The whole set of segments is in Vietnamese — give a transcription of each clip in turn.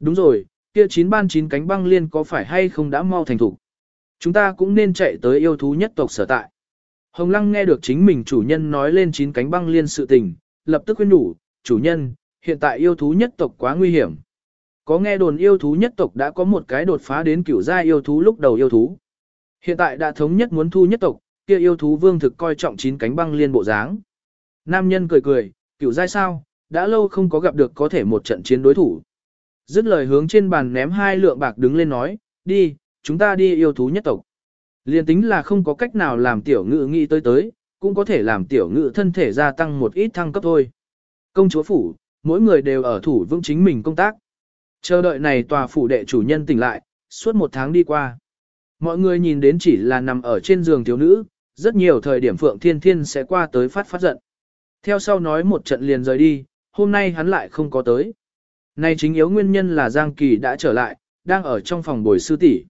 Đúng rồi, kia chín ban chín cánh băng liên có phải hay không đã mau thành thủ. Chúng ta cũng nên chạy tới yêu thú nhất tộc sở tại. Hồng Lăng nghe được chính mình chủ nhân nói lên chín cánh băng liên sự tình, lập tức khuyên nhủ, chủ nhân, hiện tại yêu thú nhất tộc quá nguy hiểm. Có nghe đồn yêu thú nhất tộc đã có một cái đột phá đến cửu gia yêu thú lúc đầu yêu thú. Hiện tại đã thống nhất muốn thu nhất tộc, kia yêu thú vương thực coi trọng chín cánh băng liên bộ dáng. Nam nhân cười cười, cửu giai sao, đã lâu không có gặp được có thể một trận chiến đối thủ. Dứt lời hướng trên bàn ném hai lượng bạc đứng lên nói, đi, chúng ta đi yêu thú nhất tộc. Liên tính là không có cách nào làm tiểu ngự nghĩ tới tới, cũng có thể làm tiểu ngự thân thể gia tăng một ít thăng cấp thôi. Công chúa phủ, mỗi người đều ở thủ vững chính mình công tác. Chờ đợi này tòa phủ đệ chủ nhân tỉnh lại, suốt một tháng đi qua. Mọi người nhìn đến chỉ là nằm ở trên giường thiếu nữ, rất nhiều thời điểm Phượng Thiên Thiên sẽ qua tới phát phát giận. Theo sau nói một trận liền rời đi, hôm nay hắn lại không có tới nay chính yếu nguyên nhân là Giang Kỳ đã trở lại, đang ở trong phòng bồi sư tỷ.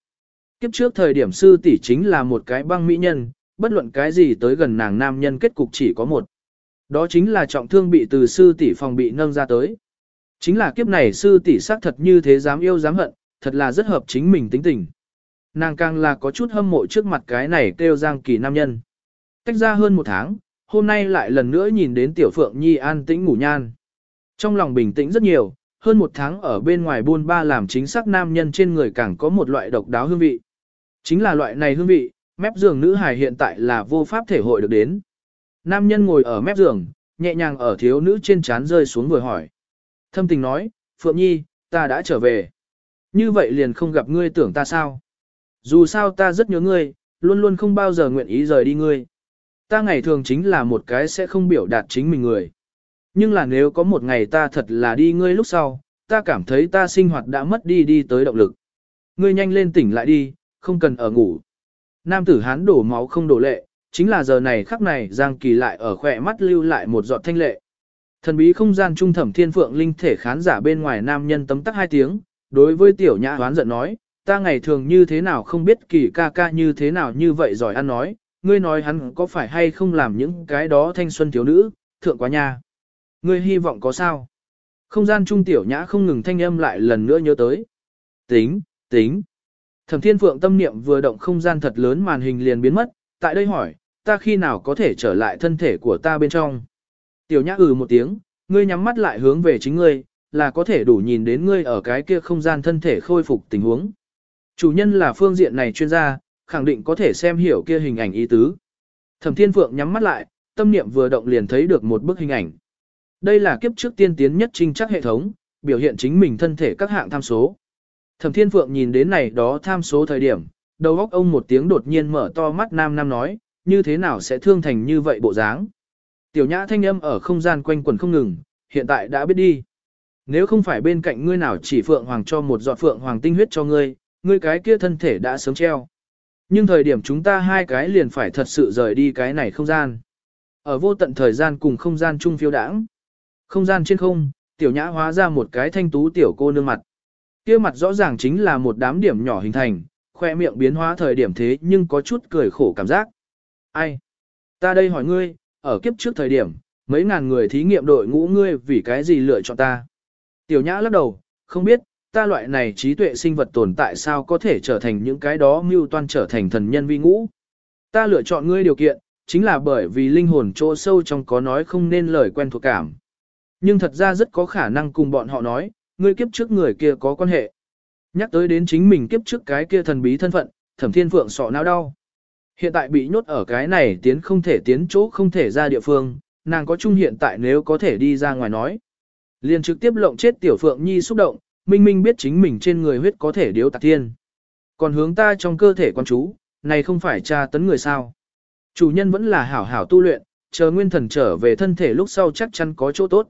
Kiếp trước thời điểm sư tỷ chính là một cái băng mỹ nhân, bất luận cái gì tới gần nàng nam nhân kết cục chỉ có một. Đó chính là trọng thương bị từ sư tỷ phòng bị nâng ra tới. Chính là kiếp này sư tỷ xác thật như thế dám yêu dám hận, thật là rất hợp chính mình tính tình. Nàng càng là có chút hâm mộ trước mặt cái này kêu Giang Kỳ nam nhân. tách ra hơn một tháng, hôm nay lại lần nữa nhìn đến Tiểu Phượng Nhi an tĩnh ngủ nhan. Trong lòng bình tĩnh rất nhiều, hơn một tháng ở bên ngoài buôn ba làm chính xác nam nhân trên người càng có một loại độc đáo hương vị. Chính là loại này hương vị, mép giường nữ hài hiện tại là vô pháp thể hội được đến. Nam nhân ngồi ở mép giường, nhẹ nhàng ở thiếu nữ trên trán rơi xuống vừa hỏi. Thâm tình nói, Phượng Nhi, ta đã trở về. Như vậy liền không gặp ngươi tưởng ta sao? Dù sao ta rất nhớ ngươi, luôn luôn không bao giờ nguyện ý rời đi ngươi. Ta ngày thường chính là một cái sẽ không biểu đạt chính mình người. Nhưng là nếu có một ngày ta thật là đi ngươi lúc sau, ta cảm thấy ta sinh hoạt đã mất đi đi tới động lực. Ngươi nhanh lên tỉnh lại đi, không cần ở ngủ. Nam tử hán đổ máu không đổ lệ, chính là giờ này khắc này Giang Kỳ lại ở khỏe mắt lưu lại một giọt thanh lệ. Thần bí không gian trung thẩm thiên phượng linh thể khán giả bên ngoài nam nhân tấm tắc hai tiếng, đối với tiểu nhã hoán giận nói, ta ngày thường như thế nào không biết kỳ ca ca như thế nào như vậy giỏi ăn nói, ngươi nói hắn có phải hay không làm những cái đó thanh xuân thiếu nữ, thượng quá nha. Ngươi hy vọng có sao? Không gian trung tiểu nhã không ngừng thanh âm lại lần nữa nhớ tới. Tính, tính. Thẩm thiên phượng tâm niệm vừa động không gian thật lớn màn hình liền biến mất, tại đây hỏi, ta khi nào có thể trở lại thân thể của ta bên trong. Tiểu nhã ừ một tiếng, ngươi nhắm mắt lại hướng về chính ngươi, là có thể đủ nhìn đến ngươi ở cái kia không gian thân thể khôi phục tình huống. Chủ nhân là phương diện này chuyên gia, khẳng định có thể xem hiểu kia hình ảnh ý tứ. Thẩm Thiên Phượng nhắm mắt lại, tâm niệm vừa động liền thấy được một bức hình ảnh. Đây là kiếp trước tiên tiến nhất trinh chắc hệ thống, biểu hiện chính mình thân thể các hạng tham số. Thẩm Thiên Phượng nhìn đến này đó tham số thời điểm, đầu óc ông một tiếng đột nhiên mở to mắt nam nam nói, như thế nào sẽ thương thành như vậy bộ dáng. Tiểu nhã thanh âm ở không gian quanh quần không ngừng, hiện tại đã biết đi. Nếu không phải bên cạnh ngươi nào chỉ Phượng Hoàng cho một giọt Phượng Hoàng tinh huyết cho ngươi, ngươi cái kia thân thể đã sớm treo. Nhưng thời điểm chúng ta hai cái liền phải thật sự rời đi cái này không gian. Ở vô tận thời gian cùng không gian chung phiêu đãng. Không gian trên không, tiểu nhã hóa ra một cái thanh tú tiểu cô nương mặt. kia mặt rõ ràng chính là một đám điểm nhỏ hình thành, khoe miệng biến hóa thời điểm thế nhưng có chút cười khổ cảm giác. Ai? Ta đây hỏi ngươi, ở kiếp trước thời điểm, mấy ngàn người thí nghiệm đội ngũ ngươi vì cái gì lựa chọn ta? Tiểu nhã lắc đầu, không biết, ta loại này trí tuệ sinh vật tồn tại sao có thể trở thành những cái đó mưu toan trở thành thần nhân vi ngũ. Ta lựa chọn ngươi điều kiện, chính là bởi vì linh hồn chỗ sâu trong có nói không nên lời quen thuộc cảm. Nhưng thật ra rất có khả năng cùng bọn họ nói, ngươi kiếp trước người kia có quan hệ. Nhắc tới đến chính mình kiếp trước cái kia thần bí thân phận, thẩm thiên phượng sọ não đau. Hiện tại bị nhốt ở cái này tiến không thể tiến chỗ không thể ra địa phương, nàng có chung hiện tại nếu có thể đi ra ngoài nói. Liền trực tiếp lộng chết tiểu phượng nhi xúc động, minh minh biết chính mình trên người huyết có thể điếu tạc thiên. Còn hướng ta trong cơ thể con chú, này không phải tra tấn người sao. Chủ nhân vẫn là hảo hảo tu luyện, chờ nguyên thần trở về thân thể lúc sau chắc chắn có chỗ tốt.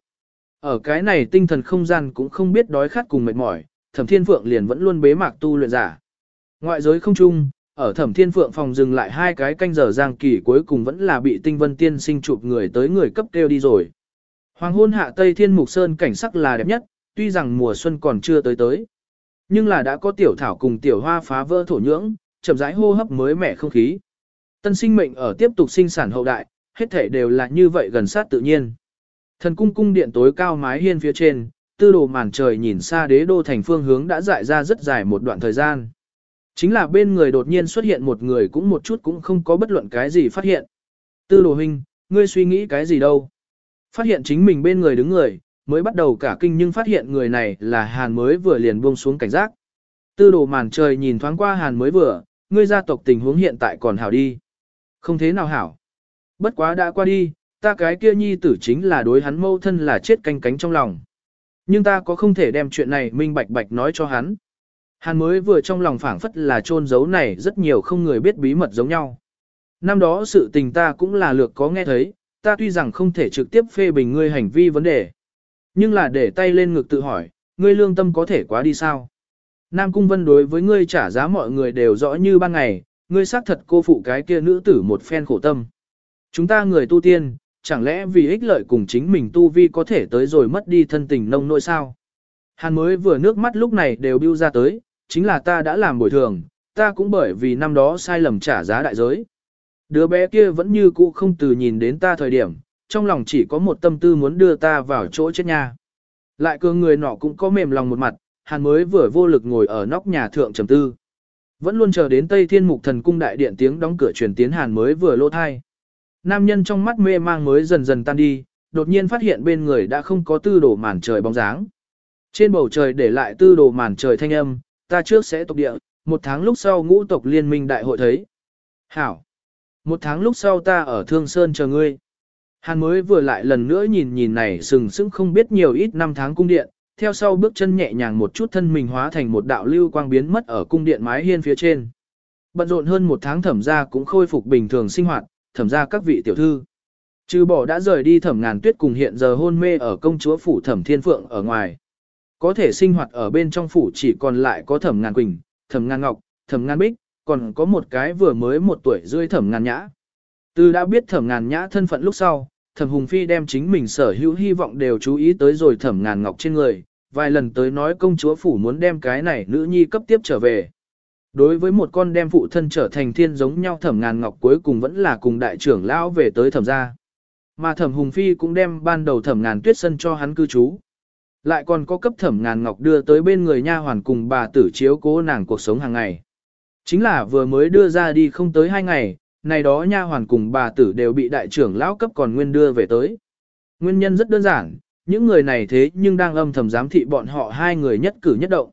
Ở cái này tinh thần không gian cũng không biết đói khát cùng mệt mỏi, thẩm thiên phượng liền vẫn luôn bế mạc tu luyện giả. Ngoại giới không chung, ở thẩm thiên phượng phòng dừng lại hai cái canh giờ giang kỳ cuối cùng vẫn là bị tinh vân tiên sinh chụp người tới người cấp kêu đi rồi. Hoàng hôn hạ Tây Thiên Mục Sơn cảnh sắc là đẹp nhất, tuy rằng mùa xuân còn chưa tới tới. Nhưng là đã có tiểu thảo cùng tiểu hoa phá vỡ thổ nhưỡng, chậm rãi hô hấp mới mẻ không khí. Tân sinh mệnh ở tiếp tục sinh sản hậu đại, hết thể đều là như vậy gần sát tự nhiên. Thần cung cung điện tối cao mái hiên phía trên, tư đồ màn trời nhìn xa đế đô thành phương hướng đã dại ra rất dài một đoạn thời gian. Chính là bên người đột nhiên xuất hiện một người cũng một chút cũng không có bất luận cái gì phát hiện. Tư đồ huynh, ngươi suy nghĩ cái gì đâu? Phát hiện chính mình bên người đứng người, mới bắt đầu cả kinh nhưng phát hiện người này là Hàn mới vừa liền buông xuống cảnh giác. Tư đồ màn trời nhìn thoáng qua Hàn mới vừa, ngươi gia tộc tình huống hiện tại còn hảo đi. Không thế nào hảo. Bất quá đã qua đi, ta cái kia nhi tử chính là đối hắn mâu thân là chết canh cánh trong lòng. Nhưng ta có không thể đem chuyện này minh bạch bạch nói cho hắn. Hắn mới vừa trong lòng phảng phất là trôn giấu này rất nhiều không người biết bí mật giống nhau. Năm đó sự tình ta cũng là lược có nghe thấy, ta tuy rằng không thể trực tiếp phê bình ngươi hành vi vấn đề. Nhưng là để tay lên ngực tự hỏi, ngươi lương tâm có thể quá đi sao? Nam Cung Vân đối với ngươi trả giá mọi người đều rõ như ban ngày, ngươi xác thật cô phụ cái kia nữ tử một phen khổ tâm. Chúng ta người tu tiên, chẳng lẽ vì ích lợi cùng chính mình tu vi có thể tới rồi mất đi thân tình nông nỗi sao? Hàn mới vừa nước mắt lúc này đều bưu ra tới, chính là ta đã làm bồi thường, ta cũng bởi vì năm đó sai lầm trả giá đại giới. Đứa bé kia vẫn như cũ không từ nhìn đến ta thời điểm, trong lòng chỉ có một tâm tư muốn đưa ta vào chỗ chết nha. Lại cường người nọ cũng có mềm lòng một mặt, hàn mới vừa vô lực ngồi ở nóc nhà thượng trầm tư. Vẫn luôn chờ đến Tây Thiên Mục Thần Cung đại điện tiếng đóng cửa truyền tiến hàn mới vừa lô thai. Nam nhân trong mắt mê mang mới dần dần tan đi, đột nhiên phát hiện bên người đã không có tư đồ màn trời bóng dáng. Trên bầu trời để lại tư đồ màn trời thanh âm, ta trước sẽ tộc địa, một tháng lúc sau ngũ tộc liên minh đại hội thấy. Hảo! Một tháng lúc sau ta ở Thương Sơn chờ ngươi. Hàn mới vừa lại lần nữa nhìn nhìn này sừng sững không biết nhiều ít năm tháng cung điện, theo sau bước chân nhẹ nhàng một chút thân mình hóa thành một đạo lưu quang biến mất ở cung điện mái hiên phía trên. Bận rộn hơn một tháng thẩm ra cũng khôi phục bình thường sinh hoạt, thẩm ra các vị tiểu thư. Trừ bỏ đã rời đi thẩm ngàn tuyết cùng hiện giờ hôn mê ở công chúa phủ thẩm thiên phượng ở ngoài. Có thể sinh hoạt ở bên trong phủ chỉ còn lại có thẩm ngàn quỳnh, thẩm ngàn ngọc, thẩm ngàn bích, còn có một cái vừa mới một tuổi rưỡi thẩm ngàn nhã. Từ đã biết thẩm ngàn nhã thân phận lúc sau, thẩm hùng phi đem chính mình sở hữu hy vọng đều chú ý tới rồi thẩm ngàn ngọc trên người, vài lần tới nói công chúa phủ muốn đem cái này nữ nhi cấp tiếp trở về. Đối với một con đem phụ thân trở thành thiên giống nhau thẩm ngàn ngọc cuối cùng vẫn là cùng đại trưởng lão về tới thẩm gia. Mà thẩm hùng phi cũng đem ban đầu thẩm ngàn tuyết sân cho hắn cư trú. Lại còn có cấp thẩm ngàn ngọc đưa tới bên người nha hoàn cùng bà tử chiếu cố nàng cuộc sống hàng ngày. Chính là vừa mới đưa ra đi không tới hai ngày, này đó nha hoàn cùng bà tử đều bị đại trưởng lão cấp còn nguyên đưa về tới. Nguyên nhân rất đơn giản, những người này thế nhưng đang âm thầm giám thị bọn họ hai người nhất cử nhất động.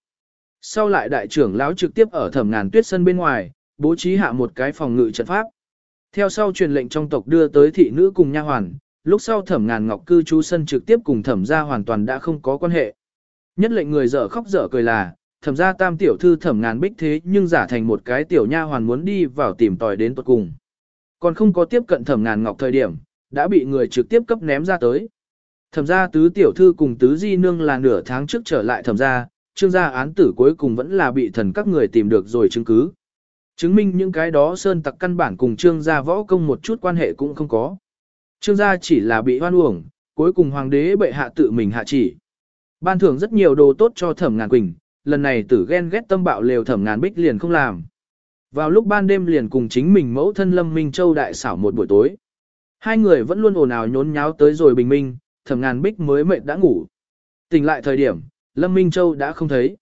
Sau lại đại trưởng lão trực tiếp ở thẩm ngàn tuyết sân bên ngoài, bố trí hạ một cái phòng ngự trận pháp. Theo sau truyền lệnh trong tộc đưa tới thị nữ cùng nha hoàn, lúc sau thẩm ngàn ngọc cư trú sân trực tiếp cùng thẩm gia hoàn toàn đã không có quan hệ. Nhất lệnh người dở khóc dở cười là, thẩm gia tam tiểu thư thẩm ngàn bích thế nhưng giả thành một cái tiểu nha hoàn muốn đi vào tìm tòi đến tuật cùng. Còn không có tiếp cận thẩm ngàn ngọc thời điểm, đã bị người trực tiếp cấp ném ra tới. Thẩm gia tứ tiểu thư cùng tứ di nương là nửa tháng trước trở lại thẩm gia, trương gia án tử cuối cùng vẫn là bị thần các người tìm được rồi chứng cứ. Chứng minh những cái đó sơn tặc căn bản cùng trương gia võ công một chút quan hệ cũng không có. Trương gia chỉ là bị hoan uổng, cuối cùng hoàng đế bệ hạ tự mình hạ chỉ. Ban thưởng rất nhiều đồ tốt cho thẩm ngàn quỳnh, lần này tử ghen ghét tâm bạo lều thẩm ngàn bích liền không làm. Vào lúc ban đêm liền cùng chính mình mẫu thân Lâm Minh Châu đại xảo một buổi tối. Hai người vẫn luôn ồn ào nhốn nháo tới rồi bình minh, thẩm ngàn bích mới mệt đã ngủ. Tỉnh lại thời điểm, Lâm Minh Châu đã không thấy.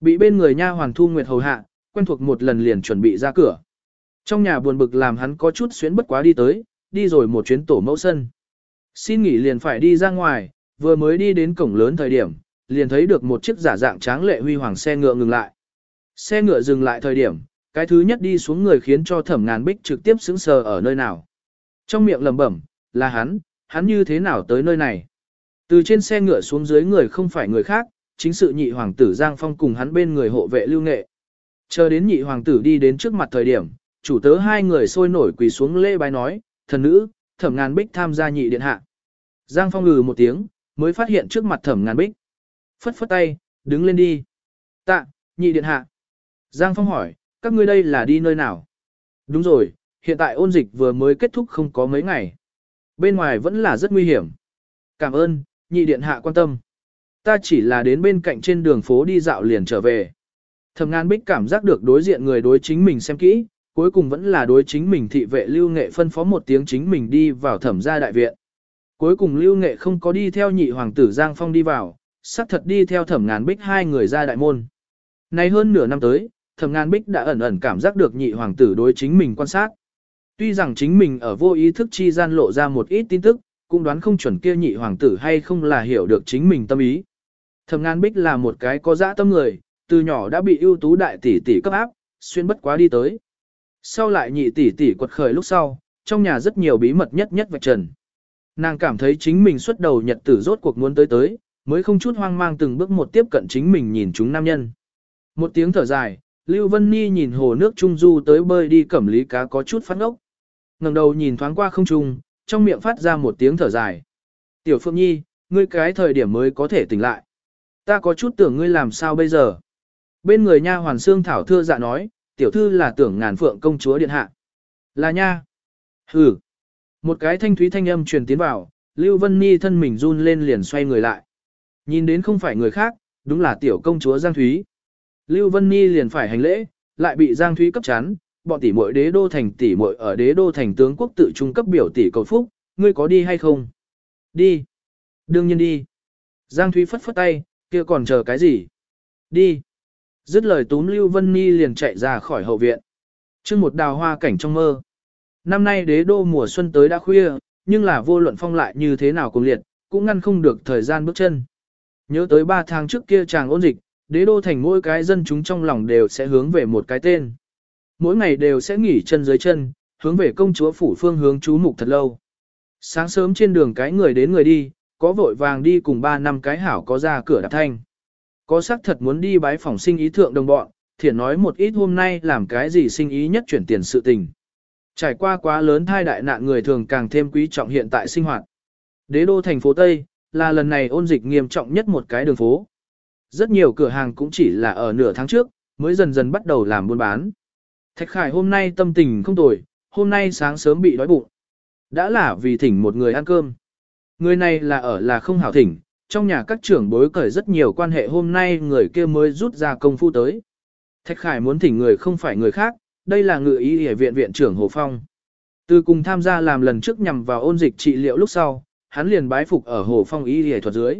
Bị bên người nha hoàn thu nguyệt hầu hạ, quen thuộc một lần liền chuẩn bị ra cửa. Trong nhà buồn bực làm hắn có chút xuyến bất quá đi tới, đi rồi một chuyến tổ mẫu sân. Xin nghỉ liền phải đi ra ngoài, vừa mới đi đến cổng lớn thời điểm, liền thấy được một chiếc giả dạng tráng lệ huy hoàng xe ngựa ngừng lại. Xe ngựa dừng lại thời điểm, cái thứ nhất đi xuống người khiến cho thẩm ngàn bích trực tiếp sững sờ ở nơi nào. Trong miệng lẩm bẩm, là hắn, hắn như thế nào tới nơi này. Từ trên xe ngựa xuống dưới người không phải người khác, chính sự nhị hoàng tử Giang Phong cùng hắn bên người hộ vệ lưu nghệ. Chờ đến nhị hoàng tử đi đến trước mặt thời điểm, chủ tớ hai người sôi nổi quỳ xuống lễ bái nói, thần nữ, thẩm ngàn bích tham gia nhị điện hạ. Giang Phong ngừ một tiếng, mới phát hiện trước mặt thẩm ngàn bích. Phất phất tay, đứng lên đi. Tạ, nhị điện hạ. Giang Phong hỏi, các ngươi đây là đi nơi nào? Đúng rồi, hiện tại ôn dịch vừa mới kết thúc không có mấy ngày. Bên ngoài vẫn là rất nguy hiểm. Cảm ơn, nhị điện hạ quan tâm. Ta chỉ là đến bên cạnh trên đường phố đi dạo liền trở về. Thẩm ngàn bích cảm giác được đối diện người đối chính mình xem kỹ, cuối cùng vẫn là đối chính mình thị vệ lưu nghệ phân phó một tiếng chính mình đi vào thẩm gia đại viện. Cuối cùng lưu nghệ không có đi theo nhị hoàng tử Giang Phong đi vào, xác thật đi theo thẩm ngàn bích hai người ra đại môn. Nay hơn nửa năm tới, thẩm ngàn bích đã ẩn ẩn cảm giác được nhị hoàng tử đối chính mình quan sát. Tuy rằng chính mình ở vô ý thức chi gian lộ ra một ít tin tức, cũng đoán không chuẩn kia nhị hoàng tử hay không là hiểu được chính mình tâm ý. Thẩm ngàn bích là một cái có dã tâm người, từ nhỏ đã bị ưu tú đại tỷ tỷ cấp áp, xuyên bất quá đi tới. Sau lại nhị tỷ tỷ quật khởi lúc sau, trong nhà rất nhiều bí mật nhất nhất vạch trần. Nàng cảm thấy chính mình xuất đầu nhật tử rốt cuộc muốn tới tới, mới không chút hoang mang từng bước một tiếp cận chính mình nhìn chúng nam nhân. Một tiếng thở dài, Lưu Vân Ni nhìn hồ nước trung du tới bơi đi cẩm lý cá có chút phát ngốc. ngẩng đầu nhìn thoáng qua không trung, trong miệng phát ra một tiếng thở dài. Tiểu Phượng Nhi, ngươi cái thời điểm mới có thể tỉnh lại. Ta có chút tưởng ngươi làm sao bây giờ. Bên người nha hoàn xương thảo thưa dạ nói, tiểu thư là tưởng ngàn phượng công chúa điện hạ. Là nha. Hừ. Một cái thanh thúy thanh âm truyền tiến vào, Lưu Vân Ni thân mình run lên liền xoay người lại. Nhìn đến không phải người khác, đúng là tiểu công chúa Giang Thúy. Lưu Vân Ni liền phải hành lễ, lại bị Giang Thúy cấp chán, bọn tỷ muội đế đô thành tỷ muội ở đế đô thành tướng quốc tự trung cấp biểu tỷ cầu phúc, ngươi có đi hay không? Đi. Đương nhiên đi. Giang Thúy phất phất tay, kia còn chờ cái gì? Đi. Dứt lời túm Lưu Vân Ni liền chạy ra khỏi hậu viện. Trước một đào hoa cảnh trong mơ. Năm nay đế đô mùa xuân tới đã khuya, nhưng là vô luận phong lại như thế nào cùng liệt, cũng ngăn không được thời gian bước chân. Nhớ tới 3 tháng trước kia chàng ôn dịch, đế đô thành mỗi cái dân chúng trong lòng đều sẽ hướng về một cái tên. Mỗi ngày đều sẽ nghỉ chân dưới chân, hướng về công chúa phủ phương hướng chú mục thật lâu. Sáng sớm trên đường cái người đến người đi, có vội vàng đi cùng ba năm cái hảo có ra cửa đạp thanh. Có xác thật muốn đi bái phòng sinh ý thượng đồng bọn, thiện nói một ít hôm nay làm cái gì sinh ý nhất chuyển tiền sự tình. Trải qua quá lớn thai đại nạn người thường càng thêm quý trọng hiện tại sinh hoạt. Đế đô thành phố Tây, là lần này ôn dịch nghiêm trọng nhất một cái đường phố. Rất nhiều cửa hàng cũng chỉ là ở nửa tháng trước, mới dần dần bắt đầu làm buôn bán. Thạch Khải hôm nay tâm tình không tồi, hôm nay sáng sớm bị đói bụng. Đã là vì thỉnh một người ăn cơm. Người này là ở là không hảo thỉnh, trong nhà các trưởng bối cởi rất nhiều quan hệ hôm nay người kia mới rút ra công phu tới. Thạch Khải muốn thỉnh người không phải người khác, đây là ngự ý y viện viện trưởng Hồ Phong. Từ cùng tham gia làm lần trước nhằm vào ôn dịch trị liệu lúc sau, hắn liền bái phục ở Hồ Phong y y thuật dưới.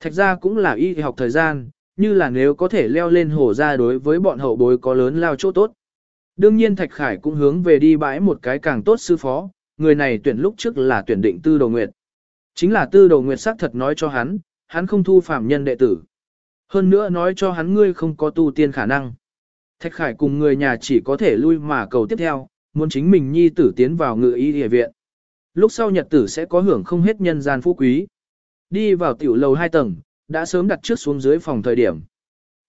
Thạch ra cũng là y học thời gian, như là nếu có thể leo lên hồ ra đối với bọn hậu bối có lớn lao chỗ tốt. Đương nhiên Thạch Khải cũng hướng về đi bãi một cái càng tốt sư phó, người này tuyển lúc trước là tuyển định tư đầu nguyệt. Chính là tư đầu nguyệt sắc thật nói cho hắn, hắn không thu phạm nhân đệ tử. Hơn nữa nói cho hắn ngươi không có tu tiên khả năng. Thạch Khải cùng người nhà chỉ có thể lui mà cầu tiếp theo, muốn chính mình nhi tử tiến vào ngự y địa viện. Lúc sau nhật tử sẽ có hưởng không hết nhân gian phú quý. Đi vào tiểu lầu hai tầng, đã sớm đặt trước xuống dưới phòng thời điểm.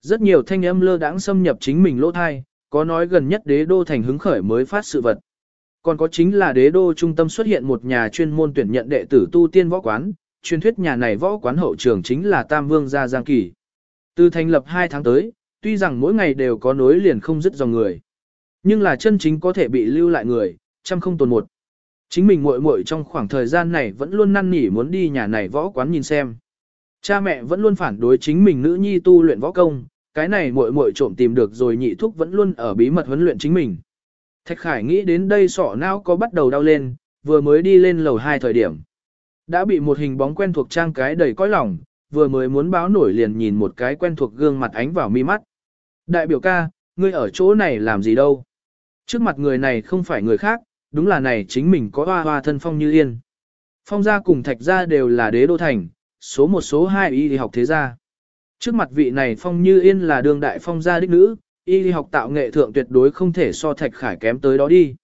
Rất nhiều thanh âm lơ đãng xâm nhập chính mình lỗ thai, có nói gần nhất đế đô thành hứng khởi mới phát sự vật. Còn có chính là đế đô trung tâm xuất hiện một nhà chuyên môn tuyển nhận đệ tử tu tiên võ quán, truyền thuyết nhà này võ quán hậu trường chính là Tam Vương Gia Giang Kỳ. Từ thành lập 2 tháng tới, tuy rằng mỗi ngày đều có nối liền không dứt dòng người. Nhưng là chân chính có thể bị lưu lại người, trăm không tồn một. Chính mình muội muội trong khoảng thời gian này vẫn luôn năn nỉ muốn đi nhà này võ quán nhìn xem. Cha mẹ vẫn luôn phản đối chính mình nữ nhi tu luyện võ công, cái này muội muội trộm tìm được rồi nhị thúc vẫn luôn ở bí mật huấn luyện chính mình. Thạch Khải nghĩ đến đây sọ não có bắt đầu đau lên, vừa mới đi lên lầu hai thời điểm. Đã bị một hình bóng quen thuộc trang cái đầy cõi lòng, vừa mới muốn báo nổi liền nhìn một cái quen thuộc gương mặt ánh vào mi mắt. Đại biểu ca, ngươi ở chỗ này làm gì đâu? Trước mặt người này không phải người khác, đúng là này chính mình có hoa hoa thân phong như yên. Phong gia cùng thạch gia đều là đế đô thành, số một số hai y đi học thế gia. Trước mặt vị này phong như yên là đương đại phong gia đích nữ, y học tạo nghệ thượng tuyệt đối không thể so thạch khải kém tới đó đi.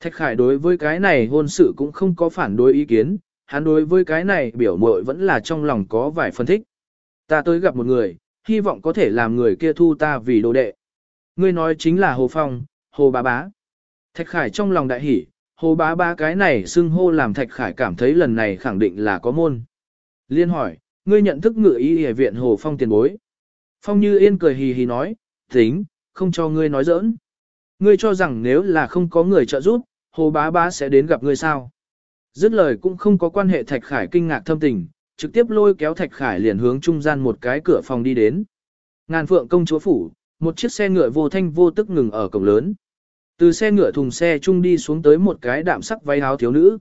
Thạch khải đối với cái này hôn sự cũng không có phản đối ý kiến, hắn đối với cái này biểu mội vẫn là trong lòng có vài phân thích. Ta tới gặp một người, hy vọng có thể làm người kia thu ta vì đồ đệ. Ngươi nói chính là Hồ Phong, Hồ Bá Bá. Thạch Khải trong lòng đại hỉ, Hồ Bá Bá cái này xưng hô làm Thạch Khải cảm thấy lần này khẳng định là có môn. Liên hỏi, ngươi nhận thức ngự y y viện Hồ Phong tiền bối. Phong Như Yên cười hì hì nói, tính, không cho ngươi nói giỡn. Ngươi cho rằng nếu là không có người trợ giúp, Hồ Bá Bá sẽ đến gặp ngươi sao. Dứt lời cũng không có quan hệ Thạch Khải kinh ngạc thâm tình, trực tiếp lôi kéo Thạch Khải liền hướng trung gian một cái cửa phòng đi đến. Ngàn phượng công chúa phủ, một chiếc xe ngựa vô thanh vô tức ngừng ở cổng lớn. Từ xe ngựa thùng xe chung đi xuống tới một cái đạm sắc váy áo thiếu nữ.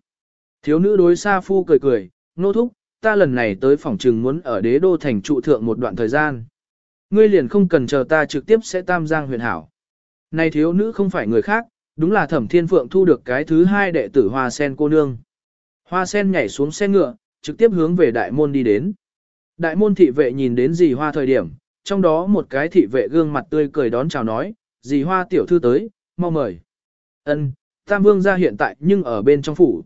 Thiếu nữ đối xa phu cười cười, nô thúc, ta lần này tới phòng trừng muốn ở đế đô thành trụ thượng một đoạn thời gian. Ngươi liền không cần chờ ta trực tiếp sẽ tam giang huyền hảo. Này thiếu nữ không phải người khác, đúng là thẩm thiên phượng thu được cái thứ hai đệ tử hoa sen cô nương. Hoa sen nhảy xuống xe ngựa, trực tiếp hướng về đại môn đi đến. Đại môn thị vệ nhìn đến dì hoa thời điểm, trong đó một cái thị vệ gương mặt tươi cười đón chào nói, dì hoa tiểu thư tới, mau mời. Ân, Tam Vương ra hiện tại nhưng ở bên trong phủ.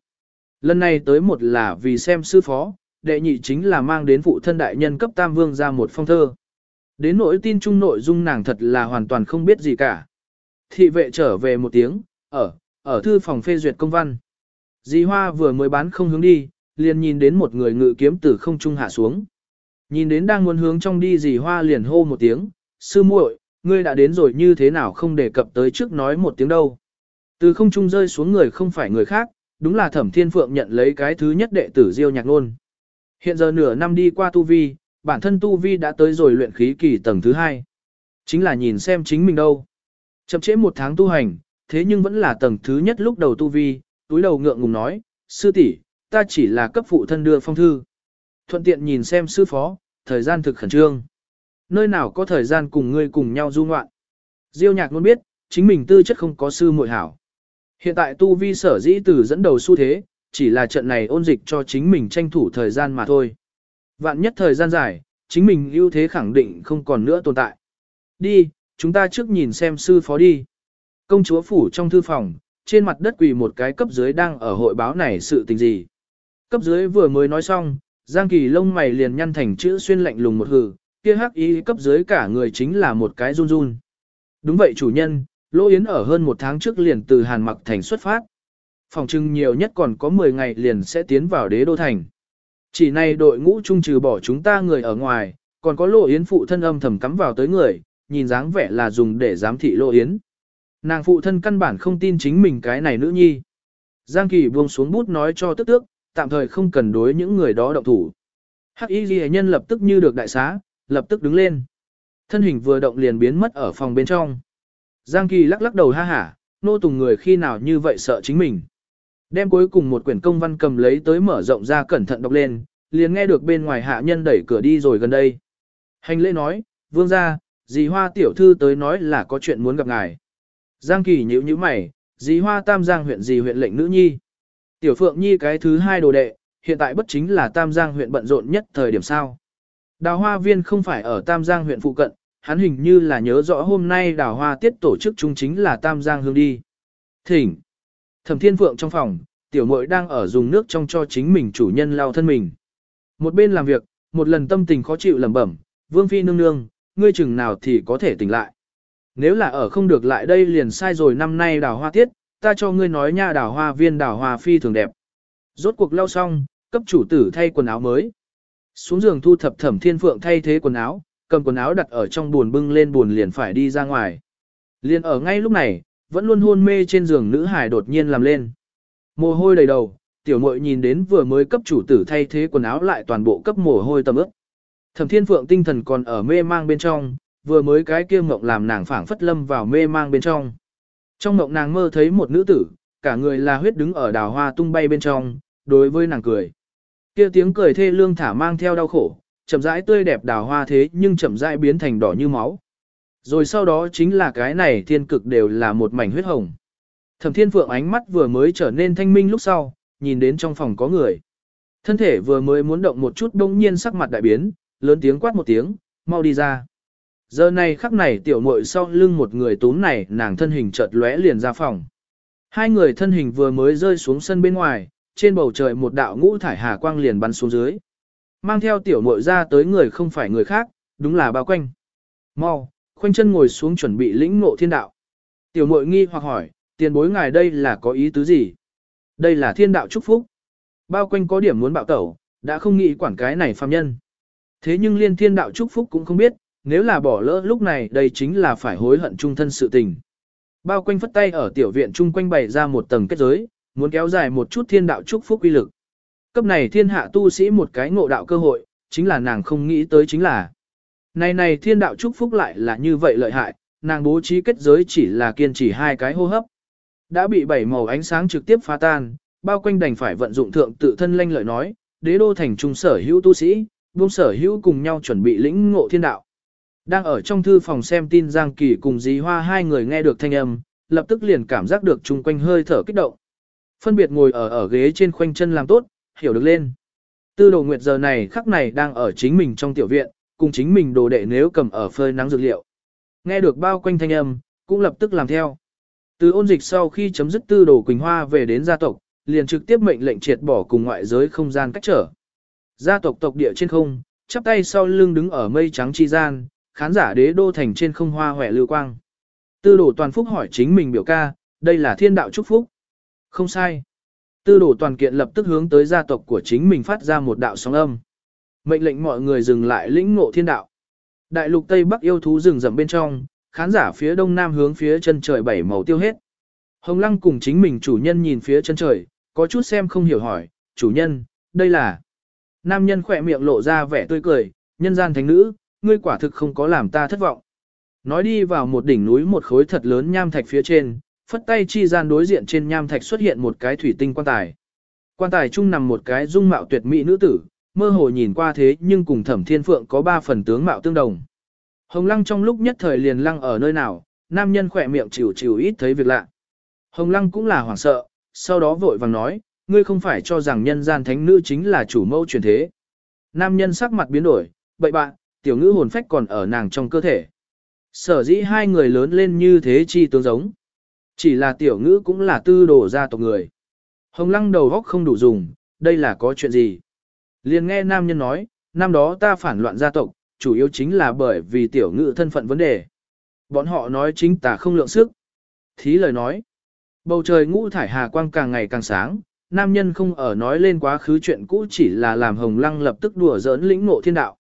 Lần này tới một là vì xem sư phó, đệ nhị chính là mang đến phụ thân đại nhân cấp Tam Vương ra một phong thơ. Đến nỗi tin chung nội dung nàng thật là hoàn toàn không biết gì cả. Thị vệ trở về một tiếng, ở, ở thư phòng phê duyệt công văn. Dì Hoa vừa mới bán không hướng đi, liền nhìn đến một người ngự kiếm từ không trung hạ xuống. Nhìn đến đang muốn hướng trong đi dì Hoa liền hô một tiếng, sư muội, ngươi đã đến rồi như thế nào không đề cập tới trước nói một tiếng đâu. Từ không trung rơi xuống người không phải người khác, đúng là thẩm thiên phượng nhận lấy cái thứ nhất đệ tử diêu nhạc nôn. Hiện giờ nửa năm đi qua tu vi, bản thân tu vi đã tới rồi luyện khí kỳ tầng thứ hai. Chính là nhìn xem chính mình đâu. Chậm trễ một tháng tu hành, thế nhưng vẫn là tầng thứ nhất lúc đầu tu vi, túi đầu ngượng ngùng nói, sư tỷ, ta chỉ là cấp phụ thân đưa phong thư. Thuận tiện nhìn xem sư phó, thời gian thực khẩn trương. Nơi nào có thời gian cùng ngươi cùng nhau du ngoạn. Diêu nhạc luôn biết, chính mình tư chất không có sư muội hảo. Hiện tại tu vi sở dĩ từ dẫn đầu xu thế, chỉ là trận này ôn dịch cho chính mình tranh thủ thời gian mà thôi. Vạn nhất thời gian dài, chính mình ưu thế khẳng định không còn nữa tồn tại. Đi, chúng ta trước nhìn xem sư phó đi. Công chúa phủ trong thư phòng, trên mặt đất quỳ một cái cấp dưới đang ở hội báo này sự tình gì. Cấp dưới vừa mới nói xong, Giang Kỳ lông mày liền nhăn thành chữ xuyên lạnh lùng một hừ, kia hắc ý cấp dưới cả người chính là một cái run run. Đúng vậy chủ nhân, Lỗ Yến ở hơn một tháng trước liền từ Hàn Mặc Thành xuất phát. Phòng trưng nhiều nhất còn có 10 ngày liền sẽ tiến vào đế đô thành. Chỉ này đội ngũ trung trừ bỏ chúng ta người ở ngoài, còn có lộ Yến phụ thân âm thầm cắm vào tới người, nhìn dáng vẻ là dùng để giám thị lộ Yến. Nàng phụ thân căn bản không tin chính mình cái này nữ nhi. Giang Kỳ buông xuống bút nói cho tức tước, tạm thời không cần đối những người đó động thủ. Hắc Y Ghi nhân lập tức như được đại xá, lập tức đứng lên. Thân hình vừa động liền biến mất ở phòng bên trong. Giang Kỳ lắc lắc đầu ha hả, nô tùng người khi nào như vậy sợ chính mình. Đem cuối cùng một quyển công văn cầm lấy tới mở rộng ra cẩn thận đọc lên, liền nghe được bên ngoài hạ nhân đẩy cửa đi rồi gần đây. Hành lễ nói, vương ra, dì hoa tiểu thư tới nói là có chuyện muốn gặp ngài. Giang Kỳ nhíu nhíu mày, dì hoa tam giang huyện dì huyện lệnh nữ nhi. Tiểu phượng nhi cái thứ hai đồ đệ, hiện tại bất chính là tam giang huyện bận rộn nhất thời điểm sao. Đào hoa viên không phải ở tam giang huyện phụ cận, hắn hình như là nhớ rõ hôm nay đào hoa tiết tổ chức chung chính là tam giang hương đi. Thỉnh. Thẩm thiên phượng trong phòng, tiểu muội đang ở dùng nước trong cho chính mình chủ nhân lau thân mình. Một bên làm việc, một lần tâm tình khó chịu lẩm bẩm, vương phi nương nương, ngươi chừng nào thì có thể tỉnh lại. Nếu là ở không được lại đây liền sai rồi năm nay đào hoa tiết, ta cho ngươi nói nha đào hoa viên đào hoa phi thường đẹp. Rốt cuộc lau xong, cấp chủ tử thay quần áo mới. Xuống giường thu thập thẩm thiên phượng thay thế quần áo, cầm quần áo đặt ở trong buồn bưng lên buồn liền phải đi ra ngoài. Liền ở ngay lúc này, vẫn luôn hôn mê trên giường nữ hải đột nhiên làm lên. Mồ hôi đầy đầu, tiểu muội nhìn đến vừa mới cấp chủ tử thay thế quần áo lại toàn bộ cấp mồ hôi tầm ướt. Thẩm Thiên Phượng tinh thần còn ở mê mang bên trong, vừa mới cái kia mộng làm nàng phảng phất lâm vào mê mang bên trong. Trong mộng nàng mơ thấy một nữ tử, cả người là huyết đứng ở đào hoa tung bay bên trong, đối với nàng cười. Kia tiếng cười thê lương thả mang theo đau khổ, chậm rãi tươi đẹp đào hoa thế nhưng chậm rãi biến thành đỏ như máu. Rồi sau đó chính là cái này thiên cực đều là một mảnh huyết hồng. Thẩm Thiên Phượng ánh mắt vừa mới trở nên thanh minh lúc sau, nhìn đến trong phòng có người. Thân thể vừa mới muốn động một chút đông nhiên sắc mặt đại biến, lớn tiếng quát một tiếng, mau đi ra. Giờ này khắc này tiểu muội sau lưng một người túm này nàng thân hình chợt lóe liền ra phòng. Hai người thân hình vừa mới rơi xuống sân bên ngoài, trên bầu trời một đạo ngũ thải hà quang liền bắn xuống dưới. Mang theo tiểu muội ra tới người không phải người khác, đúng là bao quanh. Mau, khoanh chân ngồi xuống chuẩn bị lĩnh ngộ thiên đạo. Tiểu muội nghi hoặc hỏi, tiền bối ngài đây là có ý tứ gì? Đây là thiên đạo chúc phúc. Bao quanh có điểm muốn bạo tẩu, đã không nghĩ quản cái này phàm nhân. Thế nhưng liên thiên đạo chúc phúc cũng không biết, nếu là bỏ lỡ lúc này đây chính là phải hối hận trung thân sự tình. Bao quanh phất tay ở tiểu viện chung quanh bày ra một tầng kết giới, muốn kéo dài một chút thiên đạo chúc phúc uy lực. Cấp này thiên hạ tu sĩ một cái ngộ đạo cơ hội, chính là nàng không nghĩ tới chính là. Này này thiên đạo chúc phúc lại là như vậy lợi hại, nàng bố trí kết giới chỉ là kiên trì hai cái hô hấp. Đã bị bảy màu ánh sáng trực tiếp phá tan, bao quanh đành phải vận dụng thượng tự thân lanh lợi nói, đế đô thành trung sở hữu tu sĩ, buông sở hữu cùng nhau chuẩn bị lĩnh ngộ thiên đạo. Đang ở trong thư phòng xem tin Giang Kỳ cùng dì hoa hai người nghe được thanh âm, lập tức liền cảm giác được chung quanh hơi thở kích động. Phân biệt ngồi ở ở ghế trên khoanh chân làm tốt, hiểu được lên. Tư đồ nguyệt giờ này khắc này đang ở chính mình trong tiểu viện, cùng chính mình đồ đệ nếu cầm ở phơi nắng dược liệu. Nghe được bao quanh thanh âm, cũng lập tức làm theo. Từ ôn dịch sau khi chấm dứt tư đồ Quỳnh Hoa về đến gia tộc, liền trực tiếp mệnh lệnh triệt bỏ cùng ngoại giới không gian cách trở. Gia tộc tộc địa trên không, chắp tay sau lưng đứng ở mây trắng chi gian, khán giả đế đô thành trên không hoa hòe lưu quang. Tư đồ toàn phúc hỏi chính mình biểu ca, đây là thiên đạo chúc phúc. Không sai. Tư đồ toàn kiện lập tức hướng tới gia tộc của chính mình phát ra một đạo sóng âm. Mệnh lệnh mọi người dừng lại lĩnh ngộ thiên đạo. Đại lục Tây Bắc yêu thú rừng rậm bên trong, khán giả phía đông nam hướng phía chân trời bảy màu tiêu hết. Hồng Lăng cùng chính mình chủ nhân nhìn phía chân trời, có chút xem không hiểu hỏi, chủ nhân, đây là... Nam nhân khỏe miệng lộ ra vẻ tươi cười, nhân gian thánh nữ, ngươi quả thực không có làm ta thất vọng. Nói đi vào một đỉnh núi một khối thật lớn nham thạch phía trên, phất tay chi gian đối diện trên nham thạch xuất hiện một cái thủy tinh quan tài. Quan tài trung nằm một cái dung mạo tuyệt mỹ nữ tử, mơ hồ nhìn qua thế nhưng cùng thẩm thiên phượng có ba phần tướng mạo tương đồng. Hồng lăng trong lúc nhất thời liền lăng ở nơi nào, nam nhân khỏe miệng chịu chịu ít thấy việc lạ. Hồng lăng cũng là hoảng sợ, sau đó vội vàng nói, ngươi không phải cho rằng nhân gian thánh nữ chính là chủ mẫu truyền thế. Nam nhân sắc mặt biến đổi, bậy bạn, tiểu ngữ hồn phách còn ở nàng trong cơ thể. Sở dĩ hai người lớn lên như thế chi tướng giống. Chỉ là tiểu ngữ cũng là tư đồ gia tộc người. Hồng lăng đầu góc không đủ dùng, đây là có chuyện gì? Liền nghe nam nhân nói, năm đó ta phản loạn gia tộc, chủ yếu chính là bởi vì tiểu ngự thân phận vấn đề. Bọn họ nói chính tà không lượng sức. Thí lời nói, bầu trời ngũ thải hà quang càng ngày càng sáng, nam nhân không ở nói lên quá khứ chuyện cũ chỉ là làm hồng lăng lập tức đùa giỡn lĩnh ngộ thiên đạo.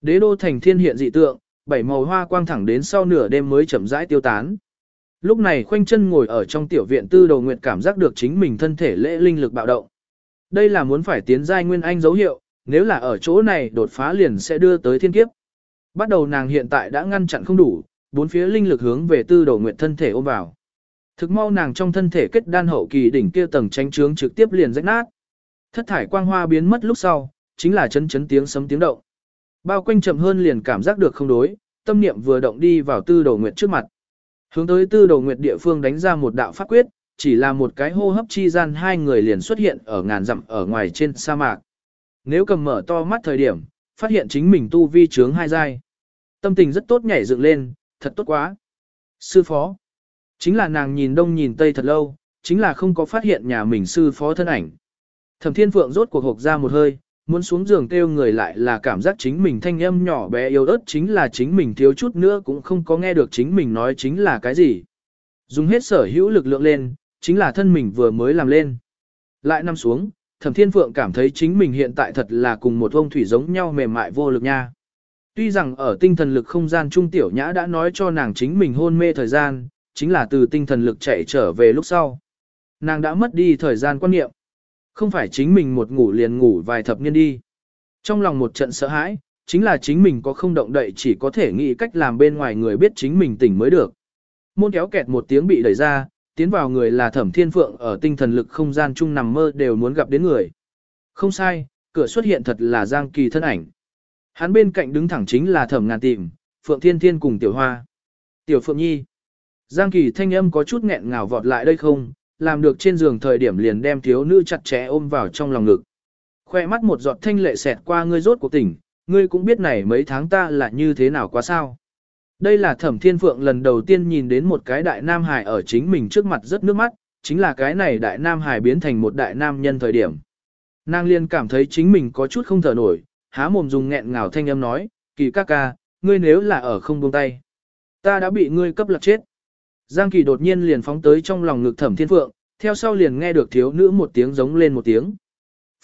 Đế đô thành thiên hiện dị tượng, bảy màu hoa quang thẳng đến sau nửa đêm mới chậm rãi tiêu tán. Lúc này khoanh chân ngồi ở trong tiểu viện tư đầu nguyệt cảm giác được chính mình thân thể lễ linh lực bạo động. Đây là muốn phải tiến giai nguyên anh dấu hiệu, nếu là ở chỗ này đột phá liền sẽ đưa tới thiên kiếp. Bắt đầu nàng hiện tại đã ngăn chặn không đủ, bốn phía linh lực hướng về tư đồ nguyệt thân thể ôm vào. Thực mau nàng trong thân thể kết đan hậu kỳ đỉnh kia tầng tranh trướng trực tiếp liền rách nát. Thất thải quang hoa biến mất lúc sau, chính là chấn chấn tiếng sấm tiếng động. Bao quanh chậm hơn liền cảm giác được không đối, tâm niệm vừa động đi vào tư đồ nguyệt trước mặt. Hướng tới tư đồ nguyệt địa phương đánh ra một đạo pháp quyết, chỉ là một cái hô hấp chi gian hai người liền xuất hiện ở ngàn dặm ở ngoài trên sa mạc. Nếu cầm mở to mắt thời điểm, phát hiện chính mình tu vi trướng hai giai. Tâm tình rất tốt nhảy dựng lên, thật tốt quá. Sư phó. Chính là nàng nhìn đông nhìn tây thật lâu, chính là không có phát hiện nhà mình sư phó thân ảnh. Thẩm Thiên Phượng rốt cuộc hộp ra một hơi, muốn xuống giường kêu người lại là cảm giác chính mình thanh âm nhỏ bé yếu ớt chính là chính mình thiếu chút nữa cũng không có nghe được chính mình nói chính là cái gì. Dùng hết sở hữu lực lượng lên, chính là thân mình vừa mới làm lên. Lại nằm xuống, Thẩm Thiên Phượng cảm thấy chính mình hiện tại thật là cùng một ông thủy giống nhau mềm mại vô lực nha. Tuy rằng ở tinh thần lực không gian trung tiểu nhã đã nói cho nàng chính mình hôn mê thời gian, chính là từ tinh thần lực chạy trở về lúc sau. Nàng đã mất đi thời gian quan niệm. Không phải chính mình một ngủ liền ngủ vài thập niên đi. Trong lòng một trận sợ hãi, chính là chính mình có không động đậy chỉ có thể nghĩ cách làm bên ngoài người biết chính mình tỉnh mới được. Môn kéo kẹt một tiếng bị đẩy ra, tiến vào người là thẩm thiên phượng ở tinh thần lực không gian chung nằm mơ đều muốn gặp đến người. Không sai, cửa xuất hiện thật là Giang Kỳ thân ảnh. Hắn bên cạnh đứng thẳng chính là thẩm ngàn tìm, Phượng Thiên Thiên cùng Tiểu Hoa. Tiểu Phượng Nhi. Giang Kỳ thanh âm có chút nghẹn ngào vọt lại đây không, làm được trên giường thời điểm liền đem thiếu nữ chặt chẽ ôm vào trong lòng ngực. Khoe mắt một giọt thanh lệ xẹt qua ngươi rốt cuộc tỉnh, ngươi cũng biết này mấy tháng ta là như thế nào quá sao. Đây là thẩm thiên phượng lần đầu tiên nhìn đến một cái đại nam hải ở chính mình trước mặt rất nước mắt, chính là cái này đại nam hải biến thành một đại nam nhân thời điểm. Nàng liên cảm thấy chính mình có chút không thở nổi, há mồm dùng nghẹn ngào thanh âm nói, kỳ ca ca, ngươi nếu là ở không buông tay. Ta đã bị ngươi cấp lật chết. Giang Kỳ đột nhiên liền phóng tới trong lòng ngực Thẩm Thiên Phượng, theo sau liền nghe được thiếu nữ một tiếng giống lên một tiếng.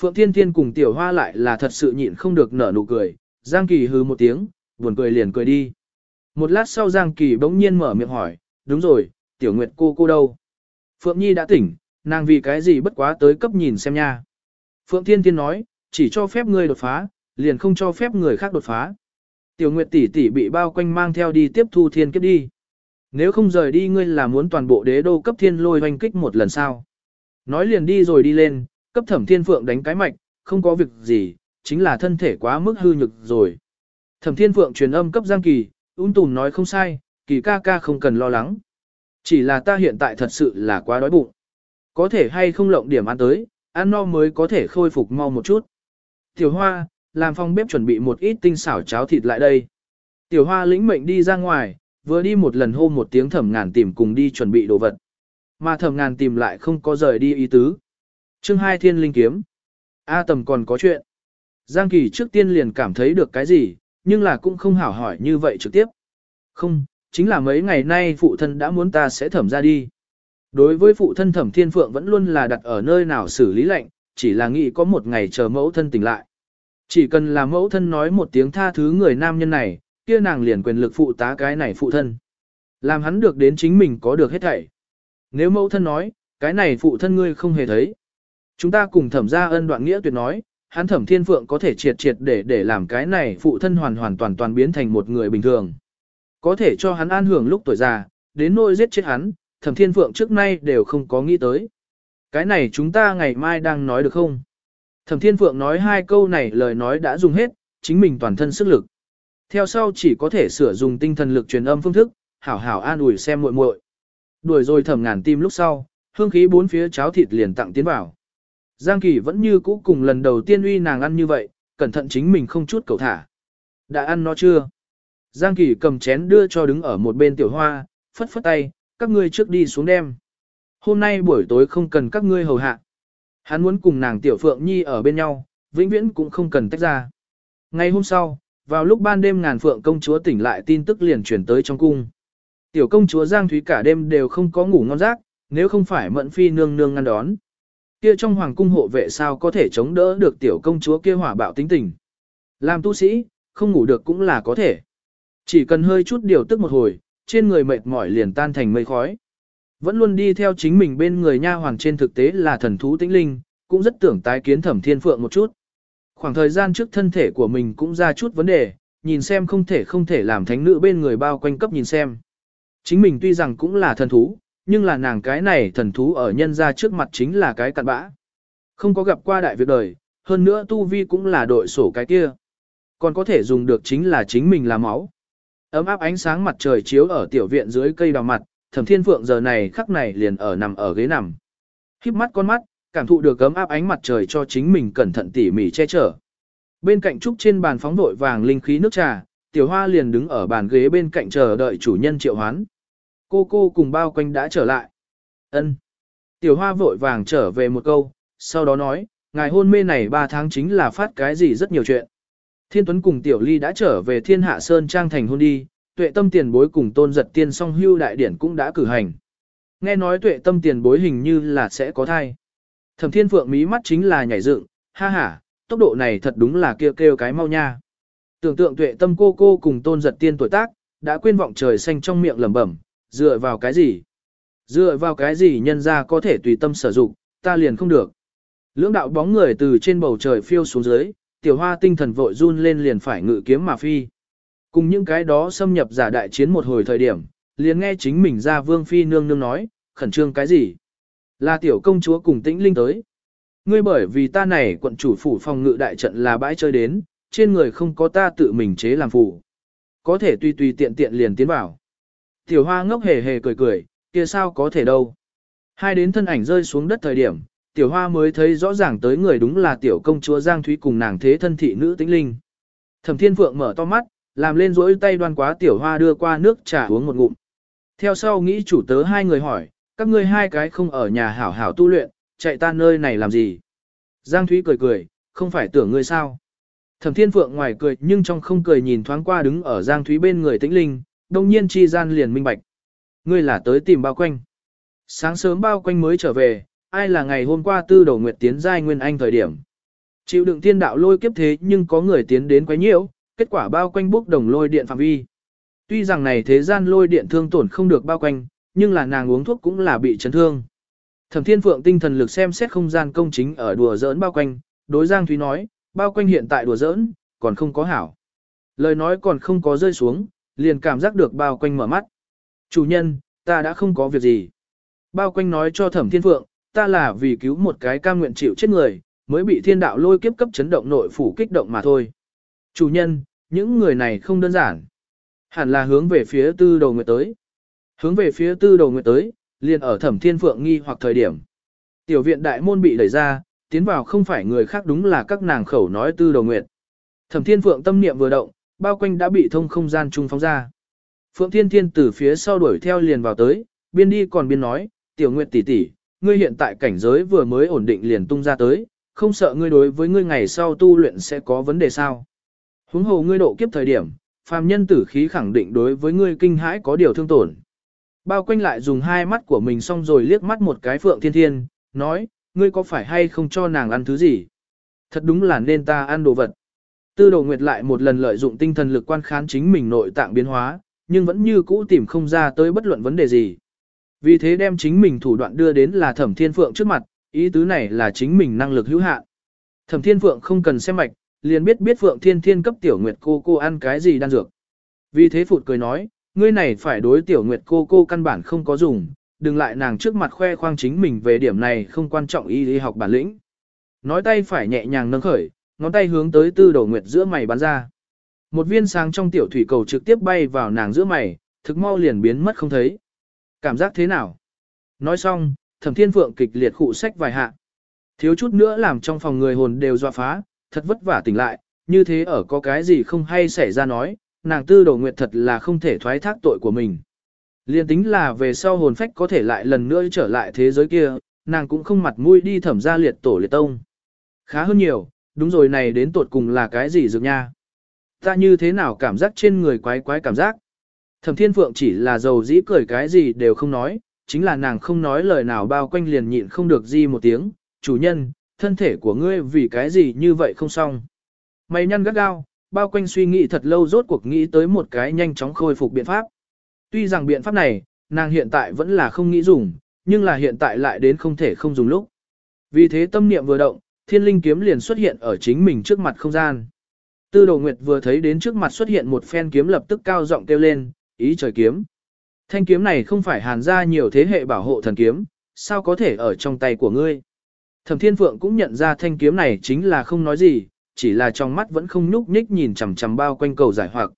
Phượng Thiên Thiên cùng Tiểu Hoa lại là thật sự nhịn không được nở nụ cười, Giang Kỳ hừ một tiếng, buồn cười liền cười đi. Một lát sau Giang Kỳ bỗng nhiên mở miệng hỏi, đúng rồi, Tiểu Nguyệt cô cô đâu? Phượng Nhi đã tỉnh, nàng vì cái gì bất quá tới cấp nhìn xem nha. Phượng Thiên Thiên nói, chỉ cho phép ngươi đột phá, liền không cho phép người khác đột phá. Tiểu Nguyệt tỷ tỷ bị bao quanh mang theo đi tiếp thu thiên kiếp đi. Nếu không rời đi ngươi là muốn toàn bộ đế đô cấp thiên lôi hoành kích một lần sao. Nói liền đi rồi đi lên, cấp thẩm thiên phượng đánh cái mạch, không có việc gì, chính là thân thể quá mức hư nhược rồi. Thẩm Thiên Phượng truyền âm cấp Giang Kỳ, ung tùm nói không sai, Kỳ ca ca không cần lo lắng. Chỉ là ta hiện tại thật sự là quá đói bụng. Có thể hay không lộng điểm ăn tới, ăn no mới có thể khôi phục mau một chút. Tiểu Hoa, làm phòng bếp chuẩn bị một ít tinh xảo cháo thịt lại đây. Tiểu Hoa lĩnh mệnh đi ra ngoài, vừa đi một lần hô một tiếng thẩm ngàn tìm cùng đi chuẩn bị đồ vật. Mà thẩm ngàn tìm lại không có rời đi ý tứ. chương hai thiên linh kiếm. A tầm còn có chuyện. Giang Kỳ trước tiên liền cảm thấy được cái gì, nhưng là cũng không hảo hỏi như vậy trực tiếp. Không, chính là mấy ngày nay phụ thân đã muốn ta sẽ thẩm ra đi. Đối với phụ thân thẩm thiên phượng vẫn luôn là đặt ở nơi nào xử lý lệnh, chỉ là nghĩ có một ngày chờ mẫu thân tỉnh lại. Chỉ cần là mẫu thân nói một tiếng tha thứ người nam nhân này, kia nàng liền quyền lực phụ tá cái này phụ thân. Làm hắn được đến chính mình có được hết thảy. Nếu mẫu thân nói, cái này phụ thân ngươi không hề thấy. Chúng ta cùng thẩm ra ân đoạn nghĩa tuyệt nói, hắn thẩm thiên phượng có thể triệt triệt để để làm cái này phụ thân hoàn hoàn toàn toàn biến thành một người bình thường. Có thể cho hắn an hưởng lúc tuổi già, đến nỗi giết chết hắn, thẩm thiên phượng trước nay đều không có nghĩ tới. Cái này chúng ta ngày mai đang nói được không? Thẩm thiên phượng nói hai câu này lời nói đã dùng hết, chính mình toàn thân sức lực. Theo sau chỉ có thể sửa dùng tinh thần lực truyền âm phương thức, hảo hảo an ủi xem muội muội. Đuổi rồi thẩm ngàn tim lúc sau, hương khí bốn phía cháo thịt liền tặng tiến vào. Giang Kỳ vẫn như cũ cùng lần đầu tiên uy nàng ăn như vậy, cẩn thận chính mình không chút cầu thả. Đã ăn nó chưa? Giang Kỳ cầm chén đưa cho đứng ở một bên tiểu hoa, phất phất tay, các ngươi trước đi xuống đem. Hôm nay buổi tối không cần các ngươi hầu hạ. Hắn muốn cùng nàng tiểu phượng nhi ở bên nhau, vĩnh viễn cũng không cần tách ra. Ngày hôm sau, vào lúc ban đêm ngàn phượng công chúa tỉnh lại tin tức liền chuyển tới trong cung. Tiểu công chúa Giang Thúy cả đêm đều không có ngủ ngon giấc, nếu không phải mẫn phi nương nương ngăn đón. Kia trong hoàng cung hộ vệ sao có thể chống đỡ được tiểu công chúa kia hỏa bạo tính tình. Làm tu sĩ, không ngủ được cũng là có thể. Chỉ cần hơi chút điều tức một hồi, trên người mệt mỏi liền tan thành mây khói. Vẫn luôn đi theo chính mình bên người nha hoàng trên thực tế là thần thú tĩnh linh, cũng rất tưởng tái kiến thẩm thiên phượng một chút. Khoảng thời gian trước thân thể của mình cũng ra chút vấn đề, nhìn xem không thể không thể làm thánh nữ bên người bao quanh cấp nhìn xem. Chính mình tuy rằng cũng là thần thú, nhưng là nàng cái này thần thú ở nhân ra trước mặt chính là cái cặn bã. Không có gặp qua đại việc đời, hơn nữa tu vi cũng là đội sổ cái kia. Còn có thể dùng được chính là chính mình là máu. Ấm áp ánh sáng mặt trời chiếu ở tiểu viện dưới cây đào mặt, thẩm thiên phượng giờ này khắc này liền ở nằm ở ghế nằm. Khiếp mắt con mắt, cảm thụ được ấm áp ánh mặt trời cho chính mình cẩn thận tỉ mỉ che chở. Bên cạnh trúc trên bàn phóng vội vàng linh khí nước trà, tiểu hoa liền đứng ở bàn ghế bên cạnh chờ đợi chủ nhân triệu hoán. Cô cô cùng bao quanh đã trở lại. ân Tiểu hoa vội vàng trở về một câu, sau đó nói, ngài hôn mê này 3 tháng chính là phát cái gì rất nhiều chuyện. Thiên Tuấn cùng Tiểu Ly đã trở về Thiên Hạ Sơn Trang thành hôn đi, tuệ tâm tiền bối cùng tôn giật tiên song hưu đại điển cũng đã cử hành. Nghe nói tuệ tâm tiền bối hình như là sẽ có thai. Thẩm Thiên Phượng mí mắt chính là nhảy dựng, ha ha, tốc độ này thật đúng là kêu kêu cái mau nha. Tưởng tượng tuệ tâm cô cô cùng tôn giật tiên tuổi tác, đã quên vọng trời xanh trong miệng lẩm bẩm, dựa vào cái gì? Dựa vào cái gì nhân ra có thể tùy tâm sử dụng, ta liền không được. Lưỡng đạo bóng người từ trên bầu trời phiêu xuống dưới, tiểu hoa tinh thần vội run lên liền phải ngự kiếm mà phi. Cùng những cái đó xâm nhập giả đại chiến một hồi thời điểm, liền nghe chính mình ra vương phi nương nương nói, khẩn trương cái gì? Là tiểu công chúa cùng tĩnh linh tới. Ngươi bởi vì ta này quận chủ phủ phòng ngự đại trận là bãi chơi đến, trên người không có ta tự mình chế làm phủ. Có thể tùy tùy tiện tiện liền tiến vào. Tiểu hoa ngốc hề hề cười cười, kia sao có thể đâu. Hai đến thân ảnh rơi xuống đất thời điểm, tiểu hoa mới thấy rõ ràng tới người đúng là tiểu công chúa Giang Thúy cùng nàng thế thân thị nữ tĩnh linh. Thẩm thiên phượng mở to mắt, làm lên rỗi tay đoan quá tiểu hoa đưa qua nước trà uống một ngụm. Theo sau nghĩ chủ tớ hai người hỏi, các ngươi hai cái không ở nhà hảo hảo tu luyện, chạy ta nơi này làm gì? Giang Thúy cười cười, không phải tưởng ngươi sao? Thẩm Thiên Phượng ngoài cười nhưng trong không cười nhìn thoáng qua đứng ở Giang Thúy bên người tĩnh linh, đông nhiên chi gian liền minh bạch. Ngươi là tới tìm bao quanh. Sáng sớm bao quanh mới trở về, ai là ngày hôm qua tư đầu nguyệt tiến giai nguyên anh thời điểm. Chịu đựng thiên đạo lôi kiếp thế nhưng có người tiến đến quấy nhiễu, kết quả bao quanh bốc đồng lôi điện phạm vi. Tuy rằng này thế gian lôi điện thương tổn không được bao quanh, nhưng là nàng uống thuốc cũng là bị chấn thương. Thẩm Thiên Phượng tinh thần lực xem xét không gian công chính ở đùa giỡn bao quanh, đối Giang Thúy nói, bao quanh hiện tại đùa giỡn, còn không có hảo. Lời nói còn không có rơi xuống, liền cảm giác được bao quanh mở mắt. Chủ nhân, ta đã không có việc gì. Bao quanh nói cho Thẩm Thiên Phượng, ta là vì cứu một cái cam nguyện chịu chết người, mới bị thiên đạo lôi kiếp cấp chấn động nội phủ kích động mà thôi. Chủ nhân, những người này không đơn giản. Hẳn là hướng về phía tư đầu nguyệt tới. Hướng về phía tư đầu nguyệt tới, liền ở thẩm thiên phượng nghi hoặc thời điểm. Tiểu viện đại môn bị đẩy ra, tiến vào không phải người khác đúng là các nàng khẩu nói tư đầu nguyệt. Thẩm thiên phượng tâm niệm vừa động, bao quanh đã bị thông không gian trung phóng ra. Phượng Thiên Thiên từ phía sau đuổi theo liền vào tới, biên đi còn biên nói, tiểu nguyệt tỷ tỷ, ngươi hiện tại cảnh giới vừa mới ổn định liền tung ra tới, không sợ ngươi đối với ngươi ngày sau tu luyện sẽ có vấn đề sao. Huống hồ ngươi độ kiếp thời điểm, phàm nhân tử khí khẳng định đối với ngươi kinh hãi có điều thương tổn. Bao quanh lại dùng hai mắt của mình xong rồi liếc mắt một cái Phượng Thiên Thiên, nói, ngươi có phải hay không cho nàng ăn thứ gì? Thật đúng là nên ta ăn đồ vật. Tư đồ nguyệt lại một lần lợi dụng tinh thần lực quan khán chính mình nội tạng biến hóa, nhưng vẫn như cũ tìm không ra tới bất luận vấn đề gì. Vì thế đem chính mình thủ đoạn đưa đến là thẩm thiên phượng trước mặt, ý tứ này là chính mình năng lực hữu hạn. Thẩm thiên phượng không cần xem mạch, liền biết biết phượng thiên thiên cấp tiểu nguyệt cô cô ăn cái gì đan dược. Vì thế phụt cười nói, ngươi này phải đối tiểu nguyệt cô cô căn bản không có dùng, đừng lại nàng trước mặt khoe khoang chính mình về điểm này không quan trọng y lý học bản lĩnh. Nói tay phải nhẹ nhàng nâng khởi, ngón tay hướng tới tư đầu nguyệt giữa mày bắn ra. Một viên sáng trong tiểu thủy cầu trực tiếp bay vào nàng giữa mày, thực mau liền biến mất không thấy. Cảm giác thế nào? Nói xong, thẩm thiên phượng kịch liệt khụ sách vài hạ. Thiếu chút nữa làm trong phòng người hồn đều dọa phá, thật vất vả tỉnh lại, như thế ở có cái gì không hay xảy ra nói, nàng tư đầu nguyệt thật là không thể thoái thác tội của mình. Liên tính là về sau hồn phách có thể lại lần nữa trở lại thế giới kia, nàng cũng không mặt mũi đi thẩm ra liệt tổ liệt tông. Khá hơn nhiều, đúng rồi này đến tột cùng là cái gì dược nha. Ta như thế nào cảm giác trên người quái quái cảm giác. Thẩm thiên phượng chỉ là dầu dĩ cười cái gì đều không nói, chính là nàng không nói lời nào bao quanh liền nhịn không được gì một tiếng, chủ nhân, thân thể của ngươi vì cái gì như vậy không xong. Mày nhăn gắt gao, bao quanh suy nghĩ thật lâu rốt cuộc nghĩ tới một cái nhanh chóng khôi phục biện pháp. Tuy rằng biện pháp này, nàng hiện tại vẫn là không nghĩ dùng, nhưng là hiện tại lại đến không thể không dùng lúc. Vì thế tâm niệm vừa động, thiên linh kiếm liền xuất hiện ở chính mình trước mặt không gian. Tư đồ nguyệt vừa thấy đến trước mặt xuất hiện một phen kiếm lập tức cao giọng kêu lên, ý trời kiếm. Thanh kiếm này không phải hàn ra nhiều thế hệ bảo hộ thần kiếm, sao có thể ở trong tay của ngươi. Thẩm thiên phượng cũng nhận ra thanh kiếm này chính là không nói gì, chỉ là trong mắt vẫn không nhúc nhích nhìn chằm chằm bao quanh cầu giải hoặc.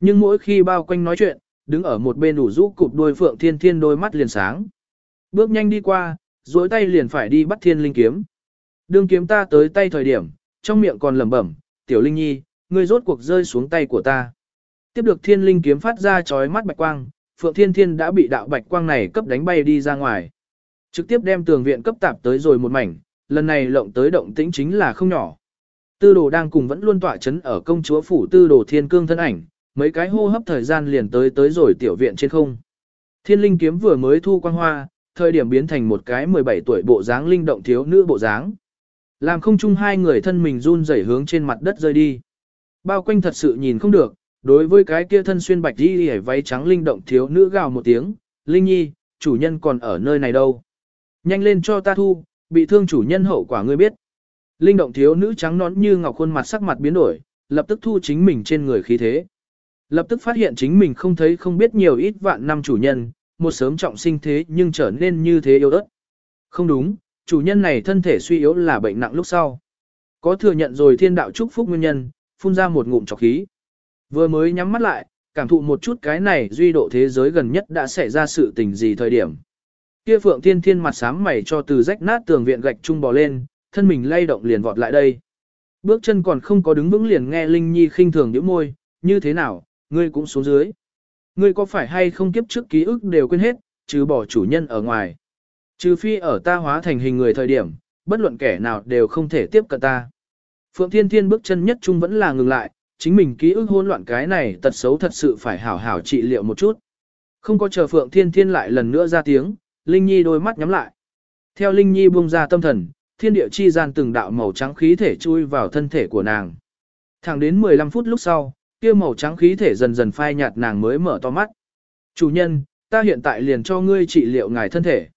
Nhưng mỗi khi bao quanh nói chuyện, đứng ở một bên đủ rũ cụp đuôi phượng thiên thiên đôi mắt liền sáng. Bước nhanh đi qua, duỗi tay liền phải đi bắt thiên linh kiếm. Đương kiếm ta tới tay thời điểm, trong miệng còn lẩm bẩm, tiểu linh nhi, ngươi rốt cuộc rơi xuống tay của ta. Tiếp được thiên linh kiếm phát ra chói mắt bạch quang, phượng thiên thiên đã bị đạo bạch quang này cấp đánh bay đi ra ngoài. Trực tiếp đem tường viện cấp tạp tới rồi một mảnh, lần này lộng tới động tĩnh chính là không nhỏ. Tư đồ đang cùng vẫn luôn tỏa chấn ở công chúa phủ tư đồ thiên cương thân ảnh, mấy cái hô hấp thời gian liền tới tới rồi tiểu viện trên không. Thiên linh kiếm vừa mới thu quang hoa, thời điểm biến thành một cái 17 tuổi bộ dáng linh động thiếu nữ bộ dáng. Làm không chung hai người thân mình run rẩy hướng trên mặt đất rơi đi. Bao quanh thật sự nhìn không được, đối với cái kia thân xuyên bạch đi hề váy trắng linh động thiếu nữ gào một tiếng, Linh Nhi, chủ nhân còn ở nơi này đâu. Nhanh lên cho ta thu, bị thương chủ nhân hậu quả ngươi biết. Linh động thiếu nữ trắng nón như ngọc khuôn mặt sắc mặt biến đổi, lập tức thu chính mình trên người khí thế. Lập tức phát hiện chính mình không thấy không biết nhiều ít vạn năm chủ nhân, một sớm trọng sinh thế nhưng trở nên như thế yêu đất. Không đúng, chủ nhân này thân thể suy yếu là bệnh nặng lúc sau. Có thừa nhận rồi thiên đạo chúc phúc nguyên nhân, phun ra một ngụm trọc khí. Vừa mới nhắm mắt lại, cảm thụ một chút cái này duy độ thế giới gần nhất đã xảy ra sự tình gì thời điểm. Kia phượng thiên thiên mặt sám mày cho từ rách nát tường viện gạch trung bò lên, thân mình lay động liền vọt lại đây. Bước chân còn không có đứng vững liền nghe Linh Nhi khinh thường nhíu môi, như thế nào, ngươi cũng xuống dưới. Ngươi có phải hay không kiếp trước ký ức đều quên hết, trừ bỏ chủ nhân ở ngoài. Trừ phi ở ta hóa thành hình người thời điểm, bất luận kẻ nào đều không thể tiếp cận ta. Phượng Thiên Thiên bước chân nhất trung vẫn là ngừng lại, chính mình ký ức hỗn loạn cái này tật xấu thật sự phải hảo hảo trị liệu một chút. Không có chờ Phượng Thiên Thiên lại lần nữa ra tiếng, Linh Nhi đôi mắt nhắm lại. Theo Linh Nhi buông ra tâm thần, thiên địa chi gian từng đạo màu trắng khí thể chui vào thân thể của nàng. Thẳng đến 15 phút lúc sau, kia màu trắng khí thể dần dần phai nhạt nàng mới mở to mắt. Chủ nhân, ta hiện tại liền cho ngươi trị liệu ngài thân thể.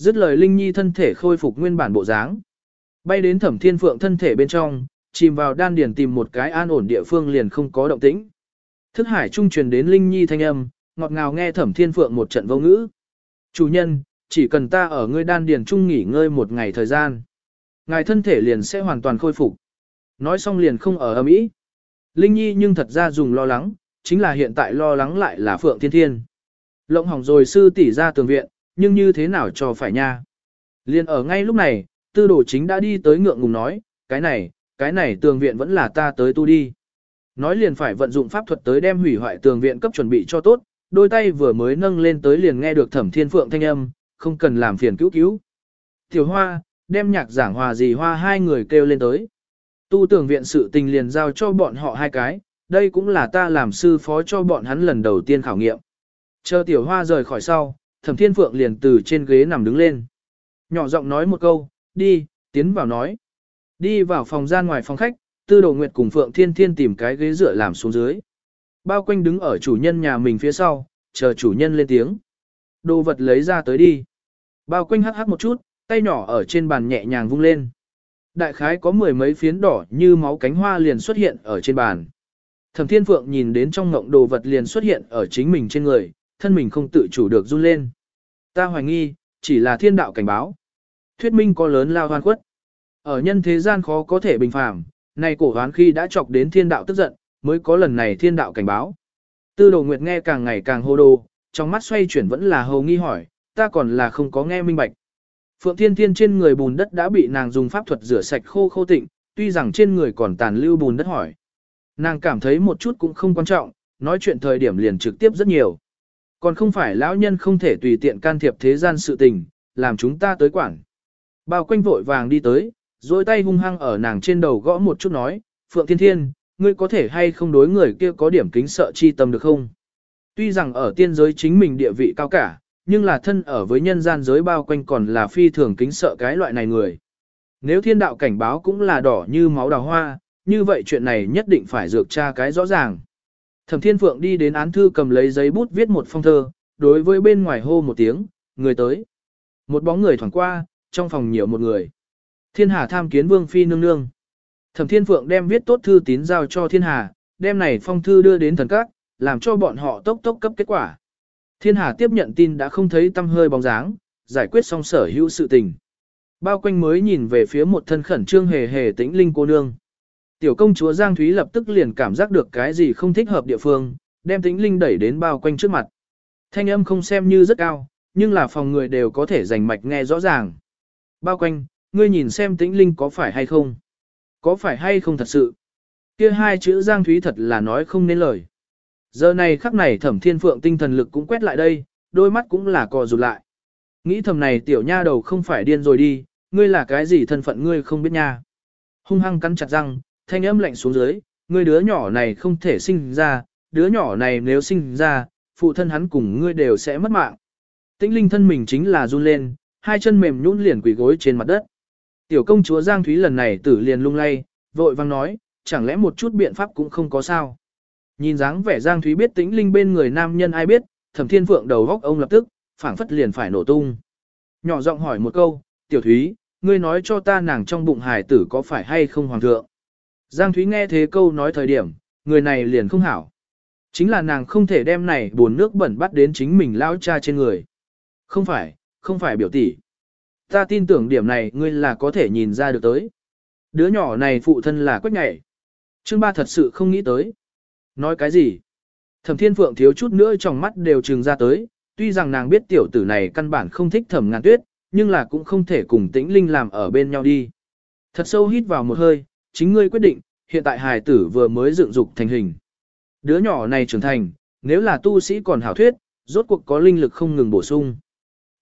Dứt lời Linh Nhi thân thể khôi phục nguyên bản bộ dáng. Bay đến thẩm thiên phượng thân thể bên trong, chìm vào đan điền tìm một cái an ổn địa phương liền không có động tĩnh. Thức hải trung truyền đến Linh Nhi thanh âm, ngọt ngào nghe thẩm thiên phượng một trận vô ngữ. Chủ nhân, chỉ cần ta ở ngươi đan điền trung nghỉ ngơi một ngày thời gian. ngài thân thể liền sẽ hoàn toàn khôi phục. Nói xong liền không ở âm ý. Linh Nhi nhưng thật ra dùng lo lắng, chính là hiện tại lo lắng lại là Phượng Thiên Thiên. Lộng hỏng rồi sư tỷ ra tường viện, nhưng như thế nào cho phải nha. Liên ở ngay lúc này, tư đồ chính đã đi tới ngượng ngùng nói, cái này, cái này tường viện vẫn là ta tới tu đi. Nói liền phải vận dụng pháp thuật tới đem hủy hoại tường viện cấp chuẩn bị cho tốt, đôi tay vừa mới nâng lên tới liền nghe được thẩm thiên phượng thanh âm, không cần làm phiền cứu cứu. Tiểu hoa, đem nhạc giảng hòa gì hoa hai người kêu lên tới. Tu tưởng viện sự tình liền giao cho bọn họ hai cái, đây cũng là ta làm sư phó cho bọn hắn lần đầu tiên khảo nghiệm. Chờ tiểu hoa rời khỏi sau, thẩm thiên phượng liền từ trên ghế nằm đứng lên. Nhỏ giọng nói một câu, đi, tiến vào nói. Đi vào phòng gian ngoài phòng khách, tư đồ nguyệt cùng phượng thiên thiên tìm cái ghế dựa làm xuống dưới. Bao quanh đứng ở chủ nhân nhà mình phía sau, chờ chủ nhân lên tiếng. Đồ vật lấy ra tới đi. Bao quanh hắc hắc một chút, tay nhỏ ở trên bàn nhẹ nhàng vung lên. Đại khái có mười mấy phiến đỏ như máu cánh hoa liền xuất hiện ở trên bàn. Thẩm Thiên Phượng nhìn đến trong ngộng đồ vật liền xuất hiện ở chính mình trên người, thân mình không tự chủ được run lên. Ta hoài nghi, chỉ là thiên đạo cảnh báo. Thuyết minh có lớn lao hoan khuất. Ở nhân thế gian khó có thể bình phàm, này cổ hoán khi đã chọc đến thiên đạo tức giận, mới có lần này thiên đạo cảnh báo. Tư đồ nguyệt nghe càng ngày càng hô đồ, trong mắt xoay chuyển vẫn là hầu nghi hỏi, ta còn là không có nghe minh bạch. Phượng Thiên Thiên trên người bùn đất đã bị nàng dùng pháp thuật rửa sạch khô khô tịnh, tuy rằng trên người còn tàn lưu bùn đất hỏi. Nàng cảm thấy một chút cũng không quan trọng, nói chuyện thời điểm liền trực tiếp rất nhiều. Còn không phải lão nhân không thể tùy tiện can thiệp thế gian sự tình, làm chúng ta tới quản. Bao quanh vội vàng đi tới, dối tay hung hăng ở nàng trên đầu gõ một chút nói, Phượng Thiên Thiên, ngươi có thể hay không đối người kia có điểm kính sợ chi tâm được không? Tuy rằng ở tiên giới chính mình địa vị cao cả, nhưng là thân ở với nhân gian giới bao quanh còn là phi thường kính sợ cái loại này người. Nếu thiên đạo cảnh báo cũng là đỏ như máu đào hoa, như vậy chuyện này nhất định phải dược tra cái rõ ràng. Thẩm Thiên Phượng đi đến án thư cầm lấy giấy bút viết một phong thơ, đối với bên ngoài hô một tiếng, người tới. Một bóng người thoảng qua, trong phòng nhiều một người. Thiên Hà tham kiến Vương Phi nương nương. Thẩm Thiên Phượng đem viết tốt thư tín giao cho Thiên Hà, đem này phong thư đưa đến thần các, làm cho bọn họ tốc tốc cấp kết quả. Thiên Hà tiếp nhận tin đã không thấy tâm hơi bóng dáng, giải quyết xong sở hữu sự tình. Bao quanh mới nhìn về phía một thân khẩn trương hề hề tĩnh linh cô nương. Tiểu công chúa Giang Thúy lập tức liền cảm giác được cái gì không thích hợp địa phương, đem tĩnh linh đẩy đến bao quanh trước mặt. Thanh âm không xem như rất cao, nhưng là phòng người đều có thể rành mạch nghe rõ ràng. Bao quanh, ngươi nhìn xem tĩnh linh có phải hay không? Có phải hay không thật sự? Kia hai chữ Giang Thúy thật là nói không nên lời. Giờ này khắc này thẩm thiên phượng tinh thần lực cũng quét lại đây, đôi mắt cũng là cò rụt lại. Nghĩ thầm này tiểu nha đầu không phải điên rồi đi, ngươi là cái gì thân phận ngươi không biết nha. Hung hăng cắn chặt răng, thanh âm lạnh xuống dưới, ngươi đứa nhỏ này không thể sinh ra, đứa nhỏ này nếu sinh ra, phụ thân hắn cùng ngươi đều sẽ mất mạng. Tĩnh linh thân mình chính là run lên, hai chân mềm nhũn liền quỳ gối trên mặt đất. Tiểu công chúa Giang Thúy lần này tử liền lung lay, vội vang nói, chẳng lẽ một chút biện pháp cũng không có sao. Nhìn dáng vẻ Giang Thúy biết tĩnh linh bên người nam nhân ai biết, thẩm thiên phượng đầu góc ông lập tức, phảng phất liền phải nổ tung. Nhỏ giọng hỏi một câu, tiểu Thúy, ngươi nói cho ta nàng trong bụng hải tử có phải hay không hoàng thượng. Giang Thúy nghe thế câu nói thời điểm, người này liền không hảo. Chính là nàng không thể đem này buồn nước bẩn bắt đến chính mình lao cha trên người. Không phải, không phải biểu tỷ. Ta tin tưởng điểm này ngươi là có thể nhìn ra được tới. Đứa nhỏ này phụ thân là quách nhảy. Trương ba thật sự không nghĩ tới. Nói cái gì? Thẩm thiên phượng thiếu chút nữa trong mắt đều trừng ra tới, tuy rằng nàng biết tiểu tử này căn bản không thích thẩm ngàn tuyết, nhưng là cũng không thể cùng tĩnh linh làm ở bên nhau đi. Thật sâu hít vào một hơi, chính ngươi quyết định, hiện tại hài tử vừa mới dựng dục thành hình. Đứa nhỏ này trưởng thành, nếu là tu sĩ còn hảo thuyết, rốt cuộc có linh lực không ngừng bổ sung.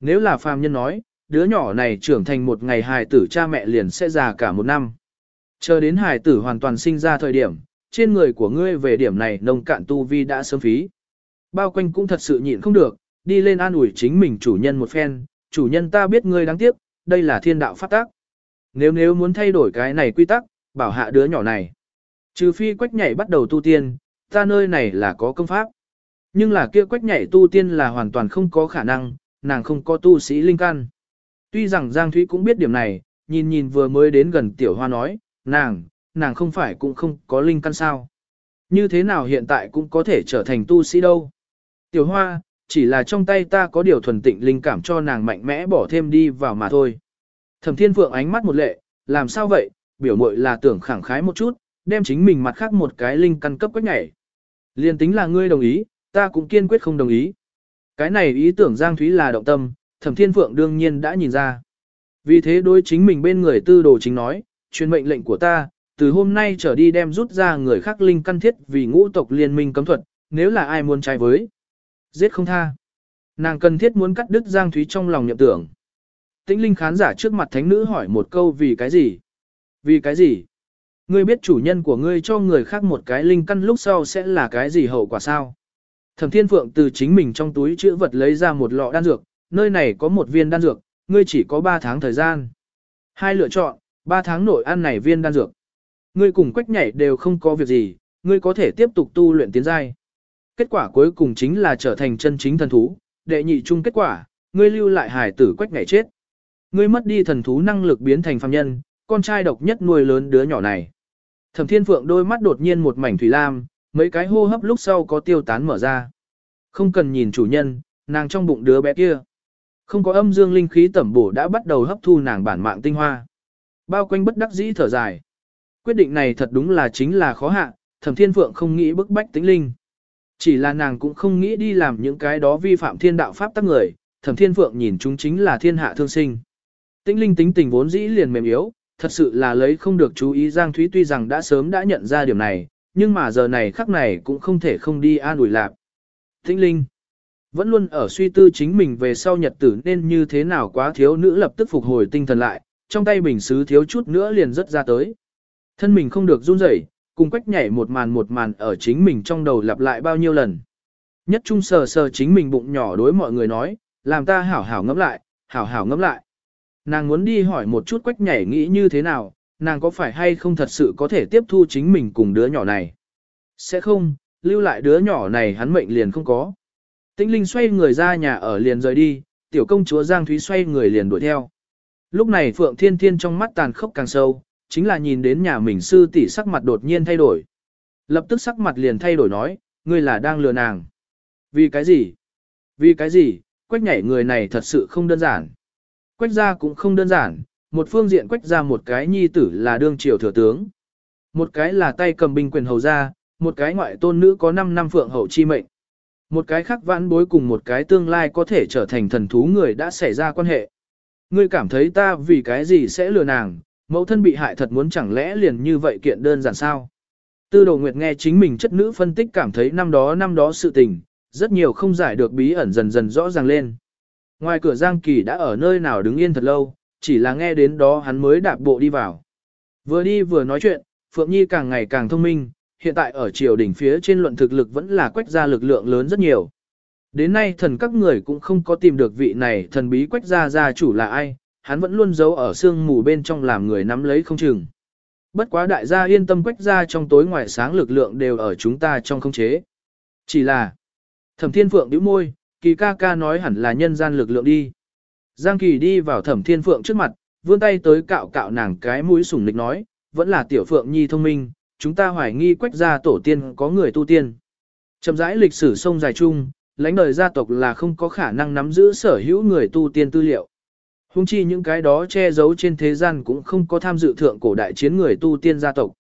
Nếu là phàm nhân nói, đứa nhỏ này trưởng thành một ngày hài tử cha mẹ liền sẽ già cả một năm. Chờ đến hài tử hoàn toàn sinh ra thời điểm, trên người của ngươi về điểm này nông cạn tu vi đã sớm phí. Bao quanh cũng thật sự nhịn không được, đi lên an ủi chính mình chủ nhân một phen, chủ nhân ta biết ngươi đáng tiếc, đây là thiên đạo phát tác Nếu nếu muốn thay đổi cái này quy tắc, bảo hạ đứa nhỏ này. Trừ phi quách nhảy bắt đầu tu tiên, ta nơi này là có công pháp. Nhưng là kia quách nhảy tu tiên là hoàn toàn không có khả năng, nàng không có tu sĩ linh căn. Tuy rằng Giang Thúy cũng biết điểm này, nhìn nhìn vừa mới đến gần tiểu hoa nói, nàng, nàng không phải cũng không có linh căn sao. Như thế nào hiện tại cũng có thể trở thành tu sĩ đâu. Tiểu hoa, chỉ là trong tay ta có điều thuần tịnh linh cảm cho nàng mạnh mẽ bỏ thêm đi vào mà thôi. Thẩm thiên phượng ánh mắt một lệ, làm sao vậy, biểu mội là tưởng khẳng khái một chút, đem chính mình mặt khác một cái linh căn cấp quách nhảy. Liên tính là ngươi đồng ý, ta cũng kiên quyết không đồng ý. Cái này ý tưởng Giang Thúy là động tâm, Thẩm Thiên Phượng đương nhiên đã nhìn ra. Vì thế đối chính mình bên người tư đồ chính nói, truyền mệnh lệnh của ta, từ hôm nay trở đi đem rút ra người khác linh căn thiết vì ngũ tộc liên minh cấm thuật, nếu là ai muốn trái với. Giết không tha. Nàng cần thiết muốn cắt đứt Giang Thúy trong lòng nhậm tưởng. Tĩnh linh khán giả trước mặt thánh nữ hỏi một câu vì cái gì? Vì cái gì? Ngươi biết chủ nhân của ngươi cho người khác một cái linh căn lúc sau sẽ là cái gì hậu quả sao? Thẩm Thiên Phượng từ chính mình trong túi chữ vật lấy ra một lọ đan dược, nơi này có một viên đan dược, ngươi chỉ có 3 tháng thời gian. Hai lựa chọn, 3 tháng nội ăn này viên đan dược. Ngươi cùng quách nhảy đều không có việc gì, ngươi có thể tiếp tục tu luyện tiến giai. Kết quả cuối cùng chính là trở thành chân chính thần thú, đệ nhị chung kết quả, ngươi lưu lại hải tử quách nhảy chết. Ngươi mất đi thần thú năng lực biến thành phàm nhân, con trai độc nhất nuôi lớn đứa nhỏ này. Thẩm Thiên Phượng đôi mắt đột nhiên một mảnh thủy lam, mấy cái hô hấp lúc sau có tiêu tán mở ra. Không cần nhìn chủ nhân, nàng trong bụng đứa bé kia. Không có âm dương linh khí tẩm bổ đã bắt đầu hấp thu nàng bản mạng tinh hoa. Bao quanh bất đắc dĩ thở dài. Quyết định này thật đúng là chính là khó hạ, Thẩm Thiên Phượng không nghĩ bức bách tính linh. Chỉ là nàng cũng không nghĩ đi làm những cái đó vi phạm thiên đạo pháp tắc người, Thẩm Thiên Phượng nhìn chúng chính là thiên hạ thương sinh. Tĩnh linh tính tình vốn dĩ liền mềm yếu, thật sự là lấy không được chú ý Giang Thúy tuy rằng đã sớm đã nhận ra điểm này, nhưng mà giờ này khắc này cũng không thể không đi an ủi lạc. Tĩnh linh, vẫn luôn ở suy tư chính mình về sau nhật tử nên như thế nào quá thiếu nữ lập tức phục hồi tinh thần lại, trong tay bình xứ thiếu chút nữa liền rất ra tới. Thân mình không được run rẩy, cùng quách nhảy một màn một màn ở chính mình trong đầu lặp lại bao nhiêu lần. Nhất trung sờ sờ chính mình bụng nhỏ đối mọi người nói, làm ta hảo hảo ngẫm lại, hảo hảo ngẫm lại. Nàng muốn đi hỏi một chút quách nhảy nghĩ như thế nào, nàng có phải hay không thật sự có thể tiếp thu chính mình cùng đứa nhỏ này. Sẽ không, lưu lại đứa nhỏ này hắn mệnh liền không có. Tĩnh Linh xoay người ra nhà ở liền rời đi, tiểu công chúa Giang Thúy xoay người liền đuổi theo. Lúc này Phượng Thiên Thiên trong mắt tàn khốc càng sâu, chính là nhìn đến nhà mình sư tỷ sắc mặt đột nhiên thay đổi. Lập tức sắc mặt liền thay đổi nói, ngươi là đang lừa nàng. Vì cái gì? Vì cái gì? Quách nhảy người này thật sự không đơn giản. Quách gia cũng không đơn giản, một phương diện quách gia một cái nhi tử là đương triều thừa tướng. Một cái là tay cầm binh quyền hầu gia, một cái ngoại tôn nữ có 5 năm phượng hậu chi mệnh. Một cái khác vãn bối cùng một cái tương lai có thể trở thành thần thú người đã xảy ra quan hệ. Ngươi cảm thấy ta vì cái gì sẽ lừa nàng, mẫu thân bị hại thật muốn chẳng lẽ liền như vậy kiện đơn giản sao. Tư đồ nguyệt nghe chính mình chất nữ phân tích cảm thấy năm đó năm đó sự tình, rất nhiều không giải được bí ẩn dần dần rõ ràng lên. Ngoài cửa Giang Kỳ đã ở nơi nào đứng yên thật lâu, chỉ là nghe đến đó hắn mới đạp bộ đi vào. Vừa đi vừa nói chuyện, Phượng Nhi càng ngày càng thông minh, hiện tại ở triều đỉnh phía trên luận thực lực vẫn là quách ra lực lượng lớn rất nhiều. Đến nay thần các người cũng không có tìm được vị này thần bí quách gia gia chủ là ai, hắn vẫn luôn giấu ở sương mù bên trong làm người nắm lấy không chừng. Bất quá đại gia yên tâm quách gia trong tối ngoài sáng lực lượng đều ở chúng ta trong không chế. Chỉ là, thẩm thiên phượng đĩu môi, kỳ ca ca nói hẳn là nhân gian lực lượng đi. Giang kỳ đi vào thẩm thiên phượng trước mặt, vươn tay tới cạo cạo nàng cái mũi sủng nịch nói, vẫn là tiểu phượng nhi thông minh, chúng ta hoài nghi quách gia tổ tiên có người tu tiên. Chậm rãi lịch sử sông dài chung, lãnh đời gia tộc là không có khả năng nắm giữ sở hữu người tu tiên tư liệu. Hùng chi những cái đó che giấu trên thế gian cũng không có tham dự thượng cổ đại chiến người tu tiên gia tộc.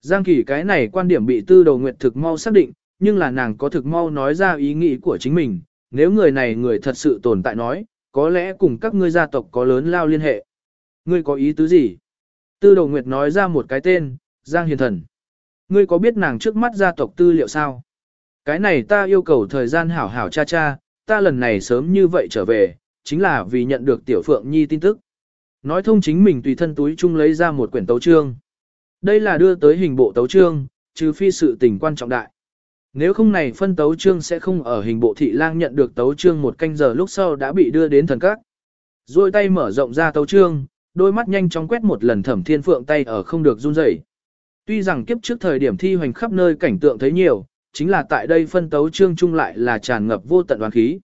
Giang kỳ cái này quan điểm bị tư đầu nguyệt thực mau xác định, nhưng là nàng có thực mau nói ra ý nghĩ của chính mình, nếu người này người thật sự tồn tại nói, có lẽ cùng các ngươi gia tộc có lớn lao liên hệ. Ngươi có ý tứ gì? Tư đầu nguyệt nói ra một cái tên, Giang Hiền Thần. Ngươi có biết nàng trước mắt gia tộc tư liệu sao? Cái này ta yêu cầu thời gian hảo hảo cha cha, ta lần này sớm như vậy trở về, chính là vì nhận được Tiểu Phượng Nhi tin tức. Nói thông chính mình tùy thân túi chung lấy ra một quyển tấu trương. Đây là đưa tới hình bộ tấu trương, trừ phi sự tình quan trọng đại. Nếu không này phân tấu trương sẽ không ở hình bộ thị lang nhận được tấu trương một canh giờ lúc sau đã bị đưa đến thần các. Rồi tay mở rộng ra tấu trương, đôi mắt nhanh chóng quét một lần thẩm thiên phượng tay ở không được run rẩy. Tuy rằng kiếp trước thời điểm thi hoành khắp nơi cảnh tượng thấy nhiều, chính là tại đây phân tấu trương chung lại là tràn ngập vô tận oán khí.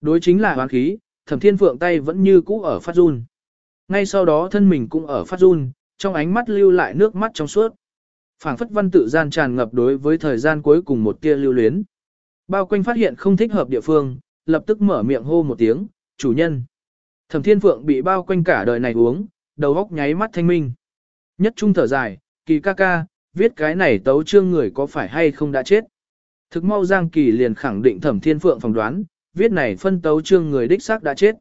Đối chính là oán khí, thẩm thiên phượng tay vẫn như cũ ở phát run. Ngay sau đó thân mình cũng ở phát run, trong ánh mắt lưu lại nước mắt trong suốt phảng phất văn tự gian tràn ngập đối với thời gian cuối cùng một tia lưu luyến. Bao quanh phát hiện không thích hợp địa phương, lập tức mở miệng hô một tiếng, chủ nhân. Thẩm thiên phượng bị bao quanh cả đời này uống, đầu góc nháy mắt thanh minh. Nhất trung thở dài, kỳ ca ca, viết cái này tấu trương người có phải hay không đã chết. Thực mau Giang Kỳ liền khẳng định thẩm thiên phượng phỏng đoán, viết này phân tấu trương người đích xác đã chết.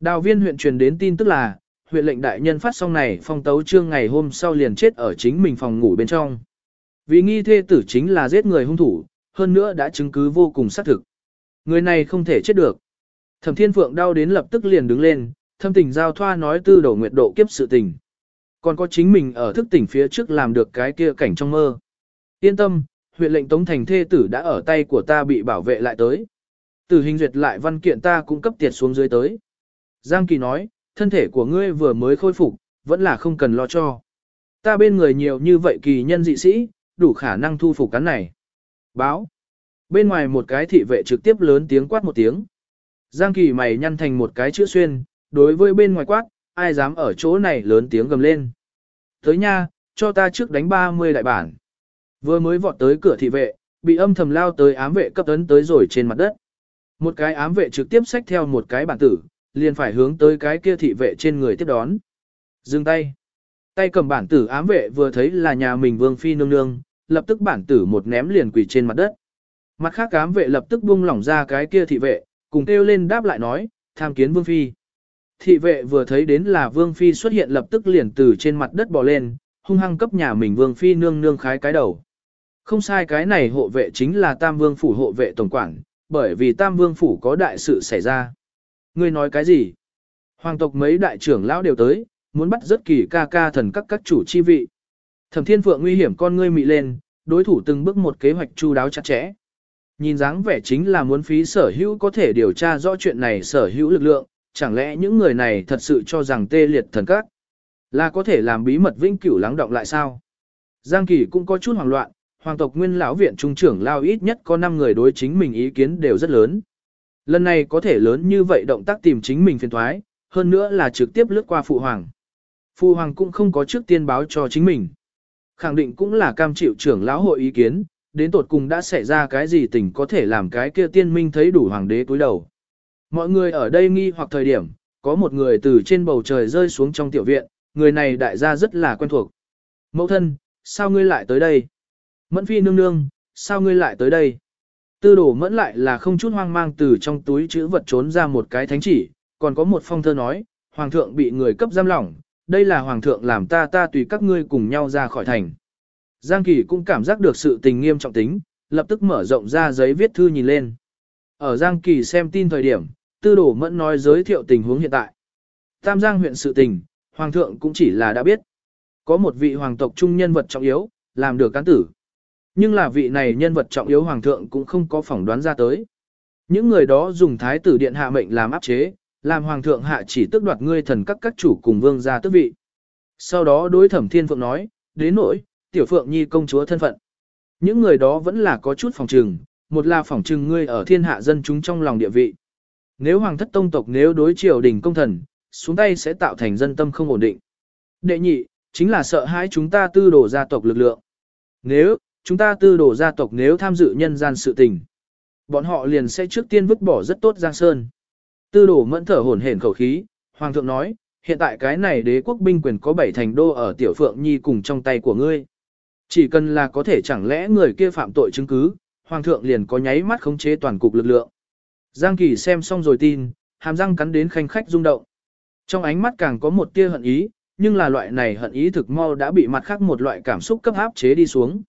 Đào viên huyện truyền đến tin tức là, huyện lệnh đại nhân phát xong này phong tấu trương ngày hôm sau liền chết ở chính mình phòng ngủ bên trong. Vì nghi thê tử chính là giết người hung thủ, hơn nữa đã chứng cứ vô cùng xác thực. Người này không thể chết được. Thẩm Thiên Phượng đau đến lập tức liền đứng lên, thâm tình giao thoa nói tư đầu nguyệt độ kiếp sự tình. Còn có chính mình ở thức tỉnh phía trước làm được cái kia cảnh trong mơ. Yên tâm, huyện lệnh Tống Thành thê tử đã ở tay của ta bị bảo vệ lại tới. Tử hình duyệt lại văn kiện ta cũng cấp tiệt xuống dưới tới. Giang Kỳ nói, thân thể của ngươi vừa mới khôi phục, vẫn là không cần lo cho. Ta bên người nhiều như vậy kỳ nhân dị sĩ, đủ khả năng thu phục cắn này. Báo. Bên ngoài một cái thị vệ trực tiếp lớn tiếng quát một tiếng. Giang Kỳ mày nhăn thành một cái chữ xuyên, đối với bên ngoài quát, ai dám ở chỗ này lớn tiếng gầm lên. Tới nha, cho ta trước đánh 30 đại bản. Vừa mới vọt tới cửa thị vệ, bị âm thầm lao tới ám vệ cấp tấn tới rồi trên mặt đất. Một cái ám vệ trực tiếp xách theo một cái bản tử, liền phải hướng tới cái kia thị vệ trên người tiếp đón. Dừng tay. Tay cầm bản tử ám vệ vừa thấy là nhà mình vương phi nương nương, lập tức bản tử một ném liền quỳ trên mặt đất. Mặt khác ám vệ lập tức buông lỏng ra cái kia thị vệ, cùng kêu lên đáp lại nói, tham kiến vương phi. Thị vệ vừa thấy đến là vương phi xuất hiện lập tức liền từ trên mặt đất bò lên, hung hăng cấp nhà mình vương phi nương nương khái cái đầu. Không sai cái này hộ vệ chính là tam vương phủ hộ vệ tổng quản, bởi vì tam vương phủ có đại sự xảy ra. Ngươi nói cái gì? Hoàng tộc mấy đại trưởng lão đều tới, muốn bắt rất kỳ ca ca thần các các chủ chi vị. Thẩm Thiên Phượng nguy hiểm con ngươi mị lên, đối thủ từng bước một kế hoạch chu đáo chặt chẽ. Nhìn dáng vẻ chính là muốn phí sở hữu có thể điều tra rõ chuyện này sở hữu lực lượng, chẳng lẽ những người này thật sự cho rằng tê liệt thần các là có thể làm bí mật vĩnh cửu lắng động lại sao? Giang Kỳ cũng có chút hoảng loạn, hoàng tộc nguyên lão viện trung trưởng lao ít nhất có 5 người đối chính mình ý kiến đều rất lớn. Lần này có thể lớn như vậy động tác tìm chính mình phiền thoái, hơn nữa là trực tiếp lướt qua phụ hoàng. Phụ hoàng cũng không có trước tiên báo cho chính mình. Khẳng định cũng là cam chịu trưởng lão hội ý kiến, đến tột cùng đã xảy ra cái gì tình có thể làm cái kia tiên minh thấy đủ hoàng đế túi đầu. Mọi người ở đây nghi hoặc thời điểm, có một người từ trên bầu trời rơi xuống trong tiểu viện, người này đại gia rất là quen thuộc. Mẫu thân, sao ngươi lại tới đây? Mẫn phi nương nương, sao ngươi lại tới đây? Tư đổ mẫn lại là không chút hoang mang từ trong túi chữ vật trốn ra một cái thánh chỉ, còn có một phong thơ nói, hoàng thượng bị người cấp giam lỏng, đây là hoàng thượng làm ta ta tùy các ngươi cùng nhau ra khỏi thành. Giang Kỳ cũng cảm giác được sự tình nghiêm trọng tính, lập tức mở rộng ra giấy viết thư nhìn lên. Ở Giang Kỳ xem tin thời điểm, tư đổ mẫn nói giới thiệu tình huống hiện tại. Tam Giang huyện sự tình, hoàng thượng cũng chỉ là đã biết. Có một vị hoàng tộc trung nhân vật trọng yếu, làm được cán tử. Nhưng là vị này nhân vật trọng yếu hoàng thượng cũng không có phỏng đoán ra tới. Những người đó dùng thái tử điện hạ mệnh làm áp chế, làm hoàng thượng hạ chỉ tước đoạt ngươi thần các các chủ cùng vương gia tước vị. Sau đó đối thẩm thiên phượng nói, đến nỗi, tiểu phượng nhi công chúa thân phận. Những người đó vẫn là có chút phòng trừng, một là phòng trừng ngươi ở thiên hạ dân chúng trong lòng địa vị. Nếu hoàng thất tông tộc nếu đối triều đình công thần, xuống tay sẽ tạo thành dân tâm không ổn định. Đệ nhị, chính là sợ hãi chúng ta tư đổ gia tộc lực lượng. Nếu, chúng ta tư đổ gia tộc nếu tham dự nhân gian sự tình, bọn họ liền sẽ trước tiên vứt bỏ rất tốt Giang Sơn. Tư đổ mẫn thở hổn hển khẩu khí, Hoàng thượng nói, hiện tại cái này đế quốc binh quyền có bảy thành đô ở tiểu phượng nhi cùng trong tay của ngươi. Chỉ cần là có thể chẳng lẽ người kia phạm tội chứng cứ, Hoàng thượng liền có nháy mắt khống chế toàn cục lực lượng. Giang Kỳ xem xong rồi tin, hàm răng cắn đến khanh khách rung động. Trong ánh mắt càng có một tia hận ý, nhưng là loại này hận ý thực mau đã bị mặt khác một loại cảm xúc cấp áp chế đi xuống.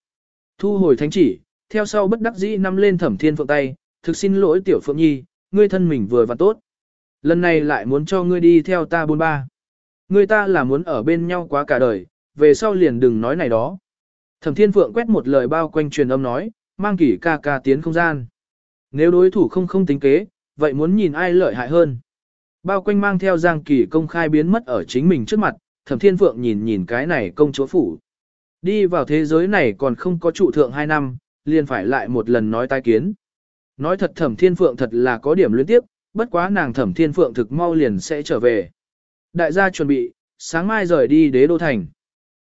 Thu hồi thánh chỉ, theo sau bất đắc dĩ nắm lên thẩm thiên phượng tay, thực xin lỗi tiểu phượng nhi, ngươi thân mình vừa và tốt. Lần này lại muốn cho ngươi đi theo ta bôn ba. Ngươi ta là muốn ở bên nhau quá cả đời, về sau liền đừng nói này đó. Thẩm thiên phượng quét một lời bao quanh truyền âm nói, mang kỷ ca ca tiến không gian. Nếu đối thủ không không tính kế, vậy muốn nhìn ai lợi hại hơn. Bao quanh mang theo giang kỳ công khai biến mất ở chính mình trước mặt, thẩm thiên phượng nhìn nhìn cái này công chúa phủ. Đi vào thế giới này còn không có trụ thượng 2 năm, liền phải lại một lần nói tai kiến. Nói thật thẩm thiên phượng thật là có điểm luyến tiếp, bất quá nàng thẩm thiên phượng thực mau liền sẽ trở về. Đại gia chuẩn bị, sáng mai rời đi đế đô thành.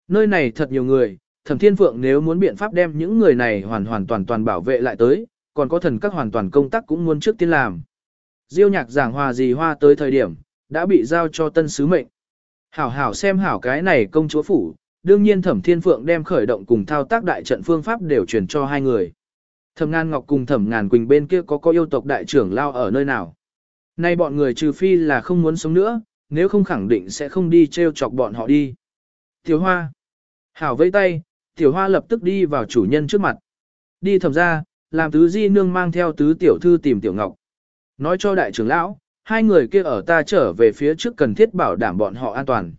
Nơi này thật nhiều người, thẩm thiên phượng nếu muốn biện pháp đem những người này hoàn hoàn toàn toàn bảo vệ lại tới, còn có thần các hoàn toàn công tác cũng muốn trước tiên làm. Diêu nhạc giảng hòa gì hoa tới thời điểm, đã bị giao cho tân sứ mệnh. Hảo hảo xem hảo cái này công chúa phủ, đương nhiên Thẩm Thiên Phượng đem khởi động cùng thao tác đại trận phương pháp đều truyền cho hai người. Thẩm Ngàn Ngọc cùng Thẩm Ngàn Quỳnh bên kia có có yêu tộc đại trưởng lao ở nơi nào. Nay bọn người trừ phi là không muốn sống nữa, nếu không khẳng định sẽ không đi treo chọc bọn họ đi. Tiểu Hoa. Hảo vẫy tay, Tiểu Hoa lập tức đi vào chủ nhân trước mặt. Đi thẩm ra, làm tứ di nương mang theo tứ tiểu thư tìm Tiểu Ngọc. Nói cho đại trưởng lão, hai người kia ở ta trở về phía trước cần thiết bảo đảm bọn họ an toàn.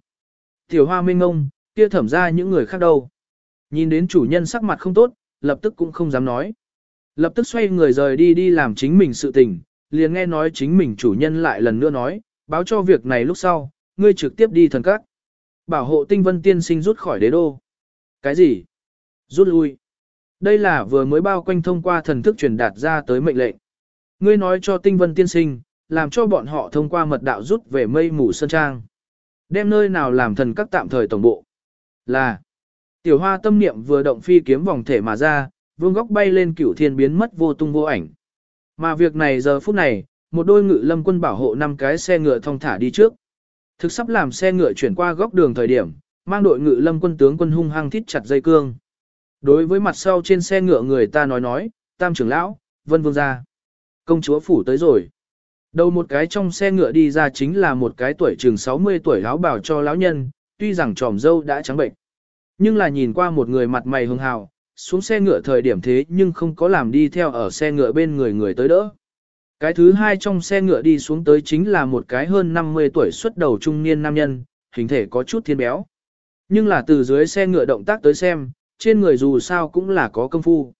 Tiểu Hoa minh ngông, kia thẩm ra những người khác đâu. Nhìn đến chủ nhân sắc mặt không tốt, lập tức cũng không dám nói. Lập tức xoay người rời đi đi làm chính mình sự tình, liền nghe nói chính mình chủ nhân lại lần nữa nói, báo cho việc này lúc sau, ngươi trực tiếp đi thần các. Bảo hộ tinh vân tiên sinh rút khỏi đế đô. Cái gì? Rút lui. Đây là vừa mới bao quanh thông qua thần thức truyền đạt ra tới mệnh lệnh. Ngươi nói cho tinh vân tiên sinh, làm cho bọn họ thông qua mật đạo rút về mây mù sơn trang. Đem nơi nào làm thần các tạm thời tổng bộ. Là. Tiểu hoa tâm niệm vừa động phi kiếm vòng thể mà ra, vương góc bay lên cửu thiên biến mất vô tung vô ảnh. Mà việc này giờ phút này, một đôi ngự lâm quân bảo hộ năm cái xe ngựa thong thả đi trước. Thực sắp làm xe ngựa chuyển qua góc đường thời điểm, mang đội ngự lâm quân tướng quân hung hăng thít chặt dây cương. Đối với mặt sau trên xe ngựa người ta nói nói, tam trưởng lão, vân vương ra. Công chúa phủ tới rồi. Đầu một cái trong xe ngựa đi ra chính là một cái tuổi chừng 60 tuổi lão bảo cho lão nhân, tuy rằng tròm dâu đã trắng bệnh. Nhưng là nhìn qua một người mặt mày hưng hào, xuống xe ngựa thời điểm thế nhưng không có làm đi theo ở xe ngựa bên người người tới đỡ. Cái thứ hai trong xe ngựa đi xuống tới chính là một cái hơn 50 tuổi xuất đầu trung niên nam nhân, hình thể có chút thiên béo. Nhưng là từ dưới xe ngựa động tác tới xem, trên người dù sao cũng là có công phu.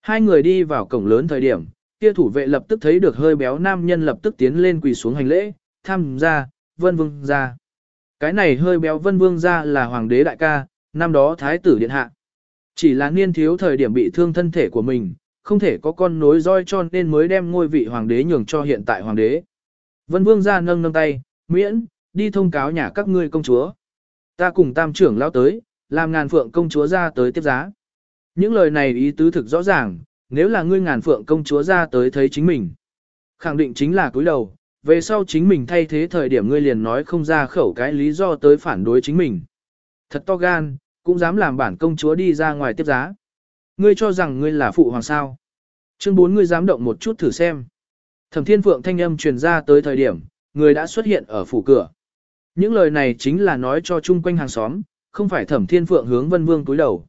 Hai người đi vào cổng lớn thời điểm, kia thủ vệ lập tức thấy được hơi béo nam nhân lập tức tiến lên quỳ xuống hành lễ, tham gia, vân vương ra. Cái này hơi béo vân vương ra là hoàng đế đại ca, năm đó thái tử điện hạ. Chỉ là niên thiếu thời điểm bị thương thân thể của mình, không thể có con nối roi cho nên mới đem ngôi vị hoàng đế nhường cho hiện tại hoàng đế. Vân vương ra nâng nâng tay, miễn, đi thông cáo nhà các ngươi công chúa. Ta cùng tam trưởng lao tới, làm ngàn phượng công chúa ra tới tiếp giá. Những lời này ý tứ thực rõ ràng, nếu là ngươi ngàn phượng công chúa ra tới thấy chính mình. Khẳng định chính là cúi đầu, về sau chính mình thay thế thời điểm ngươi liền nói không ra khẩu cái lý do tới phản đối chính mình. Thật to gan, cũng dám làm bản công chúa đi ra ngoài tiếp giá. Ngươi cho rằng ngươi là phụ hoàng sao. Chương 4 ngươi dám động một chút thử xem. Thẩm thiên phượng thanh âm truyền ra tới thời điểm, người đã xuất hiện ở phủ cửa. Những lời này chính là nói cho chung quanh hàng xóm, không phải thẩm thiên phượng hướng vân vương túi đầu.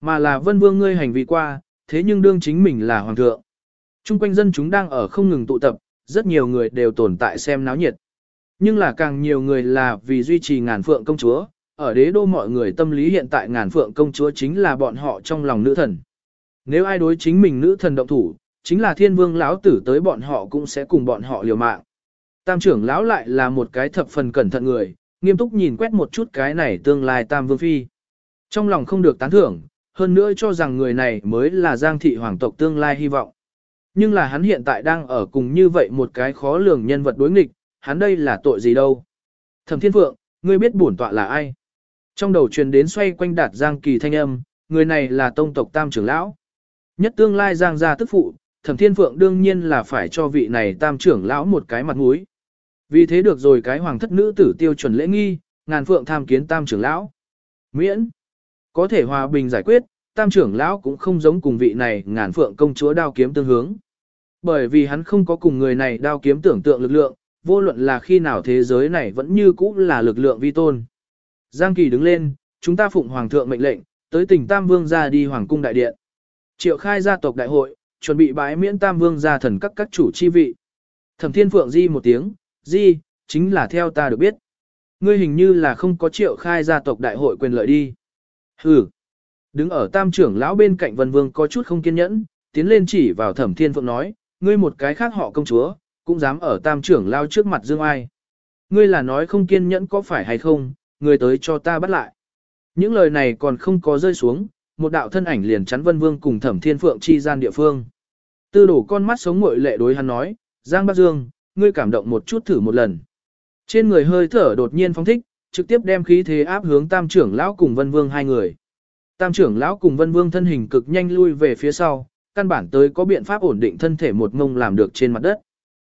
Mà là vân vương ngươi hành vi qua, thế nhưng đương chính mình là hoàng thượng. Trung quanh dân chúng đang ở không ngừng tụ tập, rất nhiều người đều tồn tại xem náo nhiệt. Nhưng là càng nhiều người là vì duy trì ngàn phượng công chúa, ở đế đô mọi người tâm lý hiện tại ngàn phượng công chúa chính là bọn họ trong lòng nữ thần. Nếu ai đối chính mình nữ thần động thủ, chính là thiên vương lão tử tới bọn họ cũng sẽ cùng bọn họ liều mạng. Tam trưởng lão lại là một cái thập phần cẩn thận người, nghiêm túc nhìn quét một chút cái này tương lai tam vương phi. Trong lòng không được tán thưởng, hơn nữa cho rằng người này mới là giang thị hoàng tộc tương lai hy vọng. Nhưng là hắn hiện tại đang ở cùng như vậy một cái khó lường nhân vật đối nghịch, hắn đây là tội gì đâu. Thẩm Thiên Phượng, ngươi biết bổn tọa là ai? Trong đầu truyền đến xoay quanh đạt Giang Kỳ thanh âm, người này là tông tộc tam trưởng lão. Nhất tương lai Giang gia tức phụ, Thẩm Thiên Phượng đương nhiên là phải cho vị này tam trưởng lão một cái mặt mũi. Vì thế được rồi cái hoàng thất nữ tử tiêu chuẩn lễ nghi, ngàn phượng tham kiến tam trưởng lão. Miễn, có thể hòa bình giải quyết, tam trưởng lão cũng không giống cùng vị này ngàn phượng công chúa đao kiếm tương hướng. Bởi vì hắn không có cùng người này đao kiếm tưởng tượng lực lượng, vô luận là khi nào thế giới này vẫn như cũ là lực lượng vi tôn. Giang Kỳ đứng lên, chúng ta phụng hoàng thượng mệnh lệnh, tới tỉnh Tam Vương ra đi hoàng cung đại điện. Triệu khai gia tộc đại hội, chuẩn bị bãi miễn Tam Vương ra thần các các chủ chi vị. Thẩm Thiên Phượng di một tiếng, di, chính là theo ta được biết. Ngươi hình như là không có triệu khai gia tộc đại hội quyền lợi đi. Hừ. Đứng ở tam trưởng lão bên cạnh vân vương có chút không kiên nhẫn, tiến lên chỉ vào thẩm thiên phượng nói, ngươi một cái khác họ công chúa, cũng dám ở tam trưởng lao trước mặt dương ai. Ngươi là nói không kiên nhẫn có phải hay không, ngươi tới cho ta bắt lại. Những lời này còn không có rơi xuống, một đạo thân ảnh liền chắn vân vương cùng thẩm thiên phượng chi gian địa phương. Tư đổ con mắt sống ngội lệ đối hắn nói, Giang Bắc Dương, ngươi cảm động một chút thử một lần. Trên người hơi thở đột nhiên phóng thích, trực tiếp đem khí thế áp hướng tam trưởng lão cùng vân vương hai người. Tam trưởng lão cùng vân vương thân hình cực nhanh lui về phía sau, căn bản tới có biện pháp ổn định thân thể một ngông làm được trên mặt đất.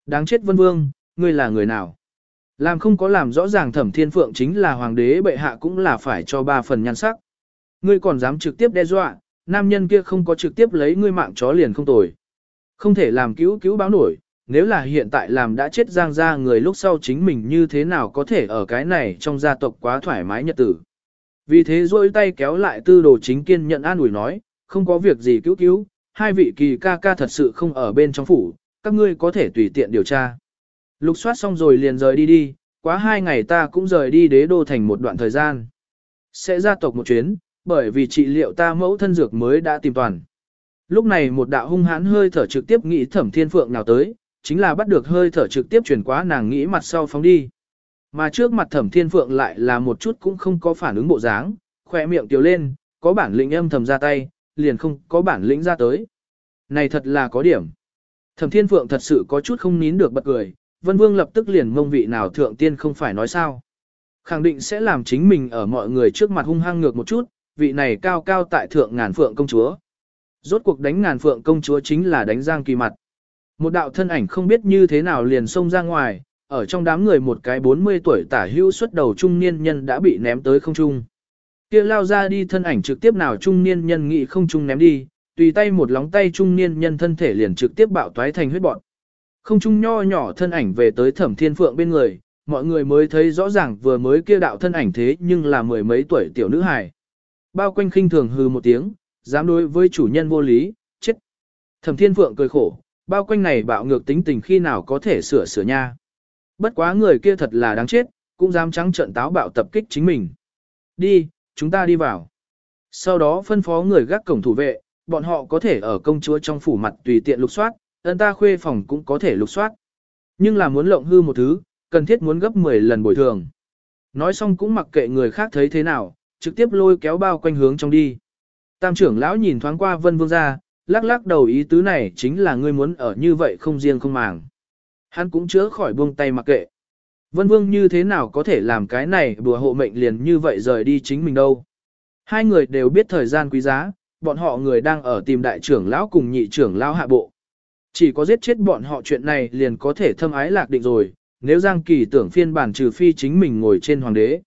Đáng chết vân vương, ngươi là người nào? Làm không có làm rõ ràng thẩm thiên phượng chính là hoàng đế bệ hạ cũng là phải cho ba phần nhan sắc. Ngươi còn dám trực tiếp đe dọa, nam nhân kia không có trực tiếp lấy ngươi mạng chó liền không tồi. Không thể làm cứu cứu báo nổi, nếu là hiện tại làm đã chết giang ra người lúc sau chính mình như thế nào có thể ở cái này trong gia tộc quá thoải mái nhật tử. Vì thế rôi tay kéo lại tư đồ chính kiên nhận an ủi nói, không có việc gì cứu cứu, hai vị kỳ ca ca thật sự không ở bên trong phủ, các ngươi có thể tùy tiện điều tra. Lục soát xong rồi liền rời đi đi, quá hai ngày ta cũng rời đi đế đô thành một đoạn thời gian. Sẽ ra tộc một chuyến, bởi vì trị liệu ta mẫu thân dược mới đã tìm toàn. Lúc này một đạo hung hãn hơi thở trực tiếp nghĩ thẩm thiên phượng nào tới, chính là bắt được hơi thở trực tiếp chuyển quá nàng nghĩ mặt sau phóng đi. Mà trước mặt thẩm thiên phượng lại là một chút cũng không có phản ứng bộ dáng, khỏe miệng tiểu lên, có bản lĩnh âm thầm ra tay, liền không có bản lĩnh ra tới. Này thật là có điểm. Thẩm thiên phượng thật sự có chút không nín được bật cười, vân vương lập tức liền mông vị nào thượng tiên không phải nói sao. Khẳng định sẽ làm chính mình ở mọi người trước mặt hung hăng ngược một chút, vị này cao cao tại thượng ngàn phượng công chúa. Rốt cuộc đánh ngàn phượng công chúa chính là đánh giang kỳ mặt. Một đạo thân ảnh không biết như thế nào liền xông ra ngoài, ở trong đám người một cái 40 tuổi tả hữu xuất đầu trung niên nhân đã bị ném tới không trung. Kia lao ra đi thân ảnh trực tiếp nào trung niên nhân nghị không trung ném đi, tùy tay một lóng tay trung niên nhân thân thể liền trực tiếp bạo toái thành huyết bọn. Không trung nho nhỏ thân ảnh về tới thẩm thiên phượng bên người, mọi người mới thấy rõ ràng vừa mới kia đạo thân ảnh thế nhưng là mười mấy tuổi tiểu nữ hài. Bao quanh khinh thường hừ một tiếng, dám đối với chủ nhân vô lý, chết. Thẩm thiên phượng cười khổ, bao quanh này bạo ngược tính tình khi nào có thể sửa sửa nha. Bất quá người kia thật là đáng chết, cũng dám trắng trợn táo bạo tập kích chính mình. Đi, chúng ta đi vào. Sau đó phân phó người gác cổng thủ vệ, bọn họ có thể ở công chúa trong phủ mặt tùy tiện lục soát, ân ta khuê phòng cũng có thể lục soát. Nhưng là muốn lộng hư một thứ, cần thiết muốn gấp 10 lần bồi thường. Nói xong cũng mặc kệ người khác thấy thế nào, trực tiếp lôi kéo bao quanh hướng trong đi. Tam trưởng lão nhìn thoáng qua vân vương ra, lắc lắc đầu ý tứ này chính là ngươi muốn ở như vậy không riêng không màng. Hắn cũng chữa khỏi buông tay mặc kệ. Vân vương như thế nào có thể làm cái này bùa hộ mệnh liền như vậy rời đi chính mình đâu. Hai người đều biết thời gian quý giá, bọn họ người đang ở tìm đại trưởng lão cùng nhị trưởng lão hạ bộ. Chỉ có giết chết bọn họ chuyện này liền có thể thâm ái lạc định rồi, nếu Giang Kỳ tưởng phiên bản trừ phi chính mình ngồi trên hoàng đế.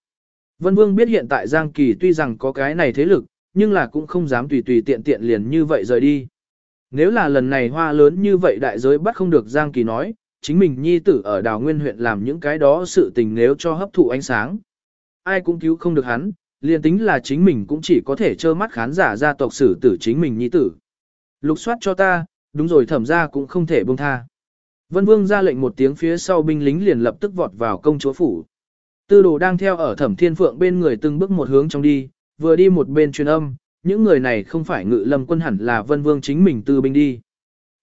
Vân Vương biết hiện tại Giang Kỳ tuy rằng có cái này thế lực, nhưng là cũng không dám tùy tùy tiện tiện liền như vậy rời đi. Nếu là lần này hoa lớn như vậy đại giới bắt không được Giang Kỳ nói, chính mình nhi tử ở đào nguyên huyện làm những cái đó sự tình nếu cho hấp thụ ánh sáng. Ai cũng cứu không được hắn, liền tính là chính mình cũng chỉ có thể trơ mắt khán giả gia tộc sử tử chính mình nhi tử. Lục soát cho ta, đúng rồi thẩm ra cũng không thể buông tha. Vân Vương ra lệnh một tiếng phía sau binh lính liền lập tức vọt vào công chúa phủ. Tư đồ đang theo ở thẩm thiên phượng bên người từng bước một hướng trong đi, vừa đi một bên truyền âm, những người này không phải ngự lâm quân hẳn là vân vương chính mình tư binh đi.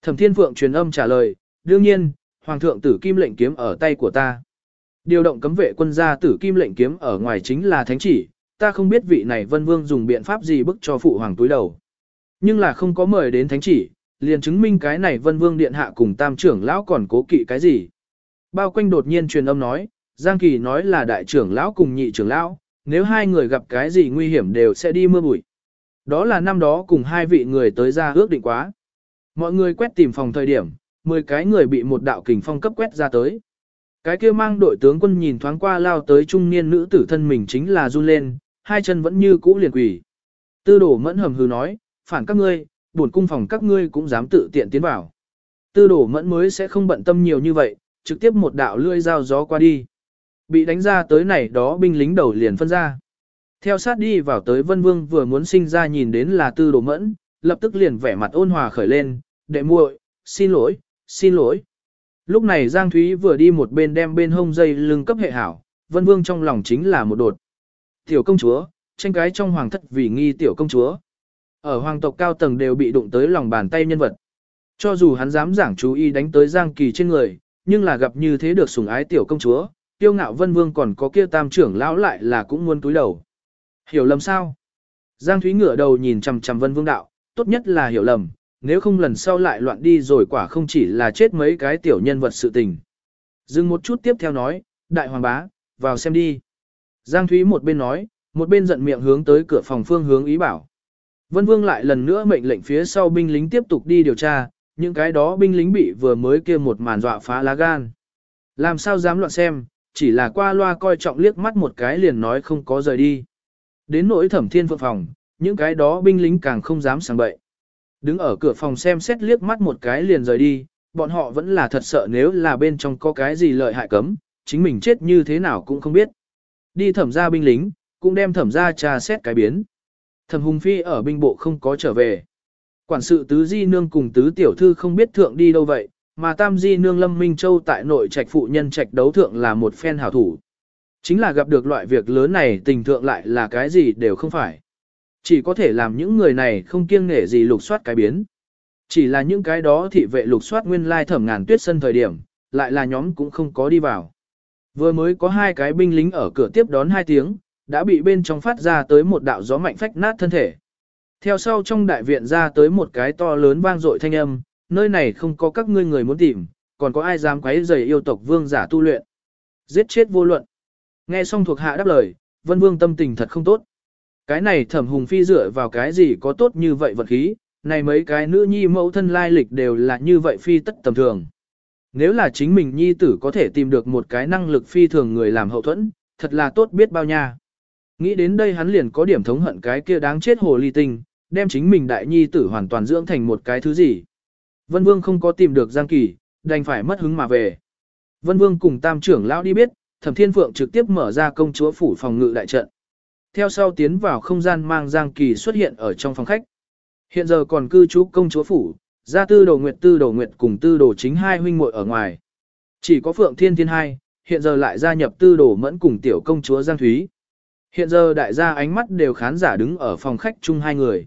Thẩm thiên phượng truyền âm trả lời, đương nhiên, hoàng thượng tử kim lệnh kiếm ở tay của ta. Điều động cấm vệ quân gia tử kim lệnh kiếm ở ngoài chính là thánh chỉ, ta không biết vị này vân vương dùng biện pháp gì bức cho phụ hoàng túi đầu. Nhưng là không có mời đến thánh chỉ, liền chứng minh cái này vân vương điện hạ cùng tam trưởng lão còn cố kỵ cái gì. Bao quanh đột nhiên truyền âm nói, Giang Kỳ nói là đại trưởng lão cùng nhị trưởng lão, nếu hai người gặp cái gì nguy hiểm đều sẽ đi mưa bụi. Đó là năm đó cùng hai vị người tới ra ước định quá. Mọi người quét tìm phòng thời điểm, 10 cái người bị một đạo kình phong cấp quét ra tới. Cái kia mang đội tướng quân nhìn thoáng qua lao tới trung niên nữ tử thân mình chính là run lên, hai chân vẫn như cũ liền quỷ. Tư đổ mẫn hầm hừ nói, phản các ngươi, buồn cung phòng các ngươi cũng dám tự tiện tiến vào. Tư đổ mẫn mới sẽ không bận tâm nhiều như vậy, trực tiếp một đạo lươi dao gió qua đi. Bị đánh ra tới này đó binh lính đầu liền phân ra. Theo sát đi vào tới Vân Vương vừa muốn sinh ra nhìn đến là tư đồ mẫn, lập tức liền vẻ mặt ôn hòa khởi lên, đệ muội, xin lỗi, xin lỗi. Lúc này Giang Thúy vừa đi một bên đem bên hông dây lưng cấp hệ hảo, Vân Vương trong lòng chính là một đột. Tiểu công chúa, tranh cái trong hoàng thất vì nghi tiểu công chúa. Ở hoàng tộc cao tầng đều bị đụng tới lòng bàn tay nhân vật. Cho dù hắn dám giảng chú ý đánh tới Giang Kỳ trên người, nhưng là gặp như thế được sủng ái tiểu công chúa, tiêu ngạo vân vương còn có kia tam trưởng lão lại là cũng muốn túi đầu. Hiểu lầm sao? Giang Thúy ngửa đầu nhìn chằm chằm vân vương đạo, tốt nhất là hiểu lầm, nếu không lần sau lại loạn đi rồi quả không chỉ là chết mấy cái tiểu nhân vật sự tình. Dừng một chút tiếp theo nói, đại hoàng bá, vào xem đi. Giang Thúy một bên nói, một bên giận miệng hướng tới cửa phòng phương hướng ý bảo. Vân Vương lại lần nữa mệnh lệnh phía sau binh lính tiếp tục đi điều tra, những cái đó binh lính bị vừa mới kia một màn dọa phá lá gan. Làm sao dám loạn xem, chỉ là qua loa coi trọng liếc mắt một cái liền nói không có rời đi. Đến nỗi thẩm thiên phượng phòng, những cái đó binh lính càng không dám sang bậy. Đứng ở cửa phòng xem xét liếc mắt một cái liền rời đi, bọn họ vẫn là thật sợ nếu là bên trong có cái gì lợi hại cấm, chính mình chết như thế nào cũng không biết. Đi thẩm ra binh lính, cũng đem thẩm ra tra xét cái biến. Thẩm Hùng Phi ở binh bộ không có trở về. Quản sự tứ di nương cùng tứ tiểu thư không biết thượng đi đâu vậy, mà tam di nương Lâm Minh Châu tại nội trạch phụ nhân trạch đấu thượng là một phen hảo thủ. Chính là gặp được loại việc lớn này tình thượng lại là cái gì đều không phải. Chỉ có thể làm những người này không kiêng nể gì lục soát cái biến. Chỉ là những cái đó thị vệ lục soát nguyên lai thẩm ngàn tuyết sân thời điểm, lại là nhóm cũng không có đi vào. Vừa mới có hai cái binh lính ở cửa tiếp đón hai tiếng, đã bị bên trong phát ra tới một đạo gió mạnh phách nát thân thể. Theo sau trong đại viện ra tới một cái to lớn vang dội thanh âm, nơi này không có các ngươi người muốn tìm, còn có ai dám quấy rầy yêu tộc vương giả tu luyện. Giết chết vô luận. Nghe xong thuộc hạ đáp lời, vân vương tâm tình thật không tốt. Cái này thẩm hùng phi dựa vào cái gì có tốt như vậy vật khí, này mấy cái nữ nhi mẫu thân lai lịch đều là như vậy phi tất tầm thường. Nếu là chính mình nhi tử có thể tìm được một cái năng lực phi thường người làm hậu thuẫn, thật là tốt biết bao nha. Nghĩ đến đây hắn liền có điểm thống hận cái kia đáng chết hồ ly tinh, đem chính mình đại nhi tử hoàn toàn dưỡng thành một cái thứ gì. Vân Vương không có tìm được Giang Kỳ, đành phải mất hứng mà về. Vân Vương cùng tam trưởng lão đi biết, Thẩm Thiên Phượng trực tiếp mở ra công chúa phủ phòng ngự đại trận. Theo sau tiến vào không gian mang Giang Kỳ xuất hiện ở trong phòng khách. Hiện giờ còn cư trú công chúa phủ, gia tư đồ nguyệt tư đồ nguyệt cùng tư đồ chính hai huynh muội ở ngoài. Chỉ có Phượng Thiên Thiên hai, hiện giờ lại gia nhập tư đồ mẫn cùng tiểu công chúa Giang Thúy. Hiện giờ đại gia ánh mắt đều khán giả đứng ở phòng khách chung hai người.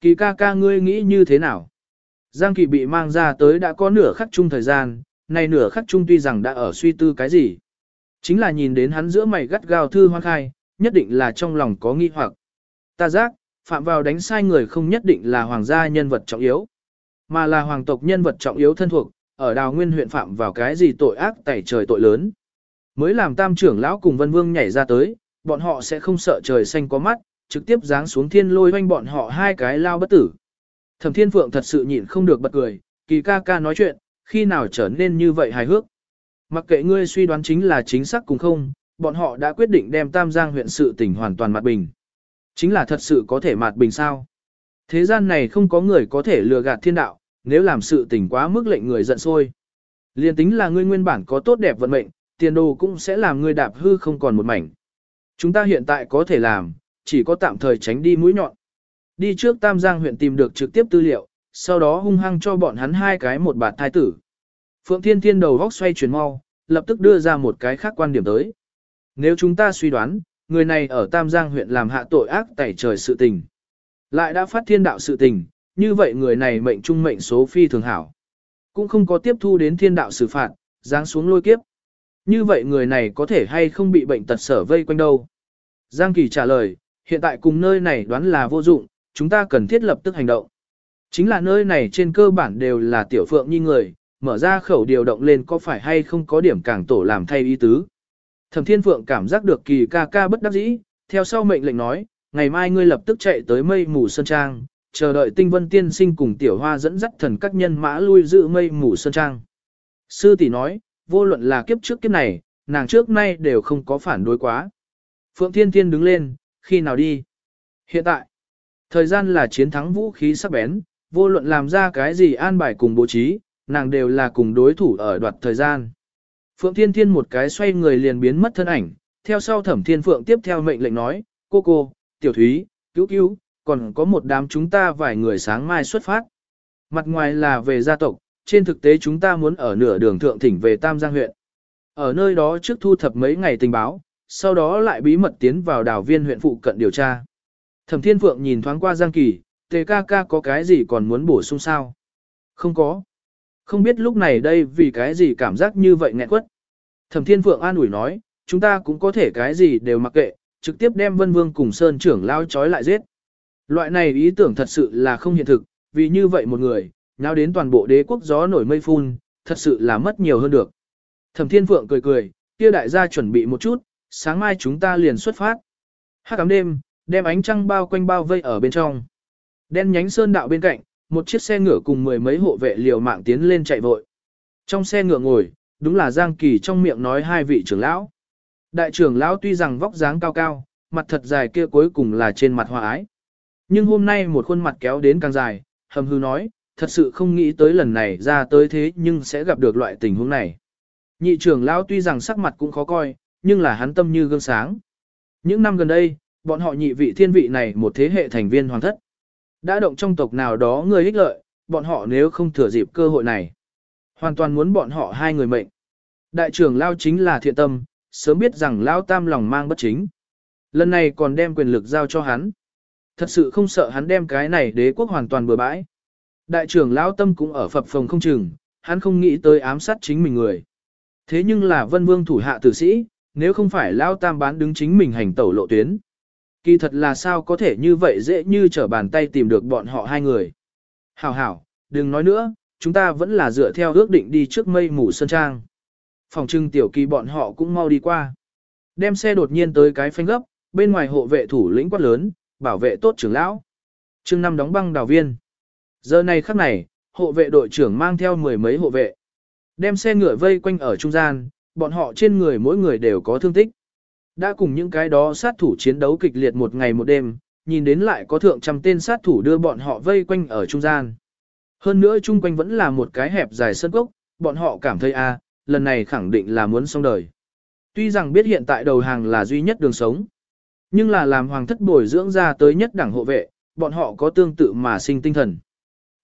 Kỳ ca ca ngươi nghĩ như thế nào? Giang Kỳ bị mang ra tới đã có nửa khắc chung thời gian, này nửa khắc chung tuy rằng đã ở suy tư cái gì. Chính là nhìn đến hắn giữa mày gắt gao thư hoang khai, nhất định là trong lòng có nghi hoặc. Ta giác, phạm vào đánh sai người không nhất định là hoàng gia nhân vật trọng yếu, mà là hoàng tộc nhân vật trọng yếu thân thuộc, ở đào nguyên huyện phạm vào cái gì tội ác tẩy trời tội lớn. Mới làm tam trưởng lão cùng vân vương nhảy ra tới, bọn họ sẽ không sợ trời xanh có mắt, trực tiếp giáng xuống thiên lôi hoanh bọn họ hai cái lao bất tử. Thẩm Thiên Phượng thật sự nhịn không được bật cười, kỳ ca ca nói chuyện, khi nào trở nên như vậy hài hước. Mặc kệ ngươi suy đoán chính là chính xác cùng không, bọn họ đã quyết định đem Tam Giang huyện sự tỉnh hoàn toàn mặt bình. Chính là thật sự có thể mặt bình sao. Thế gian này không có người có thể lừa gạt thiên đạo, nếu làm sự tình quá mức lệnh người giận sôi. Liên tính là ngươi nguyên bản có tốt đẹp vận mệnh, tiền đồ cũng sẽ làm ngươi đạp hư không còn một mảnh. Chúng ta hiện tại có thể làm, chỉ có tạm thời tránh đi mũi nhọn. Đi trước Tam Giang huyện tìm được trực tiếp tư liệu, sau đó hung hăng cho bọn hắn hai cái một bạt thai tử. Phượng Thiên Thiên đầu góc xoay chuyển mau, lập tức đưa ra một cái khác quan điểm tới. Nếu chúng ta suy đoán, người này ở Tam Giang huyện làm hạ tội ác tẩy trời sự tình. Lại đã phát thiên đạo sự tình, như vậy người này mệnh trung mệnh số phi thường hảo. Cũng không có tiếp thu đến thiên đạo xử phạt, giáng xuống lôi kiếp. Như vậy người này có thể hay không bị bệnh tật sở vây quanh đâu. Giang Kỳ trả lời, hiện tại cùng nơi này đoán là vô dụng, chúng ta cần thiết lập tức hành động. Chính là nơi này trên cơ bản đều là tiểu phượng như người, mở ra khẩu điều động lên có phải hay không có điểm càng tổ làm thay ý tứ. Thẩm Thiên Phượng cảm giác được kỳ ca ca bất đắc dĩ, theo sau mệnh lệnh nói, ngày mai ngươi lập tức chạy tới mây mù sơn trang, chờ đợi tinh vân tiên sinh cùng tiểu hoa dẫn dắt thần các nhân mã lui giữ mây mù sơn trang. Sư tỷ nói, vô luận là kiếp trước kiếp này, nàng trước nay đều không có phản đối quá. Phượng Thiên Thiên đứng lên, khi nào đi? Hiện tại, thời gian là chiến thắng vũ khí sắc bén, vô luận làm ra cái gì an bài cùng bố trí, nàng đều là cùng đối thủ ở đoạt thời gian. Phượng Thiên Thiên một cái xoay người liền biến mất thân ảnh, theo sau thẩm thiên phượng tiếp theo mệnh lệnh nói, cô cô, tiểu thúy, cứu cứu, còn có một đám chúng ta vài người sáng mai xuất phát. Mặt ngoài là về gia tộc, trên thực tế chúng ta muốn ở nửa đường thượng thỉnh về Tam Giang huyện. Ở nơi đó trước thu thập mấy ngày tình báo, sau đó lại bí mật tiến vào đảo viên huyện phụ cận điều tra. Thẩm Thiên Phượng nhìn thoáng qua Giang Kỳ, tề ca ca có cái gì còn muốn bổ sung sao? Không có. Không biết lúc này đây vì cái gì cảm giác như vậy nghẹn quất. Thẩm Thiên Phượng an ủi nói, chúng ta cũng có thể cái gì đều mặc kệ, trực tiếp đem Vân Vương cùng Sơn trưởng lao chói lại giết. Loại này ý tưởng thật sự là không hiện thực, vì như vậy một người, nháo đến toàn bộ đế quốc gió nổi mây phun, thật sự là mất nhiều hơn được. Thẩm Thiên Phượng cười cười, kia đại gia chuẩn bị một chút, sáng mai chúng ta liền xuất phát. Hắc ám đêm, đem ánh trăng bao quanh bao vây ở bên trong. Đen nhánh sơn đạo bên cạnh, một chiếc xe ngựa cùng mười mấy hộ vệ liều mạng tiến lên chạy vội. Trong xe ngựa ngồi, đúng là Giang Kỳ trong miệng nói hai vị trưởng lão. Đại trưởng lão tuy rằng vóc dáng cao cao, mặt thật dài kia cuối cùng là trên mặt hòa ái. Nhưng hôm nay một khuôn mặt kéo đến càng dài, hầm hư nói, thật sự không nghĩ tới lần này ra tới thế nhưng sẽ gặp được loại tình huống này. Nhị trưởng lão tuy rằng sắc mặt cũng khó coi, nhưng là hắn tâm như gương sáng. Những năm gần đây, bọn họ nhị vị thiên vị này một thế hệ thành viên hoàng thất. Đã động trong tộc nào đó người ích lợi, bọn họ nếu không thừa dịp cơ hội này. Hoàn toàn muốn bọn họ hai người mệnh. Đại trưởng lao chính là thiện tâm, sớm biết rằng lao tam lòng mang bất chính. Lần này còn đem quyền lực giao cho hắn. Thật sự không sợ hắn đem cái này đế quốc hoàn toàn bừa bãi. Đại trưởng lao tâm cũng ở phập phòng không chừng, hắn không nghĩ tới ám sát chính mình người. Thế nhưng là vân vương thủ hạ tử sĩ, nếu không phải lao tam bán đứng chính mình hành tẩu lộ tuyến. Kỳ thật là sao có thể như vậy dễ như trở bàn tay tìm được bọn họ hai người. Hảo hảo, đừng nói nữa, chúng ta vẫn là dựa theo ước định đi trước mây mù sơn trang. Phòng trưng tiểu kỳ bọn họ cũng mau đi qua. Đem xe đột nhiên tới cái phanh gấp, bên ngoài hộ vệ thủ lĩnh quát lớn, bảo vệ tốt trưởng lão. Trương năm đóng băng đào viên. Giờ này khắc này, hộ vệ đội trưởng mang theo mười mấy hộ vệ. Đem xe ngựa vây quanh ở trung gian, bọn họ trên người mỗi người đều có thương tích. Đã cùng những cái đó sát thủ chiến đấu kịch liệt một ngày một đêm, nhìn đến lại có thượng trăm tên sát thủ đưa bọn họ vây quanh ở trung gian. Hơn nữa chung quanh vẫn là một cái hẹp dài sân cốc, bọn họ cảm thấy a, lần này khẳng định là muốn xong đời. Tuy rằng biết hiện tại đầu hàng là duy nhất đường sống, nhưng là làm hoàng thất bồi dưỡng ra tới nhất đẳng hộ vệ, bọn họ có tương tự mà sinh tinh thần.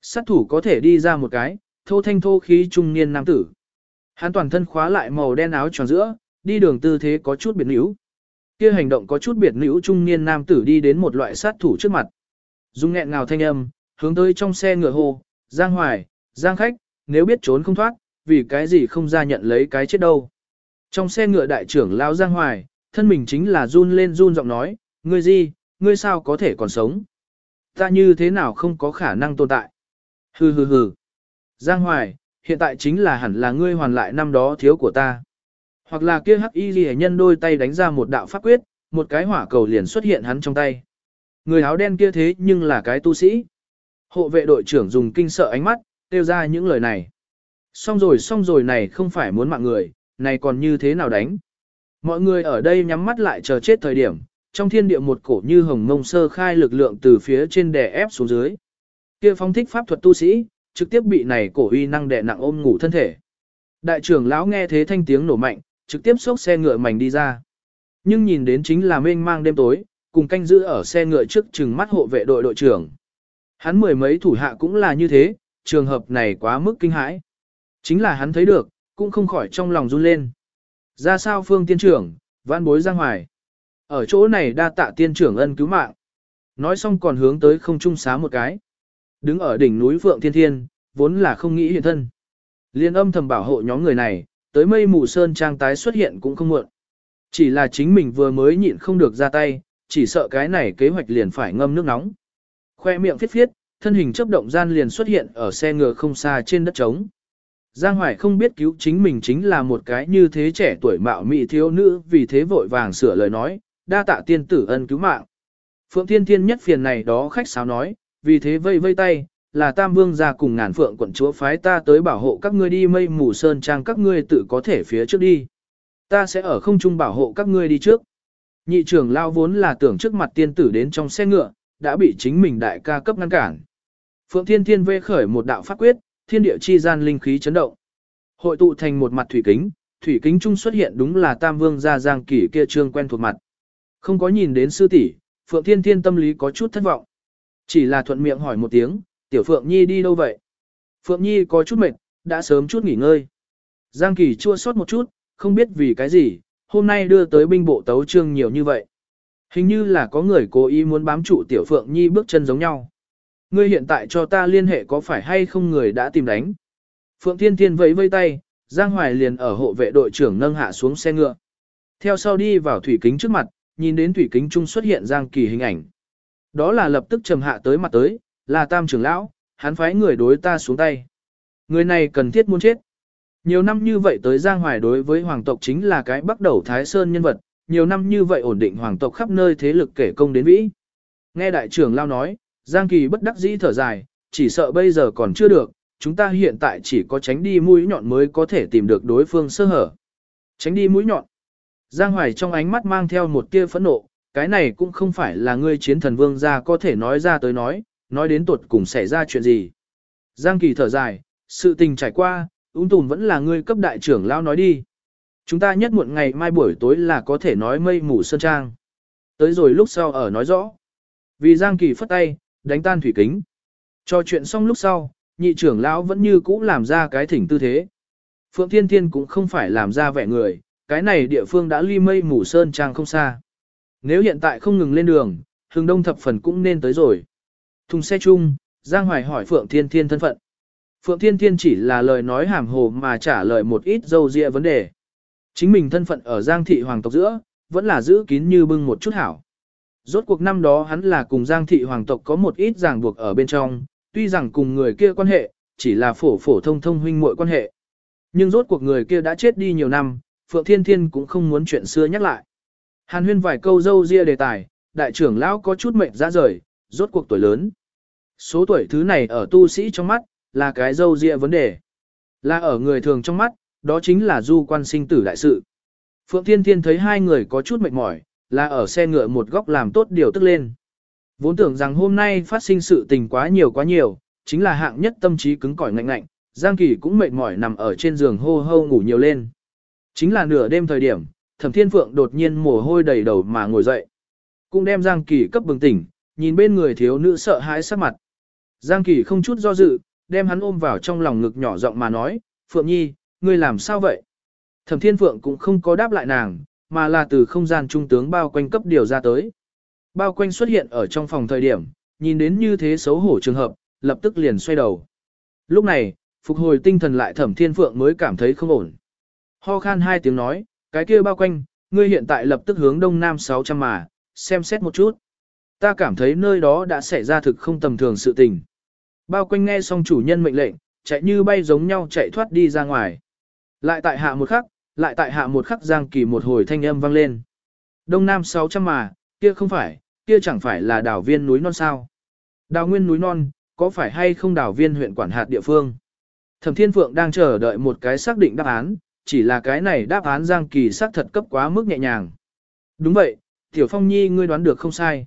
Sát thủ có thể đi ra một cái, thô thanh thô khí trung niên nam tử. Hắn toàn thân khóa lại màu đen áo tròn giữa, đi đường tư thế có chút biệt níu. Kia hành động có chút biệt nữ trung niên nam tử đi đến một loại sát thủ trước mặt. Dung nghẹn ngào thanh âm, hướng tới trong xe ngựa hồ, Giang Hoài, Giang Khách, nếu biết trốn không thoát, vì cái gì không ra nhận lấy cái chết đâu. Trong xe ngựa đại trưởng lao Giang Hoài, thân mình chính là run lên run giọng nói, ngươi gì, ngươi sao có thể còn sống? Ta như thế nào không có khả năng tồn tại? Hừ hừ hừ. Giang Hoài, hiện tại chính là hẳn là ngươi hoàn lại năm đó thiếu của ta. Hoặc là kia hắc y ghi nhân đôi tay đánh ra một đạo pháp quyết, một cái hỏa cầu liền xuất hiện hắn trong tay. Người áo đen kia thế nhưng là cái tu sĩ. Hộ vệ đội trưởng dùng kinh sợ ánh mắt, tiêu ra những lời này. Xong rồi xong rồi này không phải muốn mạng người, này còn như thế nào đánh. Mọi người ở đây nhắm mắt lại chờ chết thời điểm, trong thiên địa một cổ như hồng mông sơ khai lực lượng từ phía trên đè ép xuống dưới. Kia phong thích pháp thuật tu sĩ, trực tiếp bị này cổ uy năng đè nặng ôm ngủ thân thể. Đại trưởng lão nghe thế thanh tiếng nổ mạnh, trực tiếp xốc xe ngựa mảnh đi ra. Nhưng nhìn đến chính là mênh mang đêm tối, cùng canh giữ ở xe ngựa trước chừng mắt hộ vệ đội đội trưởng. Hắn mười mấy thủ hạ cũng là như thế, trường hợp này quá mức kinh hãi. Chính là hắn thấy được, cũng không khỏi trong lòng run lên. Ra sao phương tiên trưởng, văn bối giang hoài. Ở chỗ này đa tạ tiên trưởng ân cứu mạng. Nói xong còn hướng tới không trung xá một cái. Đứng ở đỉnh núi Phượng Thiên Thiên, vốn là không nghĩ hiện thân. Liên âm thầm bảo hộ nhóm người này, tới mây mù sơn trang tái xuất hiện cũng không muộn. Chỉ là chính mình vừa mới nhịn không được ra tay, chỉ sợ cái này kế hoạch liền phải ngâm nước nóng. Khoe miệng phiết phiết, thân hình chấp động gian liền xuất hiện ở xe ngựa không xa trên đất trống. Giang Hoài không biết cứu chính mình chính là một cái như thế trẻ tuổi mạo mị thiếu nữ vì thế vội vàng sửa lời nói, đa tạ tiên tử ân cứu mạng. Phượng Thiên Thiên nhất phiền này đó khách sáo nói, vì thế vây vây tay, là Tam Vương ra cùng ngàn phượng quận chúa phái ta tới bảo hộ các ngươi đi mây mù sơn trang các ngươi tự có thể phía trước đi. Ta sẽ ở không trung bảo hộ các ngươi đi trước. Nhị trưởng lao vốn là tưởng trước mặt tiên tử đến trong xe ngựa, đã bị chính mình đại ca cấp ngăn cản. Phượng Thiên Thiên vê khởi một đạo pháp quyết, thiên địa chi gian linh khí chấn động. Hội tụ thành một mặt thủy kính, thủy kính trung xuất hiện đúng là Tam Vương gia Giang Kỷ kia trương quen thuộc mặt. Không có nhìn đến sư tỷ, Phượng Thiên Thiên tâm lý có chút thất vọng. Chỉ là thuận miệng hỏi một tiếng, tiểu Phượng Nhi đi đâu vậy? Phượng Nhi có chút mệt, đã sớm chút nghỉ ngơi. Giang Kỳ chua sót một chút, không biết vì cái gì, hôm nay đưa tới binh bộ tấu trương nhiều như vậy. Hình như là có người cố ý muốn bám trụ tiểu Phượng Nhi bước chân giống nhau. Ngươi hiện tại cho ta liên hệ có phải hay không người đã tìm đánh. Phượng Thiên Thiên vẫy vây tay, Giang Hoài liền ở hộ vệ đội trưởng nâng hạ xuống xe ngựa. Theo sau đi vào thủy kính trước mặt, nhìn đến thủy kính trung xuất hiện Giang Kỳ hình ảnh. Đó là lập tức trầm hạ tới mặt tới, là tam trưởng lão, hắn phái người đối ta xuống tay. Người này cần thiết muốn chết. Nhiều năm như vậy tới Giang Hoài đối với hoàng tộc chính là cái bắt đầu Thái Sơn nhân vật, nhiều năm như vậy ổn định hoàng tộc khắp nơi thế lực kể công đến vĩ. Nghe đại trưởng lao nói, Giang Kỳ bất đắc dĩ thở dài, chỉ sợ bây giờ còn chưa được, chúng ta hiện tại chỉ có tránh đi mũi nhọn mới có thể tìm được đối phương sơ hở. Tránh đi mũi nhọn. Giang Hoài trong ánh mắt mang theo một tia phẫn nộ, cái này cũng không phải là ngươi chiến thần vương gia có thể nói ra tới nói, nói đến tuột cùng xảy ra chuyện gì. Giang Kỳ thở dài, sự tình trải qua, ung tùm vẫn là ngươi cấp đại trưởng lão nói đi. Chúng ta nhất muộn ngày mai buổi tối là có thể nói mây mù sơn trang. Tới rồi lúc sau ở nói rõ. Vì Giang Kỳ phất tay, đánh tan thủy kính. Cho chuyện xong lúc sau, nhị trưởng lão vẫn như cũ làm ra cái thỉnh tư thế. Phượng Thiên Thiên cũng không phải làm ra vẻ người, cái này địa phương đã ly mây mù sơn trang không xa. Nếu hiện tại không ngừng lên đường, hừng đông thập phần cũng nên tới rồi. Thùng xe chung, Giang Hoài hỏi Phượng Thiên Thiên thân phận. Phượng Thiên Thiên chỉ là lời nói hàm hồ mà trả lời một ít dâu dịa vấn đề. Chính mình thân phận ở Giang thị hoàng tộc giữa, vẫn là giữ kín như bưng một chút hảo. Rốt cuộc năm đó hắn là cùng Giang thị hoàng tộc có một ít ràng buộc ở bên trong, tuy rằng cùng người kia quan hệ, chỉ là phổ phổ thông thông huynh muội quan hệ. Nhưng rốt cuộc người kia đã chết đi nhiều năm, Phượng Thiên Thiên cũng không muốn chuyện xưa nhắc lại. Hàn huyên vài câu dâu ria đề tài, đại trưởng lão có chút mệnh ra rời, rốt cuộc tuổi lớn. Số tuổi thứ này ở tu sĩ trong mắt, là cái dâu dịa vấn đề. Là ở người thường trong mắt, đó chính là du quan sinh tử đại sự. Phượng Thiên Thiên thấy hai người có chút mệt mỏi, là ở xe ngựa một góc làm tốt điều tức lên. Vốn tưởng rằng hôm nay phát sinh sự tình quá nhiều quá nhiều, chính là hạng nhất tâm trí cứng cỏi ngạnh ngạnh, Giang Kỳ cũng mệt mỏi nằm ở trên giường hô hô ngủ nhiều lên. Chính là nửa đêm thời điểm, Thẩm Thiên Phượng đột nhiên mồ hôi đầy đầu mà ngồi dậy. Cũng đem Giang Kỳ cấp bừng tỉnh, nhìn bên người thiếu nữ sợ hãi sắc mặt. Giang Kỳ không chút do dự, đem hắn ôm vào trong lòng ngực nhỏ giọng mà nói, Phượng Nhi, ngươi làm sao vậy? Thẩm Thiên Phượng cũng không có đáp lại nàng, mà là từ không gian trung tướng bao quanh cấp điều ra tới. Bao quanh xuất hiện ở trong phòng thời điểm, nhìn đến như thế xấu hổ trường hợp, lập tức liền xoay đầu. Lúc này, phục hồi tinh thần lại Thẩm Thiên Phượng mới cảm thấy không ổn. Ho khan hai tiếng nói, cái kia bao quanh, ngươi hiện tại lập tức hướng đông nam 600 mà, xem xét một chút. Ta cảm thấy nơi đó đã xảy ra thực không tầm thường sự tình. Bao quanh nghe xong chủ nhân mệnh lệnh, chạy như bay giống nhau chạy thoát đi ra ngoài. Lại tại hạ một khắc, lại tại hạ một khắc giang kỳ một hồi thanh âm vang lên. Đông Nam 600 mà, kia không phải, kia chẳng phải là đảo viên núi non sao. Đào nguyên núi non, có phải hay không đảo viên huyện quản hạt địa phương? Thẩm Thiên Phượng đang chờ đợi một cái xác định đáp án, chỉ là cái này đáp án Giang Kỳ xác thật cấp quá mức nhẹ nhàng. Đúng vậy, Tiểu Phong Nhi ngươi đoán được không sai.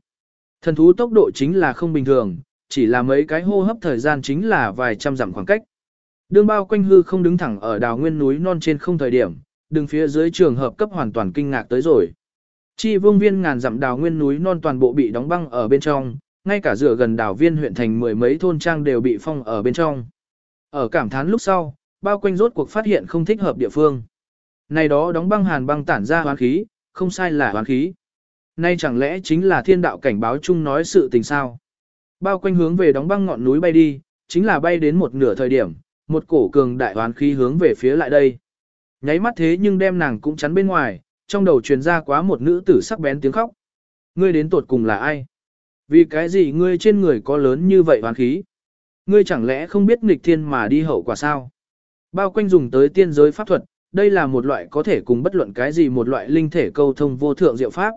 Thần thú tốc độ chính là không bình thường, chỉ là mấy cái hô hấp thời gian chính là vài trăm dặm khoảng cách. Đường bao quanh hư không đứng thẳng ở đào nguyên núi non trên không thời điểm, đường phía dưới trường hợp cấp hoàn toàn kinh ngạc tới rồi. Chi vương viên ngàn dặm đào nguyên núi non toàn bộ bị đóng băng ở bên trong, ngay cả rửa gần đảo viên huyện thành mười mấy thôn trang đều bị phong ở bên trong. Ở cảm thán lúc sau, bao quanh rốt cuộc phát hiện không thích hợp địa phương. Này đó đóng băng hàn băng tản ra hoán khí, không sai là hoán khí. Nay chẳng lẽ chính là thiên đạo cảnh báo chung nói sự tình sao? Bao quanh hướng về đóng băng ngọn núi bay đi, chính là bay đến một nửa thời điểm, một cổ cường đại hoán khí hướng về phía lại đây. Nháy mắt thế nhưng đem nàng cũng chắn bên ngoài, trong đầu truyền ra quá một nữ tử sắc bén tiếng khóc. Ngươi đến tột cùng là ai? Vì cái gì ngươi trên người có lớn như vậy hoán khí? Ngươi chẳng lẽ không biết nghịch thiên mà đi hậu quả sao? Bao quanh dùng tới tiên giới pháp thuật, đây là một loại có thể cùng bất luận cái gì một loại linh thể câu thông vô thượng diệu pháp.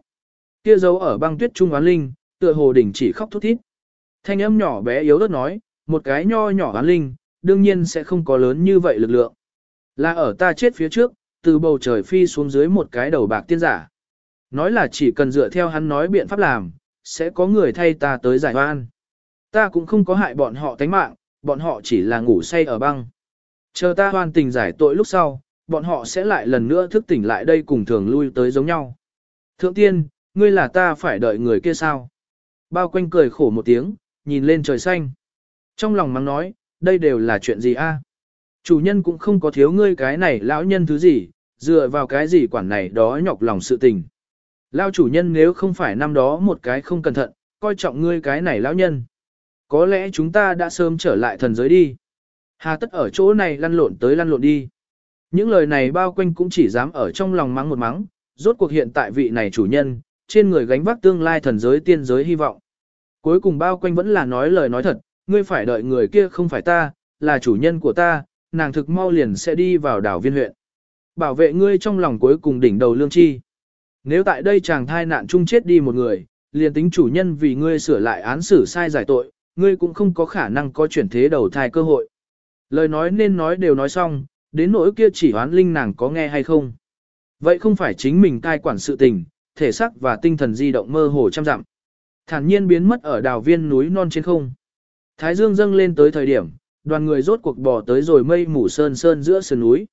Kia dấu ở băng tuyết trung oán linh, tựa hồ đỉnh chỉ khóc thút thít. Thanh âm nhỏ bé yếu ớt nói, một cái nho nhỏ oán linh, đương nhiên sẽ không có lớn như vậy lực lượng. Là ở ta chết phía trước, từ bầu trời phi xuống dưới một cái đầu bạc tiên giả. Nói là chỉ cần dựa theo hắn nói biện pháp làm, sẽ có người thay ta tới giải oan. Ta cũng không có hại bọn họ tánh mạng, bọn họ chỉ là ngủ say ở băng. Chờ ta hoàn tình giải tội lúc sau, bọn họ sẽ lại lần nữa thức tỉnh lại đây cùng thường lui tới giống nhau. Thượng tiên, ngươi là ta phải đợi người kia sao? Bao quanh cười khổ một tiếng, nhìn lên trời xanh. Trong lòng mắng nói, đây đều là chuyện gì a? Chủ nhân cũng không có thiếu ngươi cái này lão nhân thứ gì, dựa vào cái gì quản này đó nhọc lòng sự tình. Lão chủ nhân nếu không phải năm đó một cái không cẩn thận, coi trọng ngươi cái này lão nhân. Có lẽ chúng ta đã sớm trở lại thần giới đi. Hà tất ở chỗ này lăn lộn tới lăn lộn đi. Những lời này bao quanh cũng chỉ dám ở trong lòng mắng một mắng, rốt cuộc hiện tại vị này chủ nhân, trên người gánh vác tương lai thần giới tiên giới hy vọng. Cuối cùng bao quanh vẫn là nói lời nói thật, ngươi phải đợi người kia không phải ta, là chủ nhân của ta, nàng thực mau liền sẽ đi vào đảo viên huyện. Bảo vệ ngươi trong lòng cuối cùng đỉnh đầu lương chi. Nếu tại đây chàng thai nạn chung chết đi một người, liền tính chủ nhân vì ngươi sửa lại án xử sai giải tội, ngươi cũng không có khả năng có chuyển thế đầu thai cơ hội. Lời nói nên nói đều nói xong, đến nỗi kia chỉ hoán linh nàng có nghe hay không. Vậy không phải chính mình cai quản sự tình, thể xác và tinh thần di động mơ hồ trăm dặm. Thản nhiên biến mất ở đảo viên núi non trên không. Thái dương dâng lên tới thời điểm, đoàn người rốt cuộc bỏ tới rồi mây mù sơn sơn giữa sườn núi.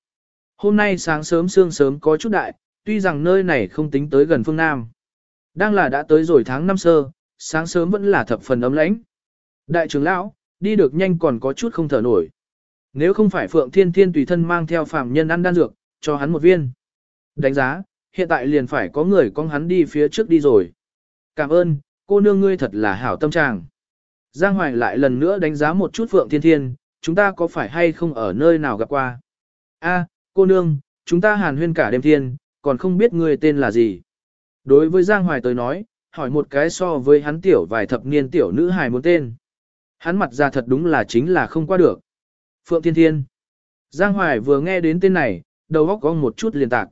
Hôm nay sáng sớm sương sớm có chút đại, tuy rằng nơi này không tính tới gần phương Nam. Đang là đã tới rồi tháng năm sơ, sáng sớm vẫn là thập phần ấm lãnh. Đại trưởng lão, đi được nhanh còn có chút không thở nổi. Nếu không phải Phượng Thiên Thiên tùy thân mang theo phàm nhân ăn đan dược, cho hắn một viên. Đánh giá, hiện tại liền phải có người con hắn đi phía trước đi rồi. Cảm ơn, cô nương ngươi thật là hảo tâm trạng. Giang Hoài lại lần nữa đánh giá một chút Phượng Thiên Thiên, chúng ta có phải hay không ở nơi nào gặp qua? A, cô nương, chúng ta hàn huyên cả đêm thiên, còn không biết ngươi tên là gì. Đối với Giang Hoài tới nói, hỏi một cái so với hắn tiểu vài thập niên tiểu nữ hài muốn tên. Hắn mặt ra thật đúng là chính là không qua được. Phượng Thiên Thiên. Giang Hoài vừa nghe đến tên này, đầu óc cong một chút liền tạc.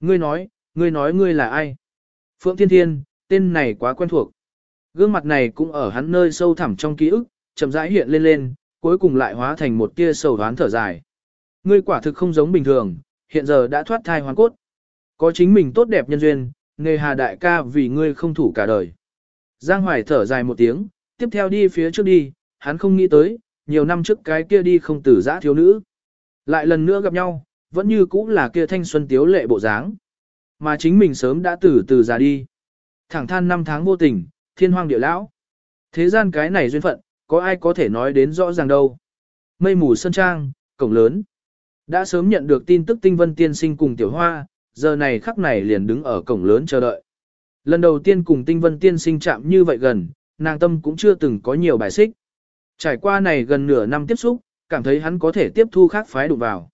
Ngươi nói, ngươi nói ngươi là ai? Phượng Thiên Thiên, tên này quá quen thuộc. Gương mặt này cũng ở hắn nơi sâu thẳm trong ký ức, chậm rãi hiện lên lên, cuối cùng lại hóa thành một tia sầu đoán thở dài. Ngươi quả thực không giống bình thường, hiện giờ đã thoát thai hoàn cốt. Có chính mình tốt đẹp nhân duyên, nghề hà đại ca vì ngươi không thủ cả đời. Giang Hoài thở dài một tiếng, tiếp theo đi phía trước đi, hắn không nghĩ tới, nhiều năm trước cái kia đi không tử giã thiếu nữ. Lại lần nữa gặp nhau, vẫn như cũ là kia thanh xuân tiếu lệ bộ dáng. Mà chính mình sớm đã từ từ già đi. Thẳng than năm tháng vô tình, thiên hoang địa lão. Thế gian cái này duyên phận, có ai có thể nói đến rõ ràng đâu. Mây mù sơn trang, cổng lớn. Đã sớm nhận được tin tức tinh vân tiên sinh cùng tiểu hoa, giờ này khắc này liền đứng ở cổng lớn chờ đợi. Lần đầu tiên cùng tinh vân tiên sinh chạm như vậy gần, nàng tâm cũng chưa từng có nhiều bài xích. Trải qua này gần nửa năm tiếp xúc, cảm thấy hắn có thể tiếp thu khác phái đụng vào.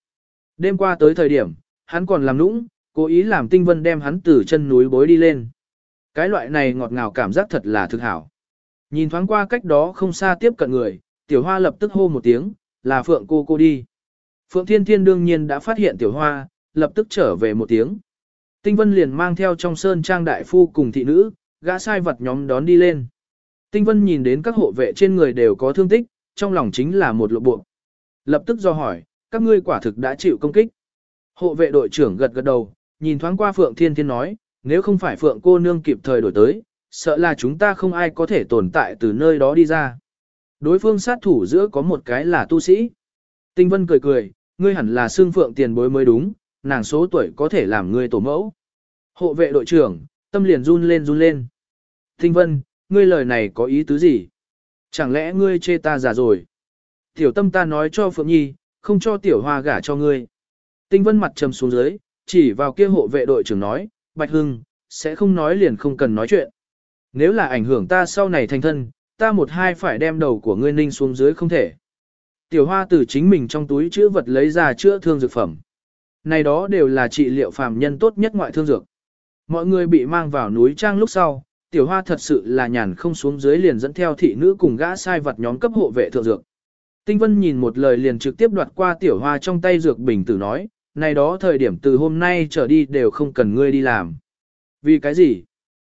Đêm qua tới thời điểm, hắn còn làm nũng, cố ý làm tinh vân đem hắn từ chân núi bối đi lên. Cái loại này ngọt ngào cảm giác thật là thực hảo. Nhìn thoáng qua cách đó không xa tiếp cận người, tiểu hoa lập tức hô một tiếng, là Phượng cô cô đi. Phượng Thiên Thiên đương nhiên đã phát hiện tiểu hoa, lập tức trở về một tiếng. Tinh Vân liền mang theo trong sơn trang đại phu cùng thị nữ, gã sai vật nhóm đón đi lên. Tinh Vân nhìn đến các hộ vệ trên người đều có thương tích, trong lòng chính là một lộ bộ. Lập tức do hỏi, các ngươi quả thực đã chịu công kích. Hộ vệ đội trưởng gật gật đầu, nhìn thoáng qua Phượng Thiên Thiên nói, nếu không phải Phượng cô nương kịp thời đổi tới, sợ là chúng ta không ai có thể tồn tại từ nơi đó đi ra. Đối phương sát thủ giữa có một cái là tu sĩ. Tinh Vân cười cười, ngươi hẳn là xương Phượng tiền bối mới đúng, nàng số tuổi có thể làm ngươi tổ mẫu. Hộ vệ đội trưởng, tâm liền run lên run lên. Tinh Vân, ngươi lời này có ý tứ gì? Chẳng lẽ ngươi chê ta già rồi? Tiểu tâm ta nói cho Phượng Nhi, không cho tiểu hoa gả cho ngươi. Tinh Vân mặt trầm xuống dưới, chỉ vào kia hộ vệ đội trưởng nói, Bạch Hưng, sẽ không nói liền không cần nói chuyện. Nếu là ảnh hưởng ta sau này thành thân, ta một hai phải đem đầu của ngươi ninh xuống dưới không thể. Tiểu hoa từ chính mình trong túi chữa vật lấy ra chữa thương dược phẩm. Này đó đều là trị liệu phàm nhân tốt nhất ngoại thương dược. Mọi người bị mang vào núi trang lúc sau, tiểu hoa thật sự là nhàn không xuống dưới liền dẫn theo thị nữ cùng gã sai vật nhóm cấp hộ vệ thượng dược. Tinh Vân nhìn một lời liền trực tiếp đoạt qua tiểu hoa trong tay dược bình tử nói, này đó thời điểm từ hôm nay trở đi đều không cần ngươi đi làm. Vì cái gì?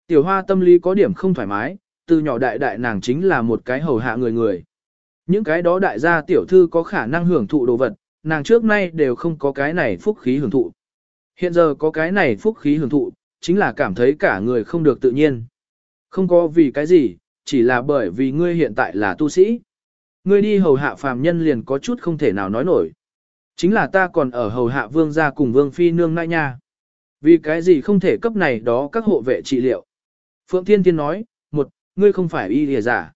Tiểu hoa tâm lý có điểm không thoải mái, từ nhỏ đại đại nàng chính là một cái hầu hạ người người. Những cái đó đại gia tiểu thư có khả năng hưởng thụ đồ vật, nàng trước nay đều không có cái này phúc khí hưởng thụ. Hiện giờ có cái này phúc khí hưởng thụ, chính là cảm thấy cả người không được tự nhiên. Không có vì cái gì, chỉ là bởi vì ngươi hiện tại là tu sĩ. Ngươi đi hầu hạ phàm nhân liền có chút không thể nào nói nổi. Chính là ta còn ở hầu hạ vương gia cùng vương phi nương nai nha. Vì cái gì không thể cấp này đó các hộ vệ trị liệu. Phượng Thiên Thiên nói, một, ngươi không phải y lìa giả.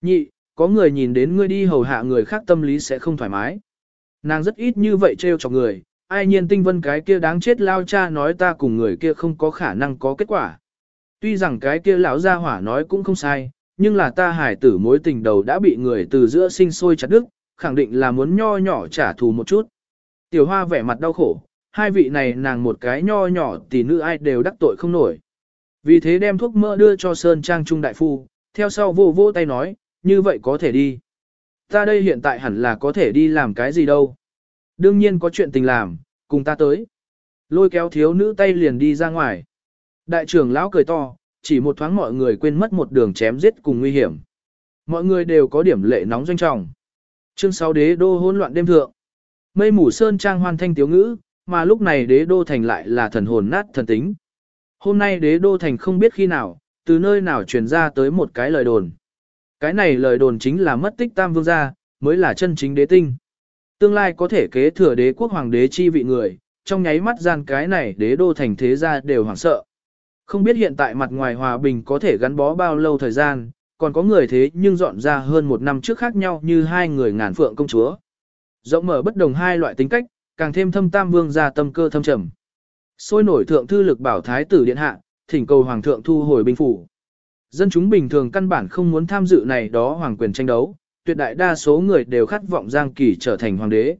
Nhị, có người nhìn đến ngươi đi hầu hạ người khác tâm lý sẽ không thoải mái. Nàng rất ít như vậy trêu chọc người, ai nhiên tinh vân cái kia đáng chết lao cha nói ta cùng người kia không có khả năng có kết quả. Tuy rằng cái kia lão gia hỏa nói cũng không sai, nhưng là ta hải tử mối tình đầu đã bị người từ giữa sinh sôi chặt đứt, khẳng định là muốn nho nhỏ trả thù một chút. Tiểu hoa vẻ mặt đau khổ, hai vị này nàng một cái nho nhỏ tỷ nữ ai đều đắc tội không nổi. Vì thế đem thuốc mỡ đưa cho Sơn Trang Trung Đại Phu, theo sau vô vô tay nói, như vậy có thể đi. Ta đây hiện tại hẳn là có thể đi làm cái gì đâu. Đương nhiên có chuyện tình làm, cùng ta tới. Lôi kéo thiếu nữ tay liền đi ra ngoài. Đại trưởng lão cười to, chỉ một thoáng mọi người quên mất một đường chém giết cùng nguy hiểm. Mọi người đều có điểm lệ nóng doanh trọng. Chương 6 đế đô hỗn loạn đêm thượng. Mây mù sơn trang hoan thanh tiếu ngữ, mà lúc này đế đô thành lại là thần hồn nát thần tính. Hôm nay đế đô thành không biết khi nào, từ nơi nào truyền ra tới một cái lời đồn. Cái này lời đồn chính là mất tích tam vương gia, mới là chân chính đế tinh. Tương lai có thể kế thừa đế quốc hoàng đế chi vị người, trong nháy mắt gian cái này đế đô thành thế gia đều hoảng sợ. Không biết hiện tại mặt ngoài hòa bình có thể gắn bó bao lâu thời gian, còn có người thế nhưng dọn ra hơn một năm trước khác nhau như hai người ngàn phượng công chúa. Rộng mở bất đồng hai loại tính cách, càng thêm thâm tam vương gia tâm cơ thâm trầm. Sôi nổi thượng thư lực bảo thái tử điện hạ, thỉnh cầu hoàng thượng thu hồi binh phủ. Dân chúng bình thường căn bản không muốn tham dự này đó hoàng quyền tranh đấu, tuyệt đại đa số người đều khát vọng Giang Kỳ trở thành hoàng đế.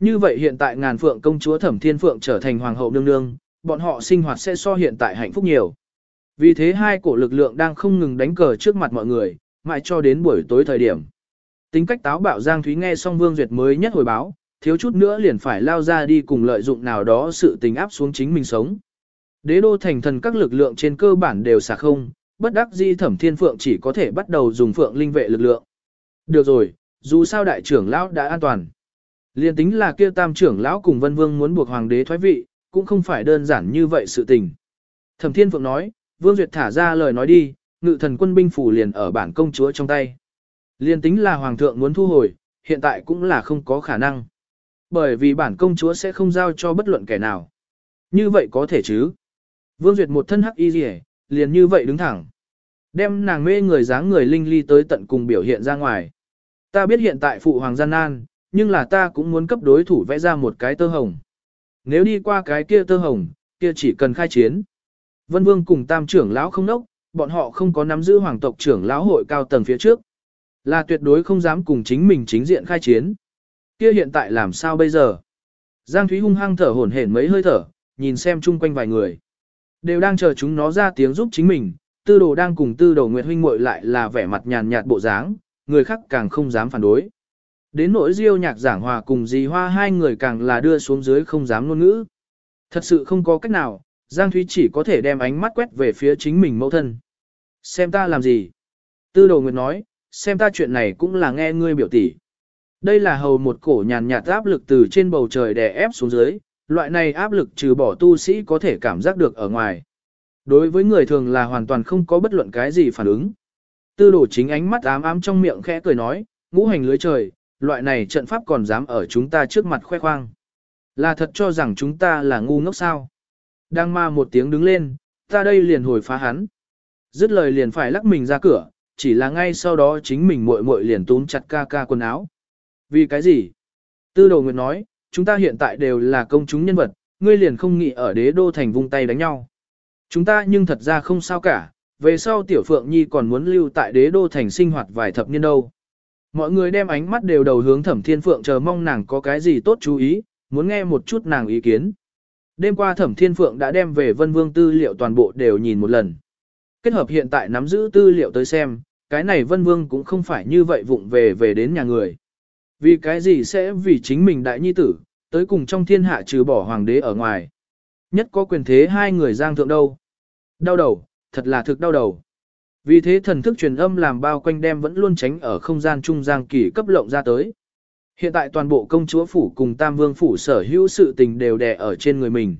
Như vậy hiện tại ngàn phượng công chúa Thẩm Thiên Phượng trở thành hoàng hậu nương nương, bọn họ sinh hoạt sẽ so hiện tại hạnh phúc nhiều. Vì thế hai cổ lực lượng đang không ngừng đánh cờ trước mặt mọi người, mãi cho đến buổi tối thời điểm. Tính cách táo bạo Giang Thúy nghe xong Vương Duyệt mới nhất hồi báo, thiếu chút nữa liền phải lao ra đi cùng lợi dụng nào đó sự tình áp xuống chính mình sống. Đế đô thành thần các lực lượng trên cơ bản đều xả không, bất đắc di thẩm thiên phượng chỉ có thể bắt đầu dùng phượng linh vệ lực lượng. Được rồi, dù sao đại trưởng lão đã an toàn. Liên tính là kia tam trưởng lão cùng vân vương muốn buộc hoàng đế thoái vị, cũng không phải đơn giản như vậy sự tình. Thẩm thiên phượng nói, vương duyệt thả ra lời nói đi, ngự thần quân binh phủ liền ở bản công chúa trong tay. Liên tính là hoàng thượng muốn thu hồi, hiện tại cũng là không có khả năng. Bởi vì bản công chúa sẽ không giao cho bất luận kẻ nào. Như vậy có thể chứ. Vương Duyệt một thân hắc y rìa, liền như vậy đứng thẳng. Đem nàng mê người dáng người linh ly tới tận cùng biểu hiện ra ngoài. Ta biết hiện tại phụ hoàng gian nan, nhưng là ta cũng muốn cấp đối thủ vẽ ra một cái tơ hồng. Nếu đi qua cái kia tơ hồng, kia chỉ cần khai chiến. Vân Vương cùng tam trưởng lão không nốc, bọn họ không có nắm giữ hoàng tộc trưởng lão hội cao tầng phía trước. Là tuyệt đối không dám cùng chính mình chính diện khai chiến. Kia hiện tại làm sao bây giờ? Giang Thúy hung hăng thở hổn hển mấy hơi thở, nhìn xem chung quanh vài người. Đều đang chờ chúng nó ra tiếng giúp chính mình, tư đồ đang cùng tư đồ nguyệt huynh muội lại là vẻ mặt nhàn nhạt bộ dáng, người khác càng không dám phản đối. Đến nỗi diêu nhạc giảng hòa cùng dì hoa hai người càng là đưa xuống dưới không dám ngôn ngữ. Thật sự không có cách nào, Giang Thúy chỉ có thể đem ánh mắt quét về phía chính mình mẫu thân. Xem ta làm gì? Tư đồ nguyệt nói, xem ta chuyện này cũng là nghe ngươi biểu tỷ. Đây là hầu một cổ nhàn nhạt áp lực từ trên bầu trời đè ép xuống dưới, loại này áp lực trừ bỏ tu sĩ có thể cảm giác được ở ngoài. Đối với người thường là hoàn toàn không có bất luận cái gì phản ứng. Tư đổ chính ánh mắt ám ám trong miệng khẽ cười nói, ngũ hành lưới trời, loại này trận pháp còn dám ở chúng ta trước mặt khoe khoang. Là thật cho rằng chúng ta là ngu ngốc sao. Đang ma một tiếng đứng lên, ta đây liền hồi phá hắn. Dứt lời liền phải lắc mình ra cửa, chỉ là ngay sau đó chính mình muội muội liền túm chặt ca ca quần áo. Vì cái gì? Tư đồ nguyệt nói, chúng ta hiện tại đều là công chúng nhân vật, ngươi liền không nghĩ ở đế đô thành vung tay đánh nhau. Chúng ta nhưng thật ra không sao cả, về sau tiểu phượng nhi còn muốn lưu tại đế đô thành sinh hoạt vài thập niên đâu. Mọi người đem ánh mắt đều đầu hướng thẩm thiên phượng chờ mong nàng có cái gì tốt chú ý, muốn nghe một chút nàng ý kiến. Đêm qua thẩm thiên phượng đã đem về vân vương tư liệu toàn bộ đều nhìn một lần. Kết hợp hiện tại nắm giữ tư liệu tới xem, cái này vân vương cũng không phải như vậy vụng về về đến nhà người. Vì cái gì sẽ vì chính mình đại nhi tử, tới cùng trong thiên hạ trừ bỏ hoàng đế ở ngoài. Nhất có quyền thế hai người giang thượng đâu. Đau đầu, thật là thực đau đầu. Vì thế thần thức truyền âm làm bao quanh đem vẫn luôn tránh ở không gian trung giang kỳ cấp lộng ra tới. Hiện tại toàn bộ công chúa phủ cùng tam vương phủ sở hữu sự tình đều đè ở trên người mình.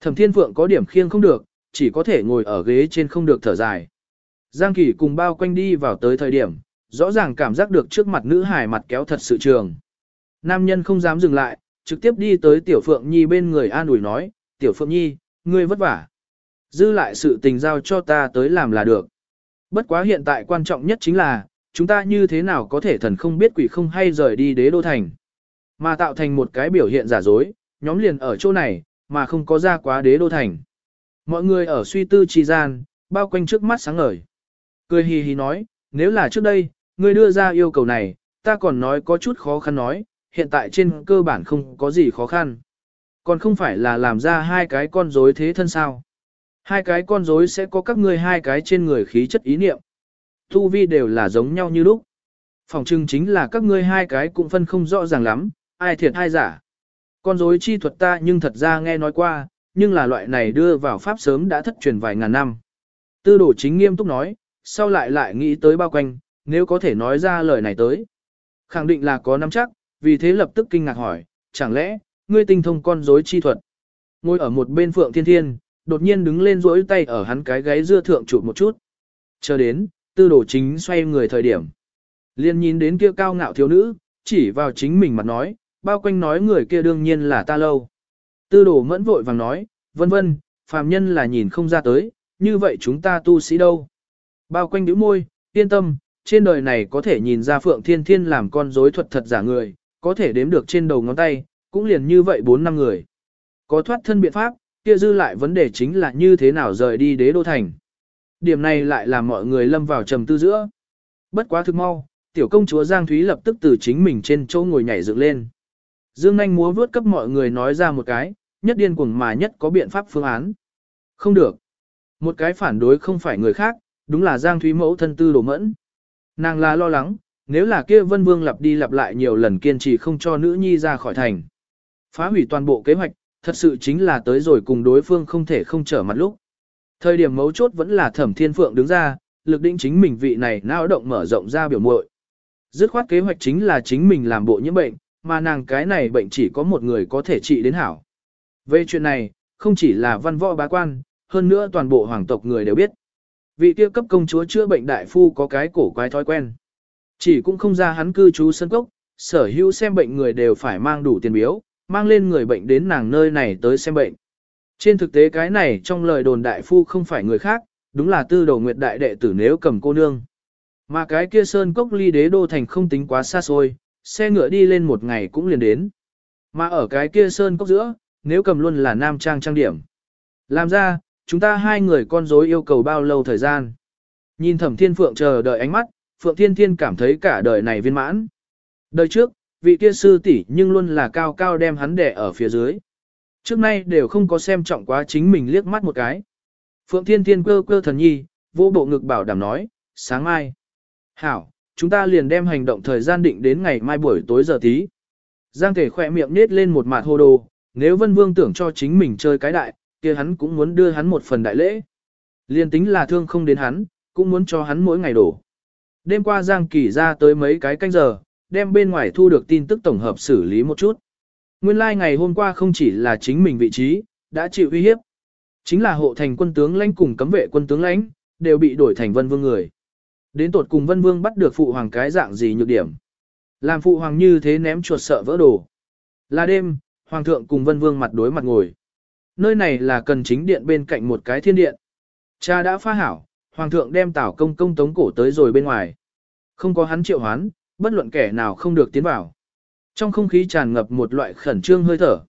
Thẩm thiên phượng có điểm khiêng không được, chỉ có thể ngồi ở ghế trên không được thở dài. Giang kỳ cùng bao quanh đi vào tới thời điểm, rõ ràng cảm giác được trước mặt nữ hải mặt kéo thật sự trường. Nam nhân không dám dừng lại, trực tiếp đi tới Tiểu Phượng Nhi bên người an ủi nói, Tiểu Phượng Nhi, ngươi vất vả. Dư lại sự tình giao cho ta tới làm là được. Bất quá hiện tại quan trọng nhất chính là, chúng ta như thế nào có thể thần không biết quỷ không hay rời đi đế đô thành. Mà tạo thành một cái biểu hiện giả dối, nhóm liền ở chỗ này, mà không có ra quá đế đô thành. Mọi người ở suy tư trì gian, bao quanh trước mắt sáng ngời. Cười hì hì nói, nếu là trước đây, Ngươi đưa ra yêu cầu này, ta còn nói có chút khó khăn nói, hiện tại trên cơ bản không có gì khó khăn. Còn không phải là làm ra hai cái con rối thế thân sao. Hai cái con rối sẽ có các ngươi hai cái trên người khí chất ý niệm. thu vi đều là giống nhau như lúc. Phòng trưng chính là các ngươi hai cái cũng phân không rõ ràng lắm, ai thiệt ai giả. Con rối chi thuật ta nhưng thật ra nghe nói qua, nhưng là loại này đưa vào pháp sớm đã thất truyền vài ngàn năm. Tư đồ chính nghiêm túc nói, sau lại lại nghĩ tới bao quanh, nếu có thể nói ra lời này tới. Khẳng định là có nắm chắc, vì thế lập tức kinh ngạc hỏi, chẳng lẽ, ngươi tinh thông con rối chi thuật. Ngồi ở một bên Phượng Thiên Thiên, đột nhiên đứng lên rỗi tay ở hắn cái gáy dưa thượng chụp một chút. Chờ đến, tư đồ chính xoay người thời điểm. Liên nhìn đến kia cao ngạo thiếu nữ, chỉ vào chính mình mặt nói, bao quanh nói người kia đương nhiên là ta lâu. Tư đồ mẫn vội vàng nói, vân vân, phàm nhân là nhìn không ra tới, như vậy chúng ta tu sĩ đâu. Bao quanh đứa môi, yên tâm, trên đời này có thể nhìn ra Phượng Thiên Thiên làm con rối thuật thật giả người, có thể đếm được trên đầu ngón tay, cũng liền như vậy 4 năm người. Có thoát thân biện pháp, kia dư lại vấn đề chính là như thế nào rời đi đế đô thành. Điểm này lại làm mọi người lâm vào trầm tư giữa. Bất quá thực mau, tiểu công chúa Giang Thúy lập tức từ chính mình trên chỗ ngồi nhảy dựng lên. Dương anh múa vướt cấp mọi người nói ra một cái, nhất điên cuồng mà nhất có biện pháp phương án. Không được. Một cái phản đối không phải người khác, đúng là Giang Thúy mẫu thân tư đồ mẫn. Nàng là lo lắng, nếu là kia vân vương lặp đi lặp lại nhiều lần kiên trì không cho nữ nhi ra khỏi thành. Phá hủy toàn bộ kế hoạch, thật sự chính là tới rồi cùng đối phương không thể không trở mặt lúc. Thời điểm mấu chốt vẫn là thẩm thiên phượng đứng ra, lực định chính mình vị này não động mở rộng ra biểu muội. Dứt khoát kế hoạch chính là chính mình làm bộ nhiễm bệnh, mà nàng cái này bệnh chỉ có một người có thể trị đến hảo. Về chuyện này, không chỉ là văn võ bá quan, hơn nữa toàn bộ hoàng tộc người đều biết. Vị tiêu cấp công chúa chữa bệnh đại phu có cái cổ quái thói quen. Chỉ cũng không ra hắn cư trú sân cốc, sở hữu xem bệnh người đều phải mang đủ tiền biếu, mang lên người bệnh đến nàng nơi này tới xem bệnh. Trên thực tế cái này trong lời đồn đại phu không phải người khác, đúng là tư đầu nguyệt đại đệ tử nếu cầm cô nương. Mà cái kia sơn cốc ly đế đô thành không tính quá xa xôi, xe ngựa đi lên một ngày cũng liền đến. Mà ở cái kia sơn cốc giữa, nếu cầm luôn là nam trang trang điểm. Làm ra, chúng ta hai người con dối yêu cầu bao lâu thời gian. Nhìn thẩm thiên phượng chờ đợi ánh mắt, phượng thiên thiên cảm thấy cả đời này viên mãn. Đời trước, vị kia sư tỷ nhưng luôn là cao cao đem hắn đẻ ở phía dưới. Trước nay đều không có xem trọng quá chính mình liếc mắt một cái. Phượng Thiên Thiên cơ cơ thần nhi, vô bộ ngực bảo đảm nói, sáng mai. Hảo, chúng ta liền đem hành động thời gian định đến ngày mai buổi tối giờ tí. Giang thể khỏe miệng nết lên một mặt hô đồ, nếu Vân Vương tưởng cho chính mình chơi cái đại, kia hắn cũng muốn đưa hắn một phần đại lễ. Liên tính là thương không đến hắn, cũng muốn cho hắn mỗi ngày đổ. Đêm qua Giang Kỳ ra tới mấy cái canh giờ, đem bên ngoài thu được tin tức tổng hợp xử lý một chút. Nguyên lai like ngày hôm qua không chỉ là chính mình vị trí, đã chịu uy hiếp. Chính là hộ thành quân tướng lãnh cùng cấm vệ quân tướng lãnh, đều bị đổi thành vân vương người. Đến tột cùng vân vương bắt được phụ hoàng cái dạng gì nhược điểm. Làm phụ hoàng như thế ném chuột sợ vỡ đồ. Là đêm, hoàng thượng cùng vân vương mặt đối mặt ngồi. Nơi này là cần chính điện bên cạnh một cái thiên điện. Cha đã pha hảo, hoàng thượng đem tảo công công tống cổ tới rồi bên ngoài. Không có hắn triệu hoán, bất luận kẻ nào không được tiến vào. Trong không khí tràn ngập một loại khẩn trương hơi thở.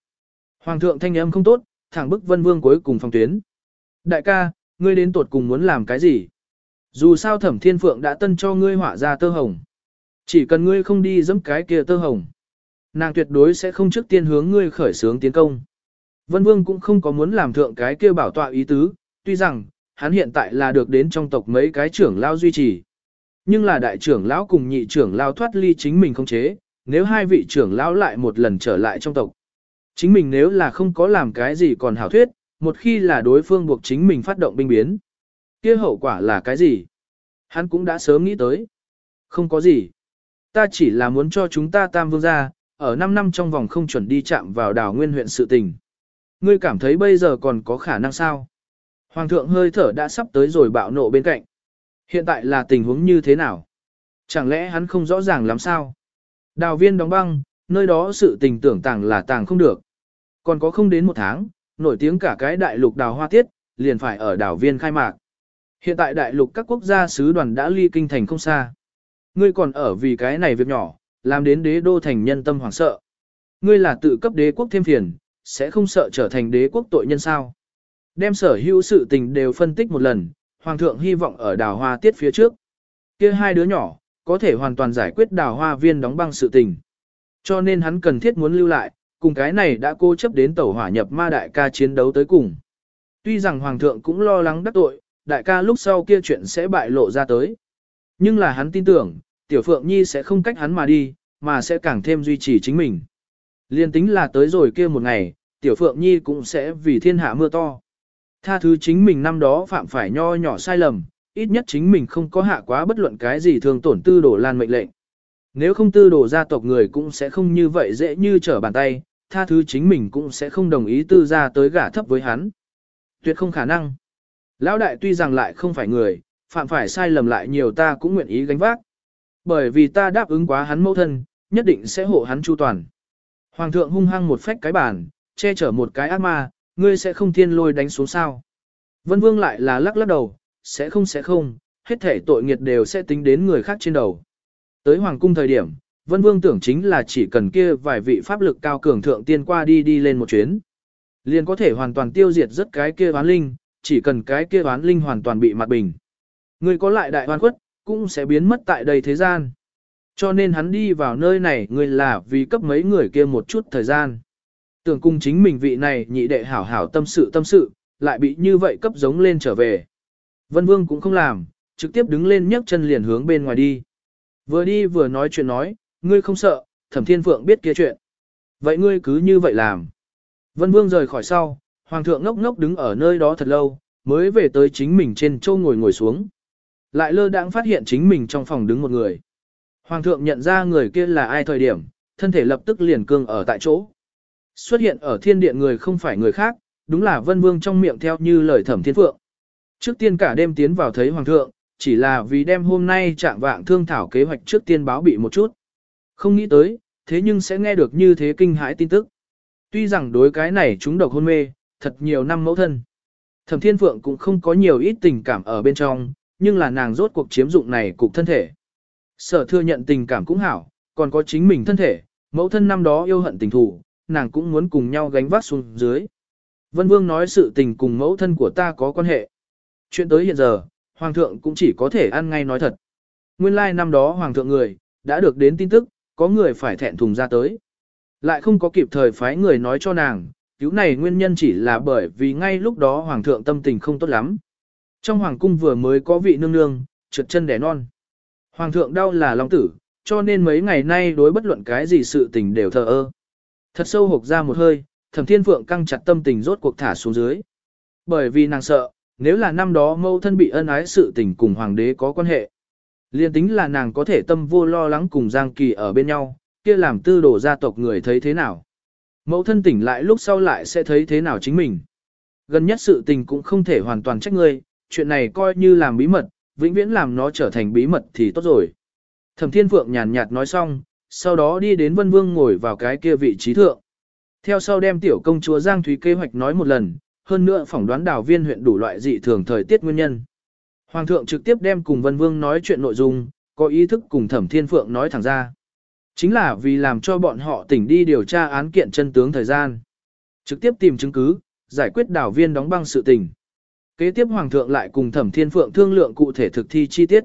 Hoàng thượng thanh âm không tốt, thẳng bức vân vương cuối cùng phòng tuyến. Đại ca, ngươi đến tuột cùng muốn làm cái gì? Dù sao thẩm thiên phượng đã tân cho ngươi họa ra tơ hồng. Chỉ cần ngươi không đi dẫm cái kia tơ hồng. Nàng tuyệt đối sẽ không trước tiên hướng ngươi khởi sướng tiến công. Vân vương cũng không có muốn làm thượng cái kia bảo tọa ý tứ, tuy rằng, hắn hiện tại là được đến trong tộc mấy cái trưởng lao duy trì. Nhưng là đại trưởng lão cùng nhị trưởng lao thoát ly chính mình không chế, nếu hai vị trưởng lão lại một lần trở lại trong tộc. Chính mình nếu là không có làm cái gì còn hảo thuyết, một khi là đối phương buộc chính mình phát động binh biến. kia hậu quả là cái gì? Hắn cũng đã sớm nghĩ tới. Không có gì. Ta chỉ là muốn cho chúng ta tam vương gia, ở 5 năm trong vòng không chuẩn đi chạm vào đảo nguyên huyện sự tình. Ngươi cảm thấy bây giờ còn có khả năng sao? Hoàng thượng hơi thở đã sắp tới rồi bạo nộ bên cạnh. Hiện tại là tình huống như thế nào? Chẳng lẽ hắn không rõ ràng lắm sao? Đào viên đóng băng, nơi đó sự tình tưởng tàng là tàng không được. Còn có không đến một tháng, nổi tiếng cả cái đại lục đào hoa tiết, liền phải ở đảo viên khai mạc. Hiện tại đại lục các quốc gia sứ đoàn đã ly kinh thành không xa. Ngươi còn ở vì cái này việc nhỏ, làm đến đế đô thành nhân tâm hoảng sợ. Ngươi là tự cấp đế quốc thêm phiền, sẽ không sợ trở thành đế quốc tội nhân sao. Đem sở hữu sự tình đều phân tích một lần, Hoàng thượng hy vọng ở đào hoa tiết phía trước. kia hai đứa nhỏ, có thể hoàn toàn giải quyết đào hoa viên đóng băng sự tình. Cho nên hắn cần thiết muốn lưu lại, cùng cái này đã cô chấp đến tẩu hỏa nhập ma đại ca chiến đấu tới cùng. Tuy rằng Hoàng thượng cũng lo lắng đắc tội, đại ca lúc sau kia chuyện sẽ bại lộ ra tới. Nhưng là hắn tin tưởng, Tiểu Phượng Nhi sẽ không cách hắn mà đi, mà sẽ càng thêm duy trì chính mình. Liên tính là tới rồi kia một ngày, Tiểu Phượng Nhi cũng sẽ vì thiên hạ mưa to. Tha thứ chính mình năm đó phạm phải nho nhỏ sai lầm, ít nhất chính mình không có hạ quá bất luận cái gì thường tổn tư đổ lan mệnh lệnh. Nếu không tư đổ gia tộc người cũng sẽ không như vậy dễ như trở bàn tay, tha thứ chính mình cũng sẽ không đồng ý tư ra tới gả thấp với hắn. Tuyệt không khả năng. Lão đại tuy rằng lại không phải người, phạm phải sai lầm lại nhiều ta cũng nguyện ý gánh vác. Bởi vì ta đáp ứng quá hắn mẫu thân, nhất định sẽ hộ hắn chu toàn. Hoàng thượng hung hăng một phách cái bàn, che chở một cái ác ma, ngươi sẽ không thiên lôi đánh xuống sao. Vân Vương lại là lắc lắc đầu, sẽ không sẽ không, hết thể tội nghiệt đều sẽ tính đến người khác trên đầu. Tới Hoàng cung thời điểm, Vân Vương tưởng chính là chỉ cần kia vài vị pháp lực cao cường thượng tiên qua đi đi lên một chuyến. Liền có thể hoàn toàn tiêu diệt rất cái kia oán linh, chỉ cần cái kia oán linh hoàn toàn bị mặt bình. Người có lại đại oan khuất, cũng sẽ biến mất tại đây thế gian. Cho nên hắn đi vào nơi này người là vì cấp mấy người kia một chút thời gian. Tưởng cung chính mình vị này nhị đệ hảo hảo tâm sự tâm sự, lại bị như vậy cấp giống lên trở về. Vân Vương cũng không làm, trực tiếp đứng lên nhấc chân liền hướng bên ngoài đi. Vừa đi vừa nói chuyện nói, ngươi không sợ, thẩm thiên phượng biết kia chuyện. Vậy ngươi cứ như vậy làm. Vân Vương rời khỏi sau, Hoàng thượng ngốc ngốc đứng ở nơi đó thật lâu, mới về tới chính mình trên châu ngồi ngồi xuống. Lại lơ đãng phát hiện chính mình trong phòng đứng một người. Hoàng thượng nhận ra người kia là ai thời điểm, thân thể lập tức liền cương ở tại chỗ. Xuất hiện ở thiên điện người không phải người khác, đúng là vân vương trong miệng theo như lời thẩm thiên phượng. Trước tiên cả đêm tiến vào thấy hoàng thượng, chỉ là vì đêm hôm nay trạng vạng thương thảo kế hoạch trước tiên báo bị một chút. Không nghĩ tới, thế nhưng sẽ nghe được như thế kinh hãi tin tức. Tuy rằng đối cái này chúng độc hôn mê, thật nhiều năm mẫu thân. Thẩm Thiên Phượng cũng không có nhiều ít tình cảm ở bên trong, nhưng là nàng rốt cuộc chiếm dụng này cục thân thể. Sở thừa nhận tình cảm cũng hảo, còn có chính mình thân thể, mẫu thân năm đó yêu hận tình thù, nàng cũng muốn cùng nhau gánh vác xuống dưới. Vân Vương nói sự tình cùng mẫu thân của ta có quan hệ. Chuyện tới hiện giờ, Hoàng thượng cũng chỉ có thể ăn ngay nói thật. Nguyên lai like năm đó Hoàng thượng người, đã được đến tin tức, có người phải thẹn thùng ra tới. Lại không có kịp thời phái người nói cho nàng, cứu này nguyên nhân chỉ là bởi vì ngay lúc đó Hoàng thượng tâm tình không tốt lắm. Trong Hoàng cung vừa mới có vị nương nương, trượt chân đẻ non. Hoàng thượng đau là long tử, cho nên mấy ngày nay đối bất luận cái gì sự tình đều thờ ơ. Thật sâu hộc ra một hơi, thẩm thiên phượng căng chặt tâm tình rốt cuộc thả xuống dưới. Bởi vì nàng sợ, nếu là năm đó mâu thân bị ân ái sự tình cùng hoàng đế có quan hệ. Liên tính là nàng có thể tâm vô lo lắng cùng Giang Kỳ ở bên nhau, kia làm tư đổ gia tộc người thấy thế nào. Mẫu thân tỉnh lại lúc sau lại sẽ thấy thế nào chính mình. Gần nhất sự tình cũng không thể hoàn toàn trách ngươi, chuyện này coi như làm bí mật, vĩnh viễn làm nó trở thành bí mật thì tốt rồi. Thẩm Thiên Phượng nhàn nhạt nói xong, sau đó đi đến Vân Vương ngồi vào cái kia vị trí thượng. Theo sau đem tiểu công chúa Giang Thúy kế hoạch nói một lần, hơn nữa phỏng đoán đào viên huyện đủ loại dị thường thời tiết nguyên nhân. Hoàng thượng trực tiếp đem cùng Vân Vương nói chuyện nội dung, có ý thức cùng Thẩm Thiên Phượng nói thẳng ra. Chính là vì làm cho bọn họ tỉnh đi điều tra án kiện chân tướng thời gian. Trực tiếp tìm chứng cứ, giải quyết đảo viên đóng băng sự tình. Kế tiếp Hoàng thượng lại cùng Thẩm Thiên Phượng thương lượng cụ thể thực thi chi tiết.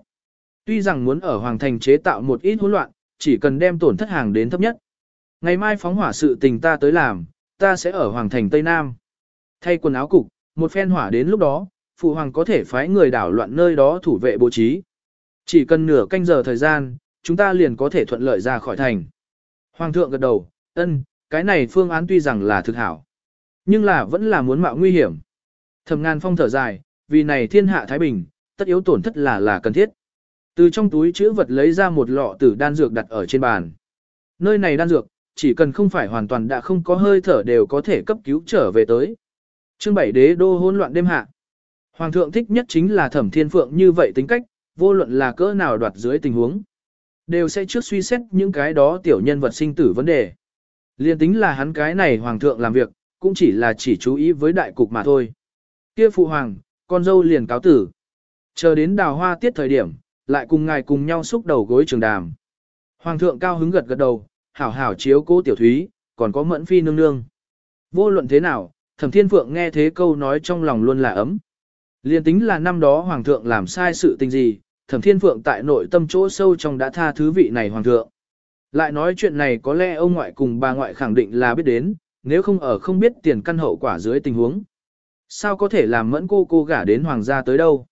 Tuy rằng muốn ở Hoàng thành chế tạo một ít hỗn loạn, chỉ cần đem tổn thất hàng đến thấp nhất. Ngày mai phóng hỏa sự tình ta tới làm, ta sẽ ở Hoàng thành Tây Nam. Thay quần áo cục, một phen hỏa đến lúc đó, Phụ Hoàng có thể phái người đảo loạn nơi đó thủ vệ bố trí. Chỉ cần nửa canh giờ thời gian, chúng ta liền có thể thuận lợi ra khỏi thành. Hoàng thượng gật đầu, ân, cái này phương án tuy rằng là thực hảo, nhưng là vẫn là muốn mạo nguy hiểm. Thẩm ngàn phong thở dài, vì này thiên hạ Thái Bình, tất yếu tổn thất là là cần thiết. Từ trong túi chữ vật lấy ra một lọ tử đan dược đặt ở trên bàn. Nơi này đan dược, chỉ cần không phải hoàn toàn đã không có hơi thở đều có thể cấp cứu trở về tới. Chương bảy đế đô hỗn loạn đêm hạ. Hoàng thượng thích nhất chính là thẩm thiên phượng như vậy tính cách, vô luận là cỡ nào đoạt dưới tình huống. Đều sẽ trước suy xét những cái đó tiểu nhân vật sinh tử vấn đề. Liên tính là hắn cái này hoàng thượng làm việc, cũng chỉ là chỉ chú ý với đại cục mà thôi. Kia phụ hoàng, con dâu liền cáo tử. Chờ đến đào hoa tiết thời điểm, lại cùng ngài cùng nhau xúc đầu gối trường đàm. Hoàng thượng cao hứng gật gật đầu, hảo hảo chiếu cố tiểu thúy, còn có mẫn phi nương nương. Vô luận thế nào, thẩm thiên phượng nghe thế câu nói trong lòng luôn là ấm. Liên tính là năm đó hoàng thượng làm sai sự tình gì, thẩm thiên phượng tại nội tâm chỗ sâu trong đã tha thứ vị này hoàng thượng. Lại nói chuyện này có lẽ ông ngoại cùng bà ngoại khẳng định là biết đến, nếu không ở không biết tiền căn hậu quả dưới tình huống. Sao có thể làm mẫn cô cô gả đến hoàng gia tới đâu?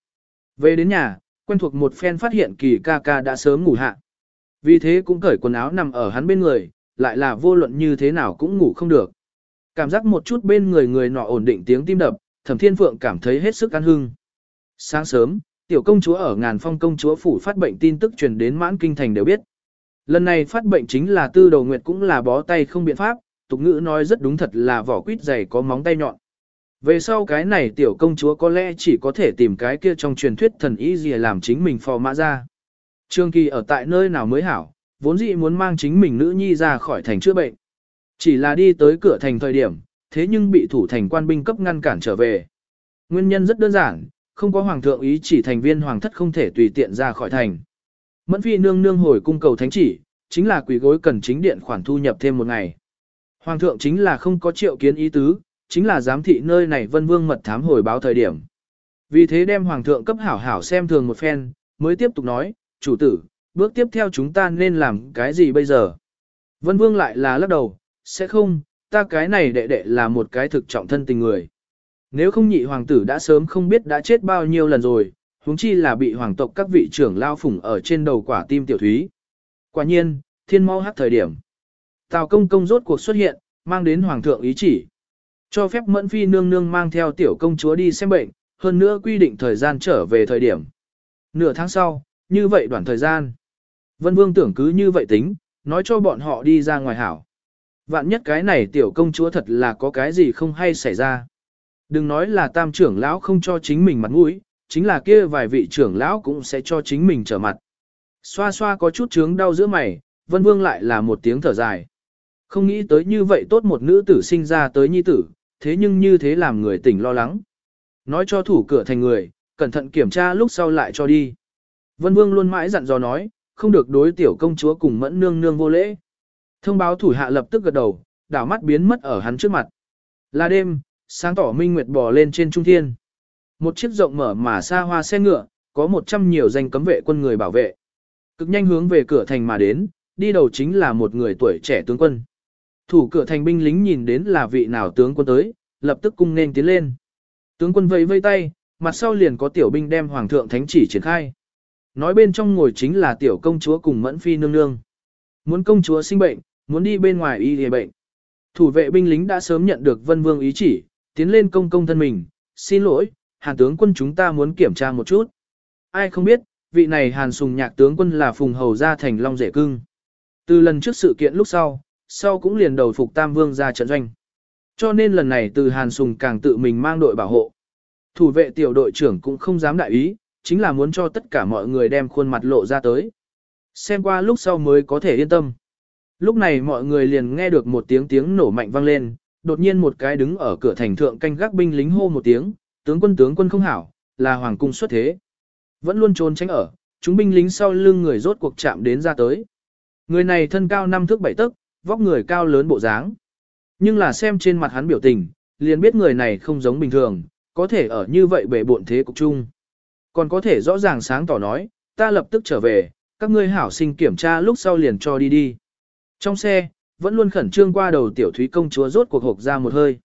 Về đến nhà, quen thuộc một phen phát hiện kỳ ca ca đã sớm ngủ hạ. Vì thế cũng cởi quần áo nằm ở hắn bên người, lại là vô luận như thế nào cũng ngủ không được. Cảm giác một chút bên người người nọ ổn định tiếng tim đập, thẩm thiên phượng cảm thấy hết sức an hưng. Sáng sớm, tiểu công chúa ở ngàn phong công chúa phủ phát bệnh tin tức truyền đến mãn kinh thành đều biết. Lần này phát bệnh chính là tư đầu nguyệt cũng là bó tay không biện pháp, tục ngữ nói rất đúng thật là vỏ quýt dày có móng tay nhọn. Về sau cái này tiểu công chúa có lẽ chỉ có thể tìm cái kia trong truyền thuyết thần y gì làm chính mình phò mã ra. Trương Kỳ ở tại nơi nào mới hảo, vốn dĩ muốn mang chính mình nữ nhi ra khỏi thành chữa bệnh. Chỉ là đi tới cửa thành thời điểm, thế nhưng bị thủ thành quan binh cấp ngăn cản trở về. Nguyên nhân rất đơn giản, không có hoàng thượng ý chỉ thành viên hoàng thất không thể tùy tiện ra khỏi thành. Mẫn phi nương nương hồi cung cầu thánh chỉ, chính là quỷ gối cần chính điện khoản thu nhập thêm một ngày. Hoàng thượng chính là không có triệu kiến ý tứ, chính là giám thị nơi này vân vương mật thám hồi báo thời điểm. Vì thế đem hoàng thượng cấp hảo hảo xem thường một phen, mới tiếp tục nói, chủ tử, bước tiếp theo chúng ta nên làm cái gì bây giờ? Vân vương lại là lắc đầu, sẽ không, ta cái này đệ đệ là một cái thực trọng thân tình người. Nếu không nhị hoàng tử đã sớm không biết đã chết bao nhiêu lần rồi, huống chi là bị hoàng tộc các vị trưởng lao phủng ở trên đầu quả tim tiểu thúy. Quả nhiên, thiên mau hát thời điểm. Tào công công rốt cuộc xuất hiện, mang đến hoàng thượng ý chỉ. Cho phép mẫn phi nương nương mang theo tiểu công chúa đi xem bệnh, hơn nữa quy định thời gian trở về thời điểm. Nửa tháng sau, như vậy đoạn thời gian. Vân Vương tưởng cứ như vậy tính, nói cho bọn họ đi ra ngoài hảo. Vạn nhất cái này tiểu công chúa thật là có cái gì không hay xảy ra. Đừng nói là tam trưởng lão không cho chính mình mặt mũi, chính là kia vài vị trưởng lão cũng sẽ cho chính mình trở mặt. Xoa xoa có chút chướng đau giữa mày, Vân Vương lại là một tiếng thở dài. Không nghĩ tới như vậy tốt một nữ tử sinh ra tới nhi tử, thế nhưng như thế làm người tỉnh lo lắng. Nói cho thủ cửa thành người, cẩn thận kiểm tra lúc sau lại cho đi. Vân Vương luôn mãi dặn dò nói, không được đối tiểu công chúa cùng mẫn nương nương vô lễ. Thông báo thủ hạ lập tức gật đầu, đảo mắt biến mất ở hắn trước mặt. Là đêm, sáng tỏ minh nguyệt bò lên trên trung thiên. Một chiếc rộng mở mà xa hoa xe ngựa, có một trăm nhiều danh cấm vệ quân người bảo vệ. Cực nhanh hướng về cửa thành mà đến, đi đầu chính là một người tuổi trẻ tướng quân. Thủ cửa thành binh lính nhìn đến là vị nào tướng quân tới, lập tức cung nên tiến lên. Tướng quân vẫy vây tay, mặt sau liền có tiểu binh đem hoàng thượng thánh chỉ triển khai. Nói bên trong ngồi chính là tiểu công chúa cùng mẫn phi nương nương. Muốn công chúa sinh bệnh, muốn đi bên ngoài y hề bệnh. Thủ vệ binh lính đã sớm nhận được vân vương ý chỉ, tiến lên công công thân mình, xin lỗi, hàn tướng quân chúng ta muốn kiểm tra một chút. Ai không biết, vị này hàn sùng nhạc tướng quân là phùng hầu gia thành long rể cưng. Từ lần trước sự kiện lúc sau, sau cũng liền đầu phục tam vương ra trận doanh. Cho nên lần này từ hàn sùng càng tự mình mang đội bảo hộ. Thủ vệ tiểu đội trưởng cũng không dám đại ý, chính là muốn cho tất cả mọi người đem khuôn mặt lộ ra tới. Xem qua lúc sau mới có thể yên tâm. Lúc này mọi người liền nghe được một tiếng tiếng nổ mạnh vang lên, đột nhiên một cái đứng ở cửa thành thượng canh gác binh lính hô một tiếng, tướng quân tướng quân không hảo, là hoàng cung xuất thế. Vẫn luôn trốn tránh ở, chúng binh lính sau lưng người rốt cuộc chạm đến ra tới. Người này thân cao năm thước bảy tấc, vóc người cao lớn bộ dáng. Nhưng là xem trên mặt hắn biểu tình, liền biết người này không giống bình thường, có thể ở như vậy bể bộn thế cục chung. Còn có thể rõ ràng sáng tỏ nói, ta lập tức trở về, các ngươi hảo sinh kiểm tra lúc sau liền cho đi đi. Trong xe, vẫn luôn khẩn trương qua đầu tiểu thúy công chúa rốt cuộc hộp ra một hơi.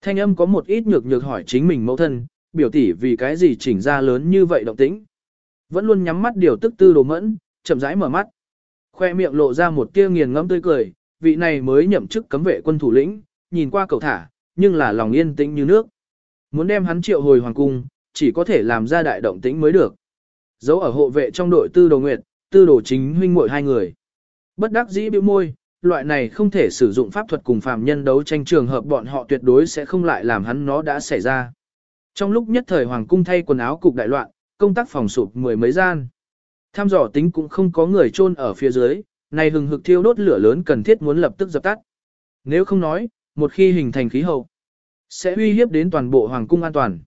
Thanh âm có một ít nhược nhược hỏi chính mình mẫu thân, biểu tỷ vì cái gì chỉnh ra lớn như vậy động tĩnh. Vẫn luôn nhắm mắt điều tức tư đồ mẫn, chậm rãi mở mắt. Khoe miệng lộ ra một tia nghiền ngẫm tươi cười, vị này mới nhậm chức cấm vệ quân thủ lĩnh, nhìn qua cầu thả, nhưng là lòng yên tĩnh như nước. Muốn đem hắn triệu hồi hoàng cung, chỉ có thể làm ra đại động tĩnh mới được. giấu ở hộ vệ trong đội tư đồ nguyệt, tư đồ chính huynh muội hai người. Bất đắc dĩ bĩu môi, loại này không thể sử dụng pháp thuật cùng phàm nhân đấu tranh trường hợp bọn họ tuyệt đối sẽ không lại làm hắn nó đã xảy ra. Trong lúc nhất thời hoàng cung thay quần áo cục đại loạn, công tác phòng sụp mười mấy gian. Tham dò tính cũng không có người chôn ở phía dưới, này hừng hực thiêu đốt lửa lớn cần thiết muốn lập tức dập tắt. Nếu không nói, một khi hình thành khí hậu, sẽ uy hiếp đến toàn bộ hoàng cung an toàn.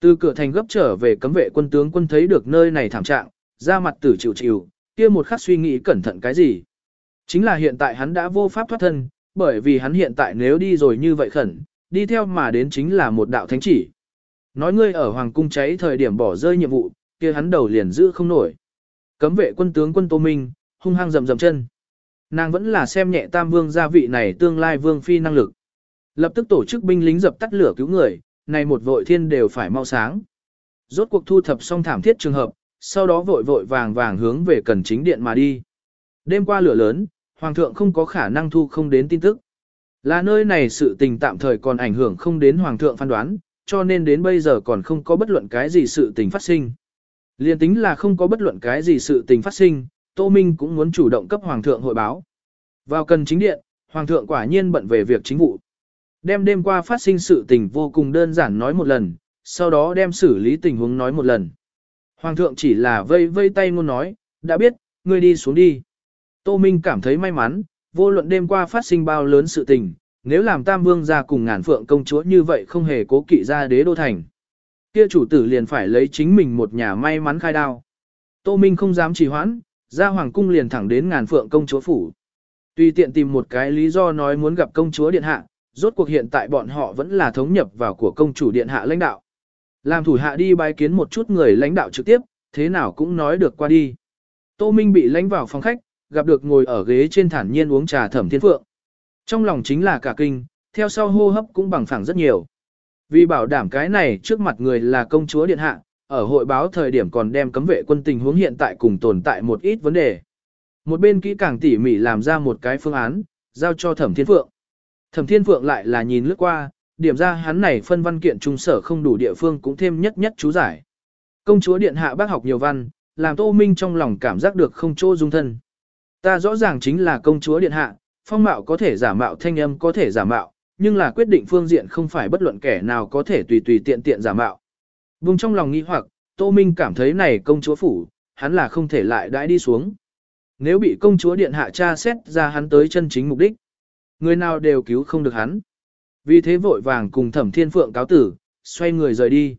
Từ cửa thành gấp trở về cấm vệ quân tướng quân thấy được nơi này thảm trạng, ra mặt tử chịu chịu, kia một khắc suy nghĩ cẩn thận cái gì. Chính là hiện tại hắn đã vô pháp thoát thân, bởi vì hắn hiện tại nếu đi rồi như vậy khẩn, đi theo mà đến chính là một đạo thánh chỉ. Nói ngươi ở hoàng cung cháy thời điểm bỏ rơi nhiệm vụ, kia hắn đầu liền giữ không nổi. Cấm vệ quân tướng quân Tô Minh, hung hăng rầm rầm chân. Nàng vẫn là xem nhẹ tam vương gia vị này tương lai vương phi năng lực. Lập tức tổ chức binh lính dập tắt lửa cứu người, này một vội thiên đều phải mau sáng. Rốt cuộc thu thập xong thảm thiết trường hợp, sau đó vội vội vàng vàng hướng về cần chính điện mà đi. Đêm qua lửa lớn, hoàng thượng không có khả năng thu không đến tin tức. Là nơi này sự tình tạm thời còn ảnh hưởng không đến hoàng thượng phán đoán, cho nên đến bây giờ còn không có bất luận cái gì sự tình phát sinh. Liên tính là không có bất luận cái gì sự tình phát sinh, Tô Minh cũng muốn chủ động cấp hoàng thượng hội báo. Vào cần chính điện, Hoàng thượng quả nhiên bận về việc chính vụ. Đem đêm qua phát sinh sự tình vô cùng đơn giản nói một lần, sau đó đem xử lý tình huống nói một lần. Hoàng thượng chỉ là vây vây tay ngôn nói, đã biết, ngươi đi xuống đi. Tô Minh cảm thấy may mắn, vô luận đêm qua phát sinh bao lớn sự tình, nếu làm Tam Vương ra cùng ngàn phượng công chúa như vậy không hề cố kỵ ra đế đô thành. Kia chủ tử liền phải lấy chính mình một nhà may mắn khai đao. Tô Minh không dám trì hoãn, ra hoàng cung liền thẳng đến ngàn phượng công chúa phủ. Tùy tiện tìm một cái lý do nói muốn gặp công chúa điện hạ, rốt cuộc hiện tại bọn họ vẫn là thống nhập vào của công chủ điện hạ lãnh đạo. Làm thủ hạ đi bái kiến một chút người lãnh đạo trực tiếp, thế nào cũng nói được qua đi. Tô Minh bị lãnh vào phòng khách, gặp được ngồi ở ghế trên thản nhiên uống trà thẩm thiên phượng. Trong lòng chính là cả kinh, theo sau hô hấp cũng bằng phẳng rất nhiều. Vì bảo đảm cái này trước mặt người là công chúa điện hạ, ở hội báo thời điểm còn đem cấm vệ quân tình huống hiện tại cùng tồn tại một ít vấn đề. Một bên kỹ càng tỉ mỉ làm ra một cái phương án, giao cho thẩm thiên phượng. Thẩm thiên phượng lại là nhìn lướt qua, điểm ra hắn này phân văn kiện trung sở không đủ địa phương cũng thêm nhất nhất chú giải. Công chúa điện hạ bác học nhiều văn, làm Tô Minh trong lòng cảm giác được không chỗ dung thân. Ta rõ ràng chính là công chúa điện hạ, phong mạo có thể giả mạo thanh âm có thể giả mạo, nhưng là quyết định phương diện không phải bất luận kẻ nào có thể tùy tùy tiện tiện giả mạo. Vùng trong lòng nghĩ hoặc, Tô Minh cảm thấy này công chúa phủ, hắn là không thể lại đãi đi xuống. Nếu bị công chúa điện hạ tra xét ra hắn tới chân chính mục đích, người nào đều cứu không được hắn. Vì thế vội vàng cùng thẩm thiên phượng cáo tử, xoay người rời đi.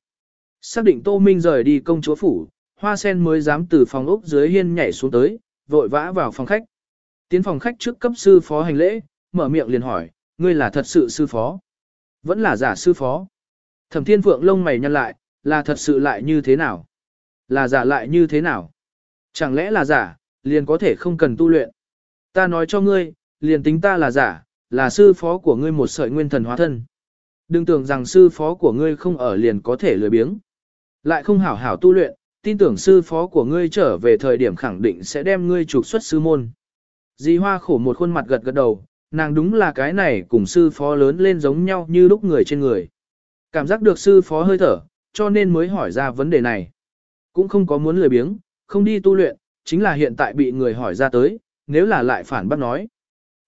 Xác định Tô Minh rời đi công chúa phủ, hoa sen mới dám từ phòng ốc dưới hiên nhảy xuống tới, vội vã vào phòng khách. Tiến phòng khách trước cấp sư phó hành lễ, mở miệng liền hỏi, ngươi là thật sự sư phó? Vẫn là giả sư phó? Thẩm thiên phượng lông mày nhăn lại, là thật sự lại như thế nào? Là giả lại như thế nào? Chẳng lẽ là giả, liền có thể không cần tu luyện? Ta nói cho ngươi, liền tính ta là giả, là sư phó của ngươi một sợi nguyên thần hóa thân. Đừng tưởng rằng sư phó của ngươi không ở liền có thể lười biếng. Lại không hảo hảo tu luyện, tin tưởng sư phó của ngươi trở về thời điểm khẳng định sẽ đem ngươi trục xuất sư môn. Di hoa khổ một khuôn mặt gật gật đầu, nàng đúng là cái này cùng sư phó lớn lên giống nhau như lúc người trên người. Cảm giác được sư phó hơi thở, cho nên mới hỏi ra vấn đề này. Cũng không có muốn lười biếng, không đi tu luyện, chính là hiện tại bị người hỏi ra tới, nếu là lại phản bác nói.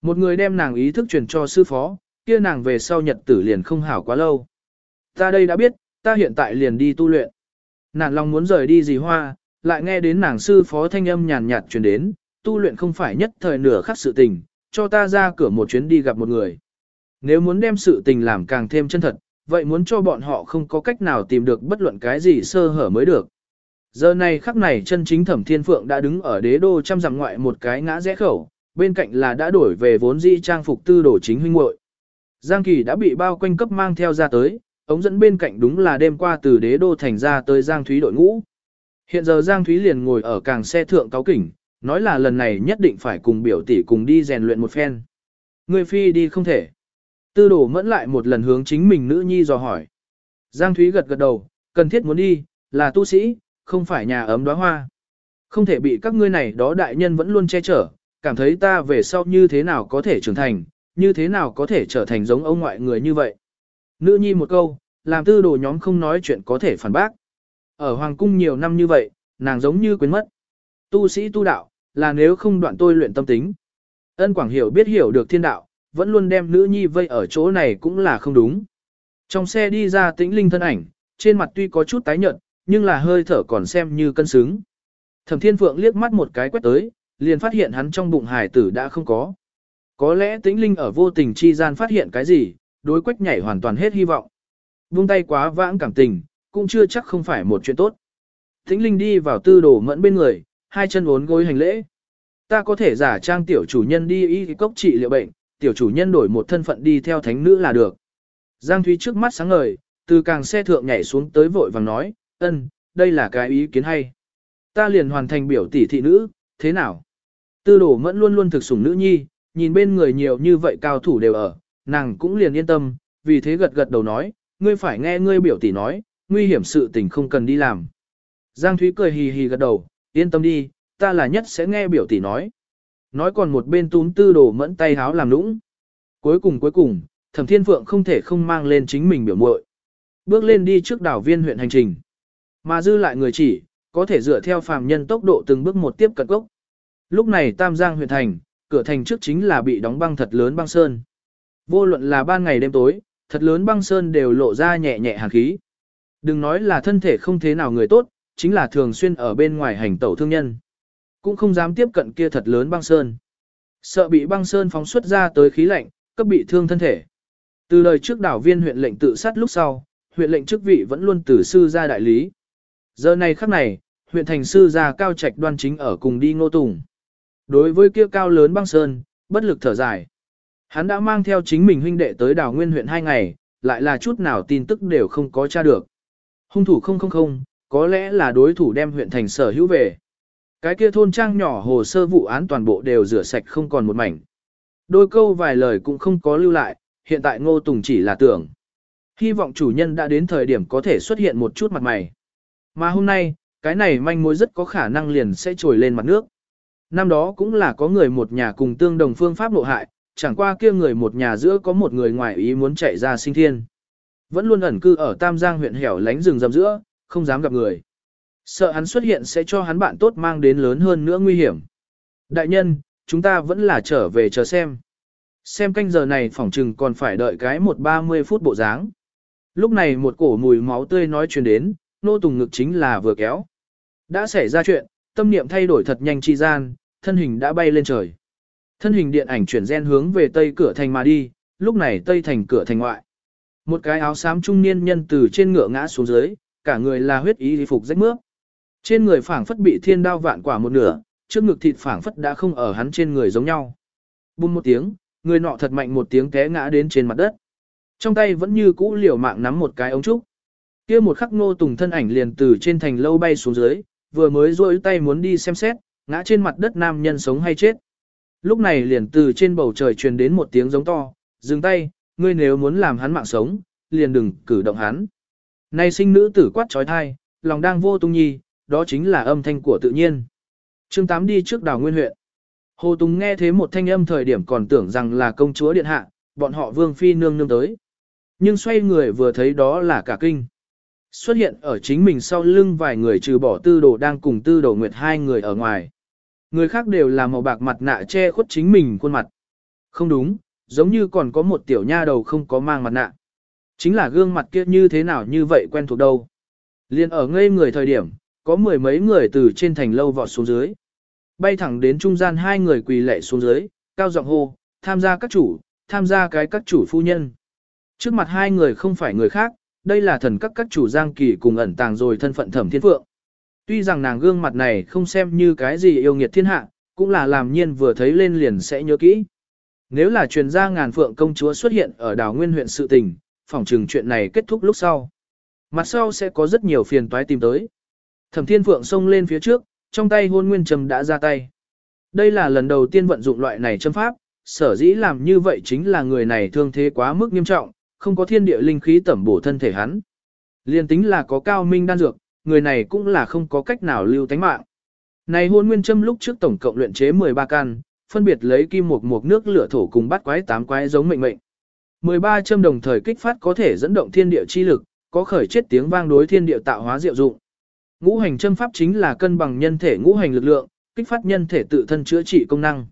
Một người đem nàng ý thức truyền cho sư phó, kia nàng về sau nhật tử liền không hảo quá lâu. Ta đây đã biết, ta hiện tại liền đi tu luyện. Nàng lòng muốn rời đi gì hoa, lại nghe đến nàng sư phó thanh âm nhàn nhạt truyền đến, tu luyện không phải nhất thời nửa khắc sự tình, cho ta ra cửa một chuyến đi gặp một người. Nếu muốn đem sự tình làm càng thêm chân thật, vậy muốn cho bọn họ không có cách nào tìm được bất luận cái gì sơ hở mới được. Giờ này khắc này chân chính thẩm thiên phượng đã đứng ở đế đô trăm dặm ngoại một cái ngã rẽ khẩu, bên cạnh là đã đổi về vốn di trang phục tư đồ chính huynh muội. Giang Kỳ đã bị bao quanh cấp mang theo ra tới, ống dẫn bên cạnh đúng là đêm qua từ đế đô thành ra tới Giang Thúy đội ngũ. Hiện giờ Giang Thúy liền ngồi ở càng xe thượng cáo kỉnh, nói là lần này nhất định phải cùng biểu tỷ cùng đi rèn luyện một phen. Người phi đi không thể. Tư đồ mẫn lại một lần hướng chính mình nữ nhi dò hỏi. Giang Thúy gật gật đầu, cần thiết muốn đi, là tu sĩ, không phải nhà ấm đóa hoa. Không thể bị các ngươi này đó đại nhân vẫn luôn che chở, cảm thấy ta về sau như thế nào có thể trưởng thành, như thế nào có thể trở thành giống ông ngoại người như vậy. Nữ nhi một câu, làm tư đồ nhóm không nói chuyện có thể phản bác. Ở Hoàng cung nhiều năm như vậy, nàng giống như quên mất. Tu sĩ tu đạo, là nếu không đoạn tôi luyện tâm tính. Ân Quảng Hiểu biết hiểu được thiên đạo, vẫn luôn đem nữ nhi vây ở chỗ này cũng là không đúng. Trong xe đi ra tĩnh linh thân ảnh, trên mặt tuy có chút tái nhợt, nhưng là hơi thở còn xem như cân xứng. Thẩm Thiên Phượng liếc mắt một cái quét tới, liền phát hiện hắn trong bụng hài tử đã không có. Có lẽ tĩnh linh ở vô tình chi gian phát hiện cái gì, đối quách nhảy hoàn toàn hết hy vọng. Vung tay quá vãng cảm tình, cũng chưa chắc không phải một chuyện tốt. Tĩnh linh đi vào tư đồ mẫn bên người, hai chân uốn gối hành lễ. Ta có thể giả trang tiểu chủ nhân đi y cốc trị liệu bệnh, tiểu chủ nhân đổi một thân phận đi theo thánh nữ là được. Giang Thúy trước mắt sáng ngời, từ càng xe thượng nhảy xuống tới vội vàng nói, ân, đây là cái ý kiến hay. Ta liền hoàn thành biểu tỷ thị nữ, thế nào? Tư đổ mẫn luôn luôn thực sủng nữ nhi, nhìn bên người nhiều như vậy cao thủ đều ở, nàng cũng liền yên tâm, vì thế gật gật đầu nói, ngươi phải nghe ngươi biểu tỷ nói, nguy hiểm sự tình không cần đi làm. Giang Thúy cười hì hì gật đầu, yên tâm đi, ta là nhất sẽ nghe biểu tỷ nói. Nói còn một bên túm tư đồ mẫn tay háo làm nũng. Cuối cùng cuối cùng, thẩm thiên phượng không thể không mang lên chính mình biểu muội Bước lên đi trước đảo viên huyện hành trình. Mà dư lại người chỉ, có thể dựa theo phàm nhân tốc độ từng bước một tiếp cận gốc. Lúc này Tam Giang huyện thành, cửa thành trước chính là bị đóng băng thật lớn băng sơn. Vô luận là ban ngày đêm tối, thật lớn băng sơn đều lộ ra nhẹ nhẹ hàn khí. Đừng nói là thân thể không thế nào người tốt, chính là thường xuyên ở bên ngoài hành tẩu thương nhân. Cũng không dám tiếp cận kia thật lớn băng sơn. Sợ bị băng sơn phóng xuất ra tới khí lạnh, cấp bị thương thân thể. Từ lời trước đảo viên huyện lệnh tự sát lúc sau, huyện lệnh chức vị vẫn luôn từ sư gia đại lý. Giờ này khắc này, huyện thành sư gia cao trạch đoan chính ở cùng đi ngô tùng. Đối với kia cao lớn băng sơn, bất lực thở dài. Hắn đã mang theo chính mình huynh đệ tới đảo nguyên huyện hai ngày, lại là chút nào tin tức đều không có tra được. Hung thủ không không không, có lẽ là đối thủ đem huyện thành sở hữu về. Cái kia thôn trang nhỏ hồ sơ vụ án toàn bộ đều rửa sạch không còn một mảnh. Đôi câu vài lời cũng không có lưu lại, hiện tại ngô tùng chỉ là tưởng. Hy vọng chủ nhân đã đến thời điểm có thể xuất hiện một chút mặt mày. Mà hôm nay, cái này manh mối rất có khả năng liền sẽ trồi lên mặt nước. Năm đó cũng là có người một nhà cùng tương đồng phương pháp nộ hại, chẳng qua kia người một nhà giữa có một người ngoài ý muốn chạy ra sinh thiên. Vẫn luôn ẩn cư ở Tam Giang huyện hẻo lánh rừng rậm giữa, không dám gặp người. Sợ hắn xuất hiện sẽ cho hắn bạn tốt mang đến lớn hơn nữa nguy hiểm. Đại nhân, chúng ta vẫn là trở về chờ xem. Xem canh giờ này phỏng chừng còn phải đợi cái một ba mươi phút bộ dáng. Lúc này một cổ mùi máu tươi nói truyền đến, nô tùng ngực chính là vừa kéo. Đã xảy ra chuyện, tâm niệm thay đổi thật nhanh chi gian, thân hình đã bay lên trời. Thân hình điện ảnh chuyển gen hướng về tây cửa thành mà đi, lúc này tây thành cửa thành ngoại. Một cái áo xám trung niên nhân từ trên ngựa ngã xuống dưới, cả người là huyết ý phục rách mướp. Trên người phảng phất bị thiên đao vạn quả một nửa, trước ngực thịt phảng phất đã không ở hắn trên người giống nhau. Bùm một tiếng, người nọ thật mạnh một tiếng té ngã đến trên mặt đất. Trong tay vẫn như cũ liều mạng nắm một cái ống trúc. Kia một khắc nô tùng thân ảnh liền từ trên thành lâu bay xuống dưới, vừa mới duỗi tay muốn đi xem xét, ngã trên mặt đất nam nhân sống hay chết. Lúc này liền từ trên bầu trời truyền đến một tiếng giống to, dừng tay, ngươi nếu muốn làm hắn mạng sống, liền đừng cử động hắn. Này sinh nữ tử quát trói thai, lòng đang vô tung nhi, đó chính là âm thanh của tự nhiên. chương 8 đi trước đảo Nguyên huyện. Hồ Tùng nghe thế một thanh âm thời điểm còn tưởng rằng là công chúa điện hạ, bọn họ vương phi nương nương tới. Nhưng xoay người vừa thấy đó là cả kinh. Xuất hiện ở chính mình sau lưng vài người trừ bỏ tư đồ đang cùng tư đồ nguyệt hai người ở ngoài. Người khác đều là màu bạc mặt nạ che khuất chính mình khuôn mặt. Không đúng, giống như còn có một tiểu nha đầu không có mang mặt nạ. Chính là gương mặt kia như thế nào như vậy quen thuộc đâu. Liên ở ngây người thời điểm, có mười mấy người từ trên thành lâu vọt xuống dưới. Bay thẳng đến trung gian hai người quỳ lệ xuống dưới, cao giọng hô, tham gia các chủ, tham gia cái các chủ phu nhân. Trước mặt hai người không phải người khác, đây là thần các các chủ Giang Kỳ cùng ẩn tàng rồi thân phận thẩm thiên phượng. Tuy rằng nàng gương mặt này không xem như cái gì yêu nghiệt thiên hạ, cũng là làm nhiên vừa thấy lên liền sẽ nhớ kỹ. Nếu là truyền gia ngàn phượng công chúa xuất hiện ở đảo nguyên huyện sự tình, phỏng chừng chuyện này kết thúc lúc sau. Mặt sau sẽ có rất nhiều phiền toái tìm tới. Thẩm thiên phượng xông lên phía trước, trong tay hôn nguyên trầm đã ra tay. Đây là lần đầu tiên vận dụng loại này châm pháp, sở dĩ làm như vậy chính là người này thương thế quá mức nghiêm trọng, không có thiên địa linh khí tẩm bổ thân thể hắn. Liên tính là có cao minh đan dược, người này cũng là không có cách nào lưu tánh mạng. Này hôn nguyên châm lúc trước tổng cộng luyện chế 13 căn, phân biệt lấy kim mục mục nước lửa thổ cùng bắt quái tám quái giống mệnh mệnh. 13 châm đồng thời kích phát có thể dẫn động thiên địa chi lực, có khởi chết tiếng vang đối thiên địa tạo hóa diệu dụng. Ngũ hành châm pháp chính là cân bằng nhân thể ngũ hành lực lượng, kích phát nhân thể tự thân chữa trị công năng.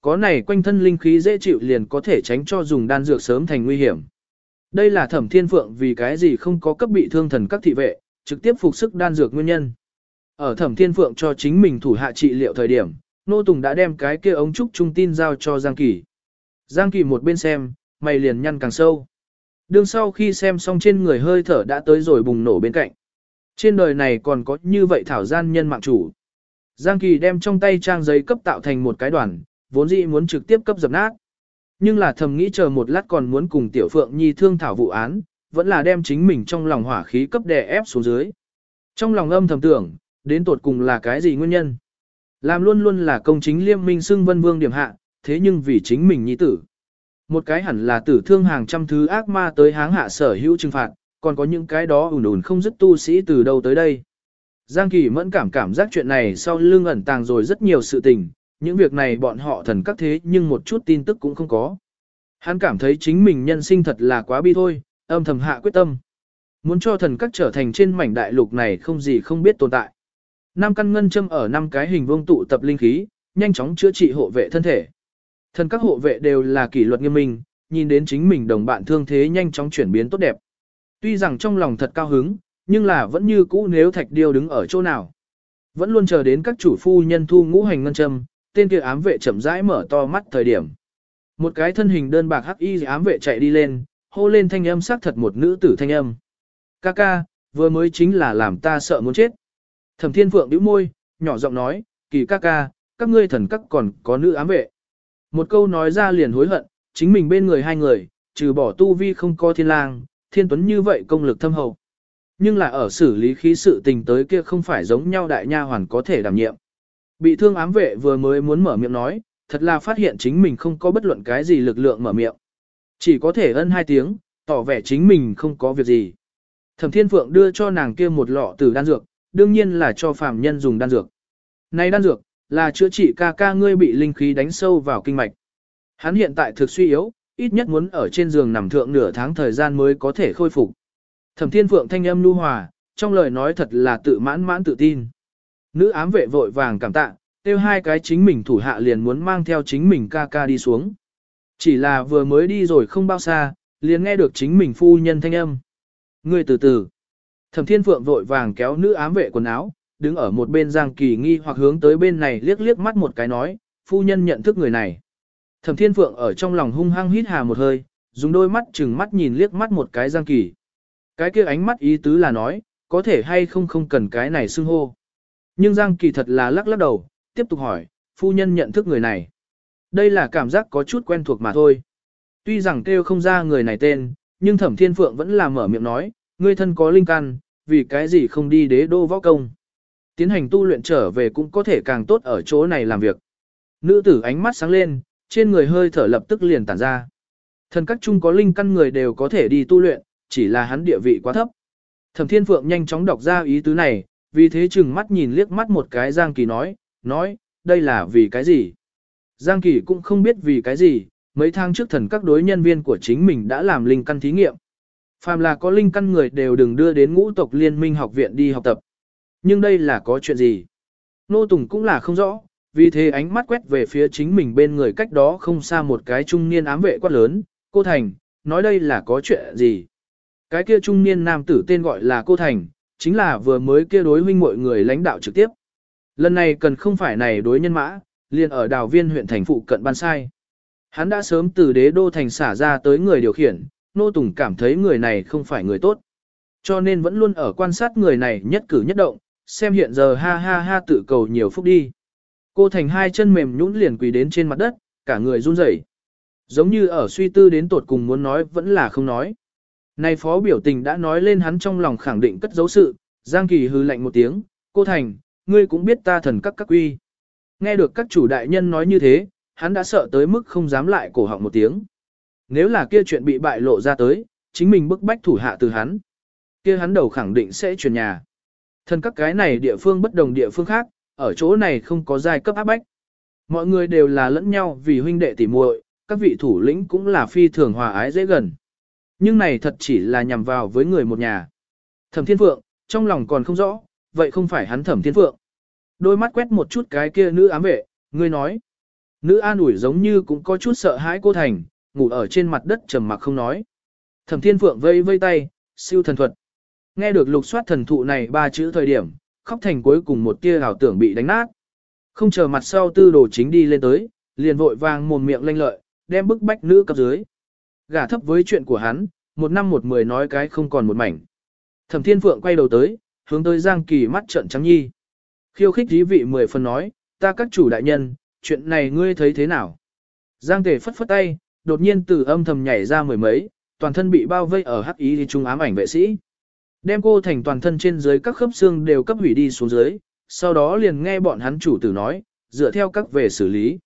Có này quanh thân linh khí dễ chịu liền có thể tránh cho dùng đan dược sớm thành nguy hiểm. Đây là thẩm thiên phượng vì cái gì không có cấp bị thương thần các thị vệ, trực tiếp phục sức đan dược nguyên nhân. Ở thẩm thiên phượng cho chính mình thủ hạ trị liệu thời điểm, Nô Tùng đã đem cái kia ống trúc trung tin giao cho Giang Kỳ. Giang Kỳ một bên xem, mày liền nhăn càng sâu. Đương sau khi xem xong trên người hơi thở đã tới rồi bùng nổ bên cạnh. Trên đời này còn có như vậy thảo gian nhân mạng chủ. Giang Kỳ đem trong tay trang giấy cấp tạo thành một cái đoàn, vốn dĩ muốn trực tiếp cấp dập nát. Nhưng là thầm nghĩ chờ một lát còn muốn cùng Tiểu Phượng Nhi thương thảo vụ án, vẫn là đem chính mình trong lòng hỏa khí cấp đè ép xuống dưới. Trong lòng âm thầm tưởng, đến tột cùng là cái gì nguyên nhân? Làm luôn luôn là công chính liêm minh xưng vân vương điểm hạ, thế nhưng vì chính mình nhi tử. Một cái hẳn là tử thương hàng trăm thứ ác ma tới háng hạ sở hữu trừng phạt, còn có những cái đó ùn ùn không dứt tu sĩ từ đâu tới đây. Giang Kỳ mẫn cảm cảm giác chuyện này sau lưng ẩn tàng rồi rất nhiều sự tình, những việc này bọn họ thần các thế nhưng một chút tin tức cũng không có. Hắn cảm thấy chính mình nhân sinh thật là quá bi thôi, âm thầm hạ quyết tâm. Muốn cho thần các trở thành trên mảnh đại lục này không gì không biết tồn tại. nam căn ngân châm ở năm cái hình vuông tụ tập linh khí, nhanh chóng chữa trị hộ vệ thân thể. Thần các hộ vệ đều là kỷ luật nghiêm minh, nhìn đến chính mình đồng bạn thương thế nhanh chóng chuyển biến tốt đẹp. Tuy rằng trong lòng thật cao hứng, nhưng là vẫn như cũ nếu thạch điêu đứng ở chỗ nào. Vẫn luôn chờ đến các chủ phu nhân thu ngũ hành ngân châm, tên kia ám vệ chậm rãi mở to mắt thời điểm. Một cái thân hình đơn bạc hắc y ám vệ chạy đi lên, hô lên thanh âm sắc thật một nữ tử thanh âm. Ca ca, vừa mới chính là làm ta sợ muốn chết. Thẩm thiên phượng bĩu môi, nhỏ giọng nói, kỳ ca ca, các ngươi thần các còn có nữ ám vệ. Một câu nói ra liền hối hận, chính mình bên người hai người, trừ bỏ tu vi không có thiên lang, thiên tuấn như vậy công lực thâm hậu. Nhưng là ở xử lý khí sự tình tới kia không phải giống nhau đại nha hoàn có thể đảm nhiệm. Bị thương ám vệ vừa mới muốn mở miệng nói, thật là phát hiện chính mình không có bất luận cái gì lực lượng mở miệng. Chỉ có thể ân hai tiếng, tỏ vẻ chính mình không có việc gì. Thẩm Thiên Phượng đưa cho nàng kia một lọ tử đan dược, đương nhiên là cho phàm nhân dùng đan dược. Này đan dược, là chữa trị ca ca ngươi bị linh khí đánh sâu vào kinh mạch. Hắn hiện tại thực suy yếu, ít nhất muốn ở trên giường nằm thượng nửa tháng thời gian mới có thể khôi phục. Thẩm Thiên Phượng thanh âm nu hòa, trong lời nói thật là tự mãn mãn tự tin. Nữ ám vệ vội vàng cảm tạ, tiêu hai cái chính mình thủ hạ liền muốn mang theo chính mình ca ca đi xuống. Chỉ là vừa mới đi rồi không bao xa, liền nghe được chính mình phu nhân thanh âm. Người từ từ. Thẩm Thiên Phượng vội vàng kéo nữ ám vệ quần áo, đứng ở một bên Giang Kỳ nghi hoặc hướng tới bên này liếc liếc mắt một cái nói, phu nhân nhận thức người này. Thẩm Thiên Phượng ở trong lòng hung hăng hít hà một hơi, dùng đôi mắt chừng mắt nhìn liếc mắt một cái Giang Kỳ. Cái kia ánh mắt ý tứ là nói, có thể hay không không cần cái này xưng hô. Nhưng Giang Kỳ thật là lắc lắc đầu, tiếp tục hỏi, phu nhân nhận thức người này. Đây là cảm giác có chút quen thuộc mà thôi. Tuy rằng kêu không ra người này tên, nhưng Thẩm Thiên Phượng vẫn là mở miệng nói, ngươi thân có linh căn, vì cái gì không đi đế đô võ công. Tiến hành tu luyện trở về cũng có thể càng tốt ở chỗ này làm việc. Nữ tử ánh mắt sáng lên, trên người hơi thở lập tức liền tản ra. Thần các chung có linh căn người đều có thể đi tu luyện, chỉ là hắn địa vị quá thấp. Thẩm Thiên Phượng nhanh chóng đọc ra ý tứ này, vì thế chừng mắt nhìn liếc mắt một cái Giang Kỳ nói, nói, đây là vì cái gì? Giang Kỳ cũng không biết vì cái gì, mấy tháng trước thần các đối nhân viên của chính mình đã làm linh căn thí nghiệm. Phàm là có linh căn người đều đừng đưa đến ngũ tộc liên minh học viện đi học tập. Nhưng đây là có chuyện gì? Nô Tùng cũng là không rõ, vì thế ánh mắt quét về phía chính mình bên người cách đó không xa một cái trung niên ám vệ quát lớn, cô Thành, nói đây là có chuyện gì? Cái kia trung niên nam tử tên gọi là cô Thành, chính là vừa mới kia đối huynh mọi người lãnh đạo trực tiếp. Lần này cần không phải này đối nhân mã, liền ở đào viên huyện thành phụ cận ban sai. Hắn đã sớm từ đế đô thành xả ra tới người điều khiển, Nô Tùng cảm thấy người này không phải người tốt. Cho nên vẫn luôn ở quan sát người này nhất cử nhất động, xem hiện giờ ha ha ha tự cầu nhiều phúc đi. Cô thành hai chân mềm nhũn liền quỳ đến trên mặt đất, cả người run rẩy, Giống như ở suy tư đến tột cùng muốn nói vẫn là không nói. Này phó biểu tình đã nói lên hắn trong lòng khẳng định cất dấu sự, Giang Kỳ hư lạnh một tiếng, cô Thành, ngươi cũng biết ta thần các các quy. Nghe được các chủ đại nhân nói như thế, hắn đã sợ tới mức không dám lại cổ họng một tiếng. Nếu là kia chuyện bị bại lộ ra tới, chính mình bức bách thủ hạ từ hắn. Kia hắn đầu khẳng định sẽ chuyển nhà. Thần các cái này địa phương bất đồng địa phương khác, ở chỗ này không có giai cấp áp bách. Mọi người đều là lẫn nhau vì huynh đệ tỉ muội, các vị thủ lĩnh cũng là phi thường hòa ái dễ gần. Nhưng này thật chỉ là nhằm vào với người một nhà. Thẩm Thiên Phượng, trong lòng còn không rõ, vậy không phải hắn Thẩm Thiên Phượng. Đôi mắt quét một chút cái kia nữ ám vệ, ngươi nói. Nữ an ủi giống như cũng có chút sợ hãi cô Thành, ngủ ở trên mặt đất trầm mặc không nói. Thẩm Thiên Phượng vây vây tay, siêu thần thuật. Nghe được lục soát thần thụ này ba chữ thời điểm, khóc thành cuối cùng một tia ảo tưởng bị đánh nát. Không chờ mặt sau tư đồ chính đi lên tới, liền vội vàng mồm miệng lanh lợi, đem bức bách nữ cấp dưới. Gả thấp với chuyện của hắn, một năm một mười nói cái không còn một mảnh. Thẩm Thiên Phượng quay đầu tới, hướng tới Giang Kỳ mắt trận trắng nhi. Khiêu khích dí vị mười phần nói, ta các chủ đại nhân, chuyện này ngươi thấy thế nào? Giang Tề phất phất tay, đột nhiên từ âm thầm nhảy ra mười mấy, toàn thân bị bao vây ở hắc ý thì trung ám ảnh vệ sĩ. Đem cô thành toàn thân trên dưới các khớp xương đều cấp hủy đi xuống dưới, sau đó liền nghe bọn hắn chủ tử nói, dựa theo các về xử lý.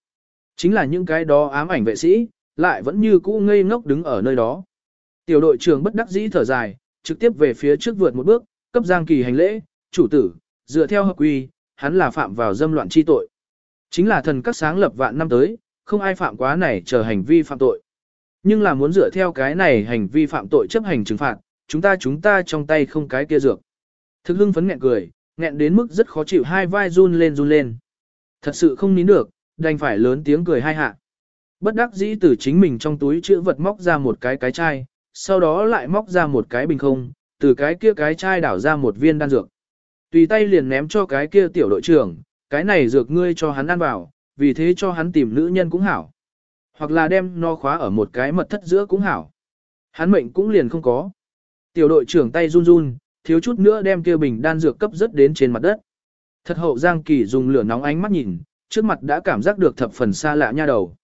Chính là những cái đó ám ảnh vệ sĩ, lại vẫn như cũ ngây ngốc đứng ở nơi đó. Tiểu đội trưởng bất đắc dĩ thở dài, trực tiếp về phía trước vượt một bước, cấp Giang Kỳ hành lễ, chủ tử, dựa theo hợp quy, hắn là phạm vào dâm loạn chi tội. Chính là thần các sáng lập vạn năm tới, không ai phạm quá này chờ hành vi phạm tội. Nhưng là muốn dựa theo cái này hành vi phạm tội chấp hành trừng phạt, chúng ta chúng ta trong tay không cái kia dược. Thực hưng phấn nghẹn cười, nghẹn đến mức rất khó chịu hai vai run lên run lên. Thật sự không nín được, đành phải lớn tiếng cười hai hạ. Bất đắc dĩ từ chính mình trong túi chữ vật móc ra một cái cái chai, sau đó lại móc ra một cái bình không, từ cái kia cái chai đảo ra một viên đan dược. Tùy tay liền ném cho cái kia tiểu đội trưởng, cái này dược ngươi cho hắn ăn vào, vì thế cho hắn tìm nữ nhân cũng hảo. Hoặc là đem nó khóa ở một cái mật thất giữa cũng hảo. Hắn mệnh cũng liền không có. Tiểu đội trưởng tay run run, thiếu chút nữa đem kia bình đan dược cấp rất đến trên mặt đất. Thật hậu Giang Kỳ dùng lửa nóng ánh mắt nhìn, trước mặt đã cảm giác được thập phần xa lạ nha đầu.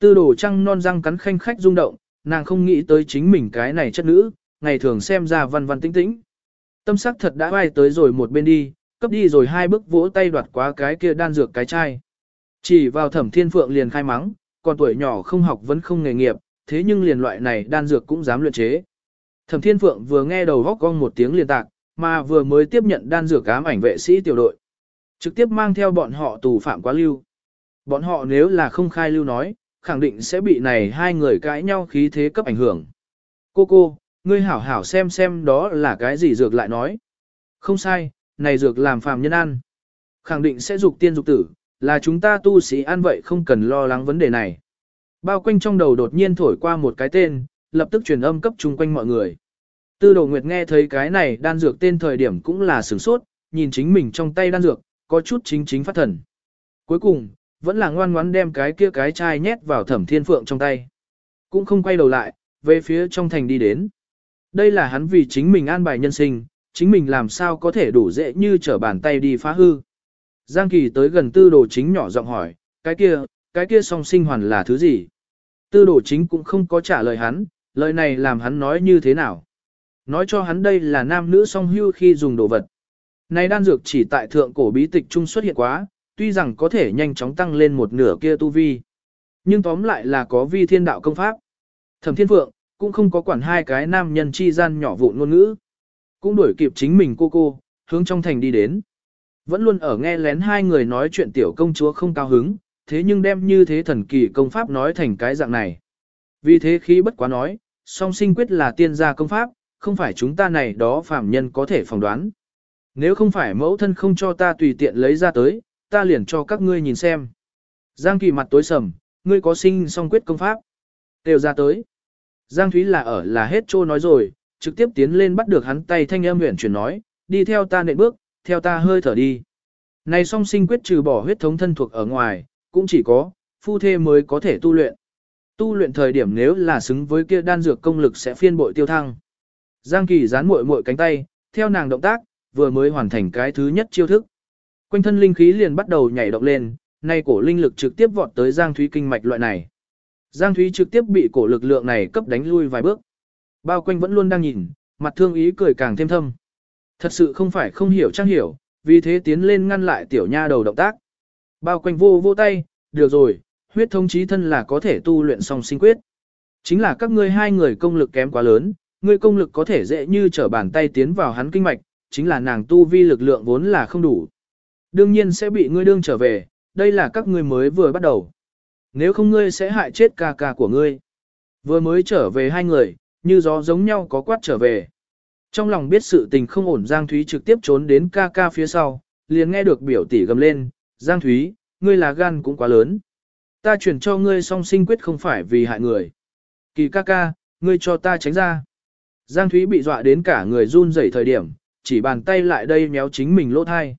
Tư đồ trăng non răng cắn khanh khách rung động, nàng không nghĩ tới chính mình cái này chất nữ, ngày thường xem ra văn văn tĩnh tĩnh. Tâm sắc thật đã bay tới rồi một bên đi, cấp đi rồi hai bước vỗ tay đoạt quá cái kia đan dược cái chai. Chỉ vào thẩm thiên phượng liền khai mắng, còn tuổi nhỏ không học vẫn không nghề nghiệp, thế nhưng liền loại này đan dược cũng dám luyện chế. Thẩm thiên phượng vừa nghe đầu góc cong một tiếng liền tạc, mà vừa mới tiếp nhận đan dược ám ảnh vệ sĩ tiểu đội. Trực tiếp mang theo bọn họ tù phạm quá lưu. Bọn họ nếu là không khai lưu nói, khẳng định sẽ bị này hai người cãi nhau khí thế cấp ảnh hưởng. Cô cô, ngươi hảo hảo xem xem đó là cái gì dược lại nói. Không sai, này dược làm phàm nhân ăn. Khẳng định sẽ dục tiên dục tử, là chúng ta tu sĩ ăn vậy không cần lo lắng vấn đề này. Bao quanh trong đầu đột nhiên thổi qua một cái tên, lập tức truyền âm cấp chung quanh mọi người. Tư đồ nguyệt nghe thấy cái này đan dược tên thời điểm cũng là sửng sốt, nhìn chính mình trong tay đan dược, có chút chính chính phát thần. Cuối cùng, vẫn là ngoan ngoãn đem cái kia cái chai nhét vào thẩm thiên phượng trong tay. Cũng không quay đầu lại, về phía trong thành đi đến. Đây là hắn vì chính mình an bài nhân sinh, chính mình làm sao có thể đủ dễ như trở bàn tay đi phá hư. Giang Kỳ tới gần tư đồ chính nhỏ giọng hỏi, cái kia, cái kia song sinh hoàn là thứ gì? Tư đồ chính cũng không có trả lời hắn, lời này làm hắn nói như thế nào? Nói cho hắn đây là nam nữ song hưu khi dùng đồ vật. Này đan dược chỉ tại thượng cổ bí tịch trung xuất hiện quá, tuy rằng có thể nhanh chóng tăng lên một nửa kia tu vi. Nhưng tóm lại là có vi thiên đạo công pháp. Thẩm thiên phượng, cũng không có quản hai cái nam nhân chi gian nhỏ vụn ngôn ngữ. Cũng đuổi kịp chính mình cô cô, hướng trong thành đi đến. Vẫn luôn ở nghe lén hai người nói chuyện tiểu công chúa không cao hứng, thế nhưng đem như thế thần kỳ công pháp nói thành cái dạng này. Vì thế khi bất quá nói, song sinh quyết là tiên gia công pháp, không phải chúng ta này đó phạm nhân có thể phỏng đoán. Nếu không phải mẫu thân không cho ta tùy tiện lấy ra tới, ta liền cho các ngươi nhìn xem. Giang kỳ mặt tối sầm, ngươi có sinh song quyết công pháp. Đều ra tới. Giang Thúy là ở là hết trô nói rồi, trực tiếp tiến lên bắt được hắn tay thanh âm huyền chuyển nói, đi theo ta nện bước, theo ta hơi thở đi. Này song sinh quyết trừ bỏ huyết thống thân thuộc ở ngoài, cũng chỉ có, phu thê mới có thể tu luyện. Tu luyện thời điểm nếu là xứng với kia đan dược công lực sẽ phiên bội tiêu thăng. Giang Kỳ dán muội muội cánh tay, theo nàng động tác, vừa mới hoàn thành cái thứ nhất chiêu thức. Quanh thân linh khí liền bắt đầu nhảy động lên, nay cổ linh lực trực tiếp vọt tới Giang Thúy kinh mạch loại này. Giang Thúy trực tiếp bị cổ lực lượng này cấp đánh lui vài bước. Bao quanh vẫn luôn đang nhìn, mặt thương ý cười càng thêm thâm. Thật sự không phải không hiểu trang hiểu, vì thế tiến lên ngăn lại tiểu nha đầu động tác. Bao quanh vô vô tay, được rồi, huyết thông chí thân là có thể tu luyện song sinh quyết. Chính là các ngươi hai người công lực kém quá lớn, ngươi công lực có thể dễ như trở bàn tay tiến vào hắn kinh mạch, chính là nàng tu vi lực lượng vốn là không đủ. Đương nhiên sẽ bị ngươi đương trở về, đây là các ngươi mới vừa bắt đầu. Nếu không ngươi sẽ hại chết ca ca của ngươi. Vừa mới trở về hai người, như gió giống nhau có quát trở về. Trong lòng biết sự tình không ổn Giang Thúy trực tiếp trốn đến ca ca phía sau, liền nghe được biểu tỷ gầm lên, Giang Thúy, ngươi là gan cũng quá lớn. Ta chuyển cho ngươi song sinh quyết không phải vì hại người. Kỳ ca ca, ngươi cho ta tránh ra. Giang Thúy bị dọa đến cả người run rẩy thời điểm, chỉ bàn tay lại đây méo chính mình lỗ thai.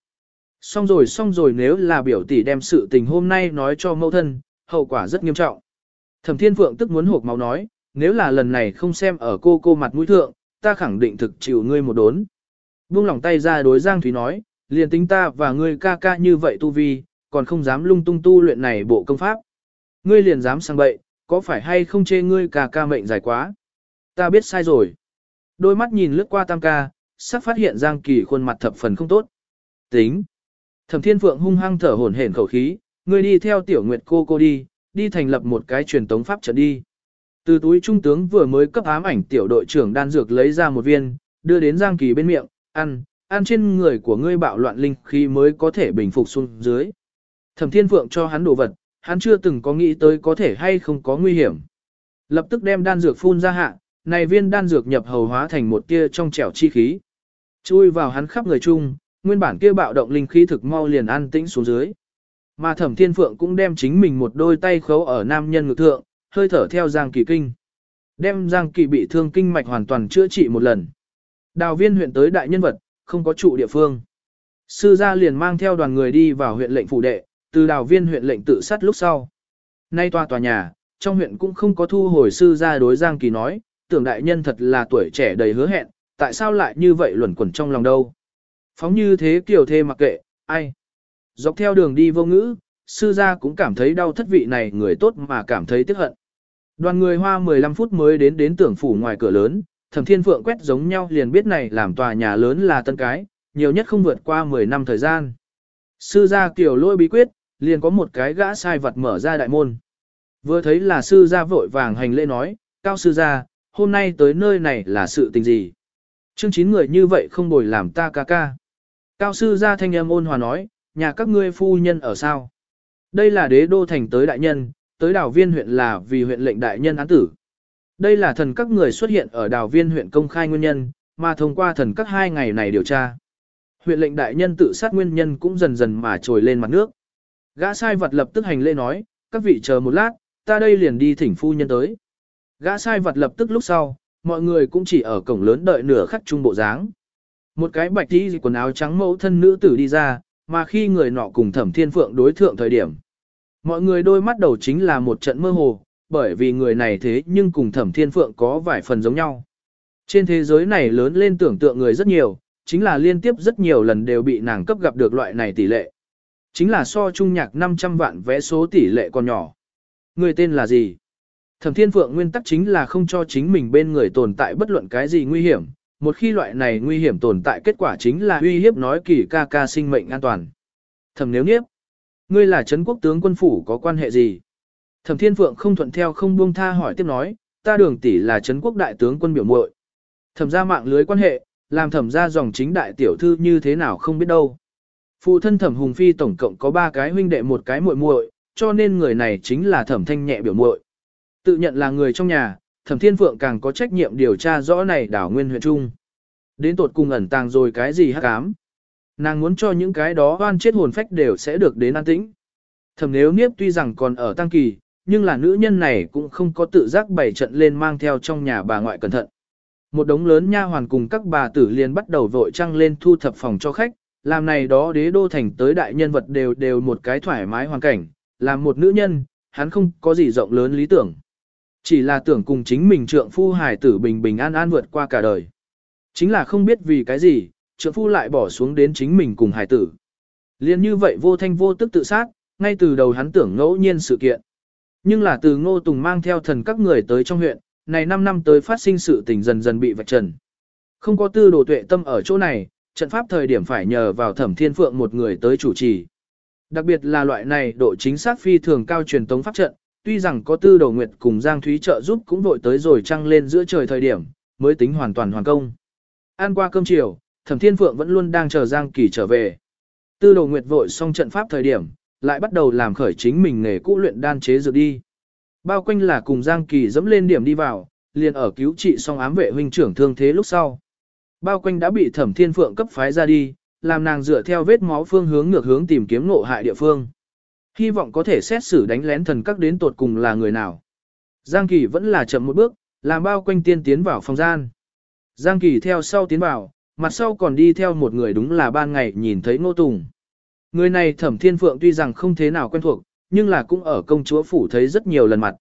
Xong rồi xong rồi nếu là biểu tỷ đem sự tình hôm nay nói cho mẫu thân, hậu quả rất nghiêm trọng. Thẩm Thiên Phượng tức muốn hộp máu nói, nếu là lần này không xem ở cô cô mặt mũi thượng, ta khẳng định thực chịu ngươi một đốn. Buông lòng tay ra đối Giang Thúy nói, liền tính ta và ngươi ca ca như vậy tu vi, còn không dám lung tung tu luyện này bộ công pháp. Ngươi liền dám sang bậy, có phải hay không chê ngươi ca ca mệnh dài quá? Ta biết sai rồi. Đôi mắt nhìn lướt qua tam ca, sắp phát hiện Giang Kỳ khuôn mặt thập phần không tốt. Tính. Thẩm Thiên Phượng hung hăng thở hổn hển khẩu khí, ngươi đi theo tiểu nguyệt cô cô đi, đi thành lập một cái truyền tống pháp trận đi. Từ túi trung tướng vừa mới cấp ám ảnh tiểu đội trưởng đan dược lấy ra một viên, đưa đến Giang Kỳ bên miệng, ăn, ăn trên người của ngươi bạo loạn linh khí mới có thể bình phục xuống dưới. Thẩm Thiên Phượng cho hắn đồ vật, hắn chưa từng có nghĩ tới có thể hay không có nguy hiểm. Lập tức đem đan dược phun ra hạ, này viên đan dược nhập hầu hóa thành một tia trong trẻo chi khí. Chui vào hắn khắp người chung, nguyên bản kia bạo động linh khí thực mau liền an tĩnh xuống dưới. Mà thẩm thiên phượng cũng đem chính mình một đôi tay khấu ở nam nhân ngực thượng, hơi thở theo Giang Kỳ kinh. Đem Giang Kỳ bị thương kinh mạch hoàn toàn chữa trị một lần. Đào viên huyện tới đại nhân vật, không có trụ địa phương. Sư gia liền mang theo đoàn người đi vào huyện lệnh phủ đệ, từ đào viên huyện lệnh tự sát lúc sau. Nay tòa tòa nhà, trong huyện cũng không có thu hồi sư gia đối Giang Kỳ nói, tưởng đại nhân thật là tuổi trẻ đầy hứa hẹn, tại sao lại như vậy luẩn quẩn trong lòng đâu. Phóng như thế kiểu thê mặc kệ, ai. Dọc theo đường đi vô ngữ, sư gia cũng cảm thấy đau thất vị này người tốt mà cảm thấy tiếc hận. Đoàn người hoa 15 phút mới đến đến tưởng phủ ngoài cửa lớn, thẩm thiên phượng quét giống nhau liền biết này làm tòa nhà lớn là tân cái, nhiều nhất không vượt qua 10 năm thời gian. Sư gia kiểu lôi bí quyết, liền có một cái gã sai vật mở ra đại môn. Vừa thấy là sư gia vội vàng hành lễ nói, cao sư gia, hôm nay tới nơi này là sự tình gì? Chương chín người như vậy không bồi làm ta ca ca. Cao sư gia thanh âm ôn hòa nói, nhà các ngươi phu nhân ở sao? Đây là đế đô thành tới đại nhân, tới đảo viên huyện là vì huyện lệnh đại nhân án tử. Đây là thần các người xuất hiện ở đảo viên huyện công khai nguyên nhân, mà thông qua thần các hai ngày này điều tra. Huyện lệnh đại nhân tự sát nguyên nhân cũng dần dần mà trồi lên mặt nước. Gã sai vật lập tức hành lễ nói, các vị chờ một lát, ta đây liền đi thỉnh phu nhân tới. Gã sai vật lập tức lúc sau, mọi người cũng chỉ ở cổng lớn đợi nửa khắc trung bộ dáng. Một cái bạch tí quần áo trắng mẫu thân nữ tử đi ra, mà khi người nọ cùng thẩm thiên phượng đối thượng thời điểm. Mọi người đôi mắt đầu chính là một trận mơ hồ, bởi vì người này thế nhưng cùng thẩm thiên phượng có vài phần giống nhau. Trên thế giới này lớn lên tưởng tượng người rất nhiều, chính là liên tiếp rất nhiều lần đều bị nàng cấp gặp được loại này tỷ lệ. Chính là so trung nhạc 500 vạn vé số tỷ lệ còn nhỏ. Người tên là gì? Thẩm Thiên Phượng nguyên tắc chính là không cho chính mình bên người tồn tại bất luận cái gì nguy hiểm, một khi loại này nguy hiểm tồn tại kết quả chính là uy hiếp nói kỳ ca ca sinh mệnh an toàn. Thẩm nếu nhiếp, ngươi là Trấn quốc tướng quân phủ có quan hệ gì? Thẩm Thiên Phượng không thuận theo không buông tha hỏi tiếp nói, ta đường tỷ là Trấn quốc đại tướng quân biểu muội. Thẩm gia mạng lưới quan hệ, làm thẩm gia dòng chính đại tiểu thư như thế nào không biết đâu. Phụ thân thẩm hùng phi tổng cộng có ba cái huynh đệ một cái muội muội, cho nên người này chính là thẩm thanh nhẹ biểu muội. Tự nhận là người trong nhà, thẩm thiên phượng càng có trách nhiệm điều tra rõ này đảo nguyên huyện trung. Đến tột cùng ẩn tàng rồi cái gì hắc ám. Nàng muốn cho những cái đó oan chết hồn phách đều sẽ được đến an tĩnh. Thẩm nếu niếp tuy rằng còn ở tăng kỳ, nhưng là nữ nhân này cũng không có tự giác bày trận lên mang theo trong nhà bà ngoại cẩn thận. Một đống lớn nha hoàn cùng các bà tử liền bắt đầu vội trăng lên thu thập phòng cho khách, làm này đó đế đô thành tới đại nhân vật đều đều một cái thoải mái hoàn cảnh, làm một nữ nhân, hắn không có gì rộng lớn lý tưởng. Chỉ là tưởng cùng chính mình trượng phu hài tử bình bình an an vượt qua cả đời. Chính là không biết vì cái gì, trượng phu lại bỏ xuống đến chính mình cùng hài tử. Liên như vậy vô thanh vô tức tự sát, ngay từ đầu hắn tưởng ngẫu nhiên sự kiện. Nhưng là từ ngô tùng mang theo thần các người tới trong huyện, này 5 năm tới phát sinh sự tình dần dần bị vạch trần. Không có tư đồ tuệ tâm ở chỗ này, trận pháp thời điểm phải nhờ vào thẩm thiên phượng một người tới chủ trì. Đặc biệt là loại này độ chính xác phi thường cao truyền tống pháp trận, tuy rằng có tư đồ nguyệt cùng Giang Thúy trợ giúp cũng vội tới rồi trăng lên giữa trời thời điểm, mới tính hoàn toàn hoàn công. Ăn qua cơm chiều, thẩm thiên phượng vẫn luôn đang chờ Giang Kỳ trở về. Tư đồ nguyệt vội xong trận pháp thời điểm, lại bắt đầu làm khởi chính mình nghề cũ luyện đan chế dược đi. Bao quanh là cùng Giang Kỳ dẫm lên điểm đi vào, liền ở cứu trị xong ám vệ huynh trưởng thương thế lúc sau. Bao quanh đã bị thẩm thiên phượng cấp phái ra đi, làm nàng dựa theo vết máu phương hướng ngược hướng tìm kiếm ngộ hại địa phương. Hy vọng có thể xét xử đánh lén thần các đến tột cùng là người nào. Giang Kỳ vẫn là chậm một bước, làm bao quanh tiên tiến vào phòng gian. Giang Kỳ theo sau tiến vào, mặt sau còn đi theo một người đúng là ban ngày nhìn thấy Ngô Tùng. Người này thẩm thiên phượng tuy rằng không thế nào quen thuộc, nhưng là cũng ở công chúa phủ thấy rất nhiều lần mặt.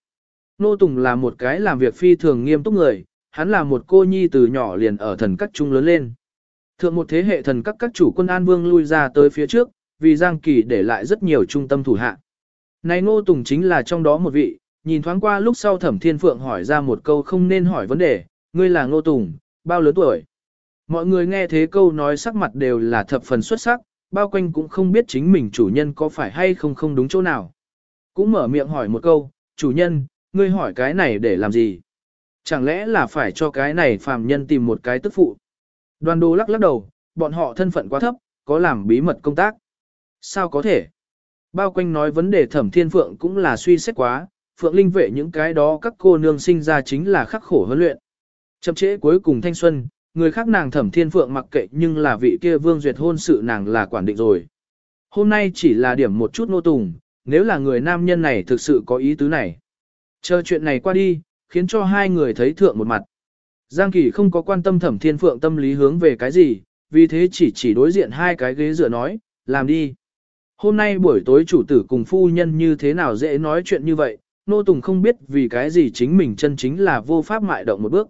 nô Tùng là một cái làm việc phi thường nghiêm túc người, hắn là một cô nhi từ nhỏ liền ở thần các trung lớn lên. Thượng một thế hệ thần các các chủ quân An Vương lui ra tới phía trước, vì Giang Kỳ để lại rất nhiều trung tâm thủ hạ. Này Ngô Tùng chính là trong đó một vị, nhìn thoáng qua lúc sau Thẩm Thiên Phượng hỏi ra một câu không nên hỏi vấn đề, ngươi là Ngô Tùng, bao lớn tuổi. Mọi người nghe thế câu nói sắc mặt đều là thập phần xuất sắc, bao quanh cũng không biết chính mình chủ nhân có phải hay không không đúng chỗ nào. Cũng mở miệng hỏi một câu, chủ nhân, ngươi hỏi cái này để làm gì? Chẳng lẽ là phải cho cái này phàm nhân tìm một cái tức phụ? Đoàn đồ lắc lắc đầu, bọn họ thân phận quá thấp, có làm bí mật công tác. Sao có thể? Bao quanh nói vấn đề thẩm thiên phượng cũng là suy xét quá, phượng linh vệ những cái đó các cô nương sinh ra chính là khắc khổ huấn luyện. Chậm trễ cuối cùng thanh xuân, người khác nàng thẩm thiên phượng mặc kệ nhưng là vị kia vương duyệt hôn sự nàng là quản định rồi. Hôm nay chỉ là điểm một chút nô tùng, nếu là người nam nhân này thực sự có ý tứ này. Chờ chuyện này qua đi, khiến cho hai người thấy thượng một mặt. Giang Kỳ không có quan tâm thẩm thiên phượng tâm lý hướng về cái gì, vì thế chỉ chỉ đối diện hai cái ghế dựa nói, làm đi. Hôm nay buổi tối chủ tử cùng phu nhân như thế nào dễ nói chuyện như vậy, nô tùng không biết vì cái gì chính mình chân chính là vô pháp mại động một bước.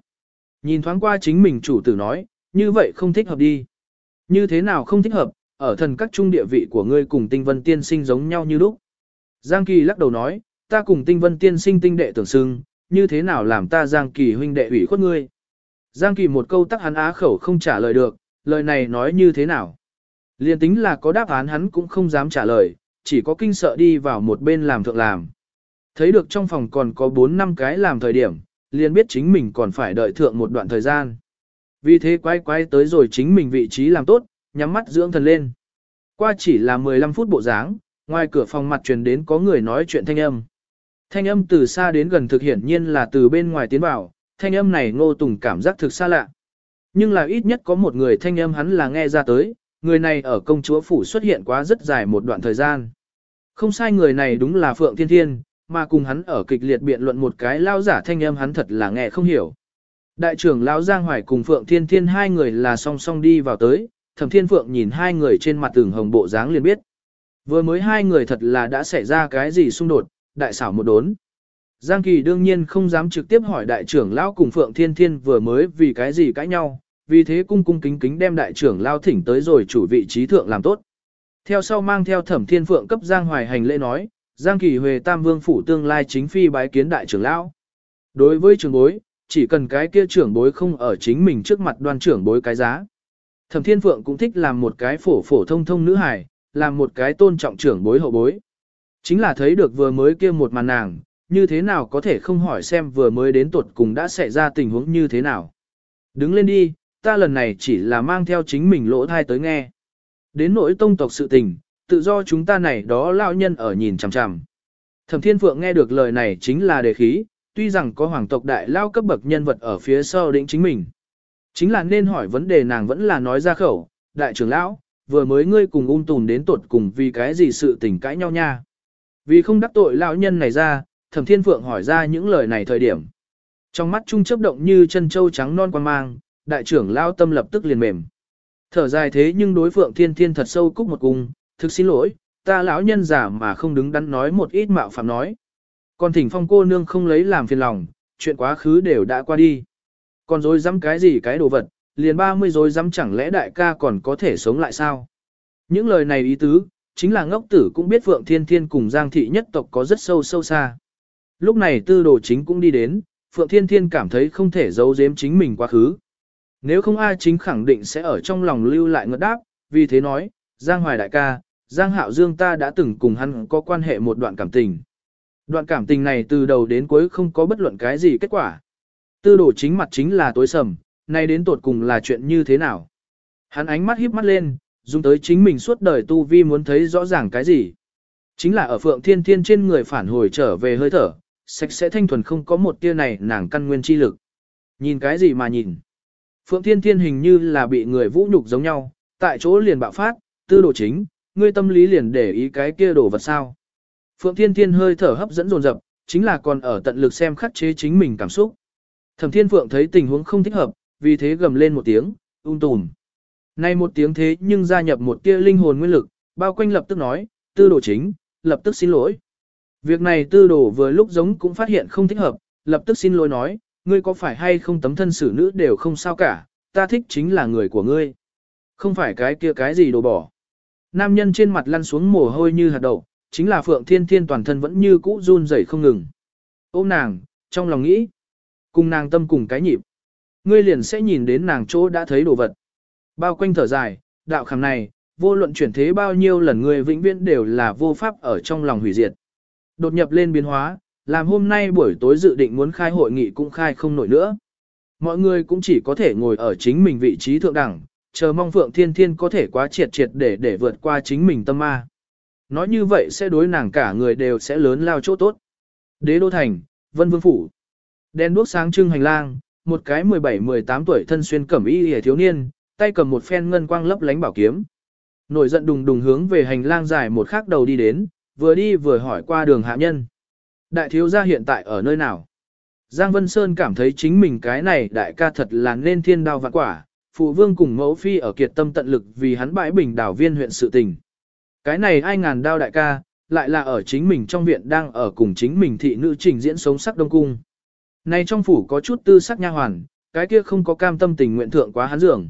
Nhìn thoáng qua chính mình chủ tử nói, như vậy không thích hợp đi. Như thế nào không thích hợp, ở thần các trung địa vị của ngươi cùng tinh vân tiên sinh giống nhau như lúc. Giang Kỳ lắc đầu nói, ta cùng tinh vân tiên sinh tinh đệ tưởng xưng, như thế nào làm ta Giang Kỳ huynh đệ ủy khuất ngươi. Giang Kỳ một câu tắc hắn á khẩu không trả lời được, lời này nói như thế nào. Liên tính là có đáp án hắn cũng không dám trả lời, chỉ có kinh sợ đi vào một bên làm thượng làm. Thấy được trong phòng còn có 4 năm cái làm thời điểm, liền biết chính mình còn phải đợi thượng một đoạn thời gian. Vì thế quay quay tới rồi chính mình vị trí làm tốt, nhắm mắt dưỡng thần lên. Qua chỉ là 15 phút bộ dáng, ngoài cửa phòng mặt truyền đến có người nói chuyện thanh âm. Thanh âm từ xa đến gần thực hiển nhiên là từ bên ngoài tiến vào, thanh âm này ngô tùng cảm giác thực xa lạ. Nhưng là ít nhất có một người thanh âm hắn là nghe ra tới, người này ở công chúa phủ xuất hiện quá rất dài một đoạn thời gian. Không sai người này đúng là Phượng Thiên Thiên, mà cùng hắn ở kịch liệt biện luận một cái lao giả thanh âm hắn thật là nghe không hiểu. Đại trưởng lão Giang Hoài cùng Phượng Thiên Thiên hai người là song song đi vào tới, Thẩm Thiên Phượng nhìn hai người trên mặt tường hồng bộ dáng liền biết. Vừa mới hai người thật là đã xảy ra cái gì xung đột, đại xảo một đốn. Giang Kỳ đương nhiên không dám trực tiếp hỏi đại trưởng lão cùng Phượng Thiên Thiên vừa mới vì cái gì cãi nhau, vì thế cung cung kính kính đem đại trưởng lão thỉnh tới rồi chủ vị trí thượng làm tốt. Theo sau mang theo Thẩm Thiên Phượng cấp Giang Hoài hành lễ nói, Giang Kỳ Huệ Tam Vương phủ tương lai chính phi bái kiến đại trưởng lão. Đối với trưởng bối, chỉ cần cái kia trưởng bối không ở chính mình trước mặt đoan trưởng bối cái giá. Thẩm Thiên Phượng cũng thích làm một cái phổ phổ thông thông nữ hài, làm một cái tôn trọng trưởng bối hậu bối. Chính là thấy được vừa mới kia một màn nàng, như thế nào có thể không hỏi xem vừa mới đến tuột cùng đã xảy ra tình huống như thế nào. Đứng lên đi, ta lần này chỉ là mang theo chính mình lỗ thai tới nghe. Đến nỗi tông tộc sự tình, tự do chúng ta này đó lao nhân ở nhìn chằm chằm. Thẩm Thiên Phượng nghe được lời này chính là đề khí, tuy rằng có hoàng tộc đại lao cấp bậc nhân vật ở phía sau định chính mình. Chính là nên hỏi vấn đề nàng vẫn là nói ra khẩu, đại trưởng lão, vừa mới ngươi cùng ung tùn đến tuột cùng vì cái gì sự tình cãi nhau nha. Vì không đắc tội lão nhân này ra, thẩm thiên phượng hỏi ra những lời này thời điểm. Trong mắt trung chấp động như chân châu trắng non quan mang, đại trưởng lão tâm lập tức liền mềm. Thở dài thế nhưng đối phượng thiên thiên thật sâu cúc một cung, thực xin lỗi, ta lão nhân giả mà không đứng đắn nói một ít mạo phạm nói. Còn thỉnh phong cô nương không lấy làm phiền lòng, chuyện quá khứ đều đã qua đi. Còn dối dám cái gì cái đồ vật, liền 30 dối dám chẳng lẽ đại ca còn có thể sống lại sao? Những lời này ý tứ, chính là ngốc tử cũng biết Phượng Thiên Thiên cùng Giang Thị nhất tộc có rất sâu sâu xa. Lúc này tư đồ chính cũng đi đến, Phượng Thiên Thiên cảm thấy không thể giấu giếm chính mình quá khứ. Nếu không ai chính khẳng định sẽ ở trong lòng lưu lại ngất đáp, vì thế nói, Giang Hoài đại ca, Giang Hạo Dương ta đã từng cùng hắn có quan hệ một đoạn cảm tình. Đoạn cảm tình này từ đầu đến cuối không có bất luận cái gì kết quả. Tư đồ chính mặt chính là tối sầm, nay đến tột cùng là chuyện như thế nào. Hắn ánh mắt híp mắt lên, dùng tới chính mình suốt đời tu vi muốn thấy rõ ràng cái gì. Chính là ở phượng thiên thiên trên người phản hồi trở về hơi thở, sạch sẽ thanh thuần không có một tia này nàng căn nguyên chi lực. Nhìn cái gì mà nhìn. Phượng thiên thiên hình như là bị người vũ nhục giống nhau, tại chỗ liền bạo phát, tư đồ chính, ngươi tâm lý liền để ý cái kia đồ vật sao. Phượng thiên thiên hơi thở hấp dẫn dồn dập, chính là còn ở tận lực xem khắc chế chính mình cảm xúc. Thẩm Thiên Phượng thấy tình huống không thích hợp, vì thế gầm lên một tiếng, ung tùm. Nay một tiếng thế nhưng gia nhập một tia linh hồn nguyên lực, bao quanh lập tức nói, tư đồ chính, lập tức xin lỗi. Việc này tư đồ vừa lúc giống cũng phát hiện không thích hợp, lập tức xin lỗi nói, ngươi có phải hay không tấm thân xử nữ đều không sao cả, ta thích chính là người của ngươi. Không phải cái kia cái gì đồ bỏ. Nam nhân trên mặt lăn xuống mồ hôi như hạt đậu, chính là Phượng Thiên Thiên toàn thân vẫn như cũ run rẩy không ngừng. Ôm nàng, trong lòng nghĩ, Cùng nàng tâm cùng cái nhịp. Ngươi liền sẽ nhìn đến nàng chỗ đã thấy đồ vật. Bao quanh thở dài, đạo khảm này, vô luận chuyển thế bao nhiêu lần ngươi vĩnh viễn đều là vô pháp ở trong lòng hủy diệt. Đột nhập lên biến hóa, làm hôm nay buổi tối dự định muốn khai hội nghị cũng khai không nổi nữa. Mọi người cũng chỉ có thể ngồi ở chính mình vị trí thượng đẳng, chờ mong Phượng Thiên Thiên có thể quá triệt triệt để để vượt qua chính mình tâm ma. Nói như vậy sẽ đối nàng cả người đều sẽ lớn lao chỗ tốt. Đế đô thành, Vân Vương Phủ. Đen đuốc sáng trưng hành lang, một cái 17-18 tuổi thân xuyên cẩm y hề thiếu niên, tay cầm một phen ngân quang lấp lánh bảo kiếm. Nổi giận đùng đùng hướng về hành lang dài một khắc đầu đi đến, vừa đi vừa hỏi qua đường hạ nhân. Đại thiếu gia hiện tại ở nơi nào? Giang Vân Sơn cảm thấy chính mình cái này đại ca thật là nên thiên đao vạn quả, phụ vương cùng mẫu phi ở kiệt tâm tận lực vì hắn bãi bình đảo viên huyện sự tình. Cái này ai ngàn đao đại ca, lại là ở chính mình trong viện đang ở cùng chính mình thị nữ trình diễn sống sắc đông cung. Này trong phủ có chút tư sắc nha hoàn, cái kia không có cam tâm tình nguyện thượng quá hắn dường.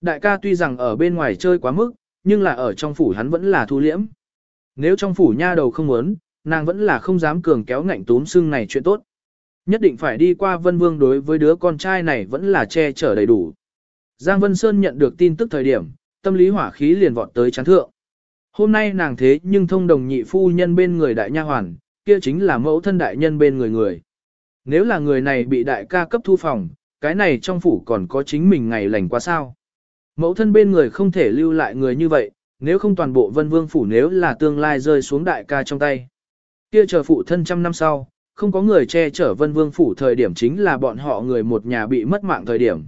Đại ca tuy rằng ở bên ngoài chơi quá mức, nhưng là ở trong phủ hắn vẫn là thu liễm. Nếu trong phủ nha đầu không muốn, nàng vẫn là không dám cường kéo ngạnh túm xương này chuyện tốt. Nhất định phải đi qua Vân Vương đối với đứa con trai này vẫn là che chở đầy đủ. Giang Vân Sơn nhận được tin tức thời điểm, tâm lý hỏa khí liền vọt tới chán thượng. Hôm nay nàng thế nhưng thông đồng nhị phu nhân bên người đại nha hoàn, kia chính là mẫu thân đại nhân bên người người. Nếu là người này bị đại ca cấp thu phòng, cái này trong phủ còn có chính mình ngày lành quá sao. Mẫu thân bên người không thể lưu lại người như vậy, nếu không toàn bộ vân vương phủ nếu là tương lai rơi xuống đại ca trong tay. Kia chờ phụ thân trăm năm sau, không có người che chở vân vương phủ thời điểm chính là bọn họ người một nhà bị mất mạng thời điểm.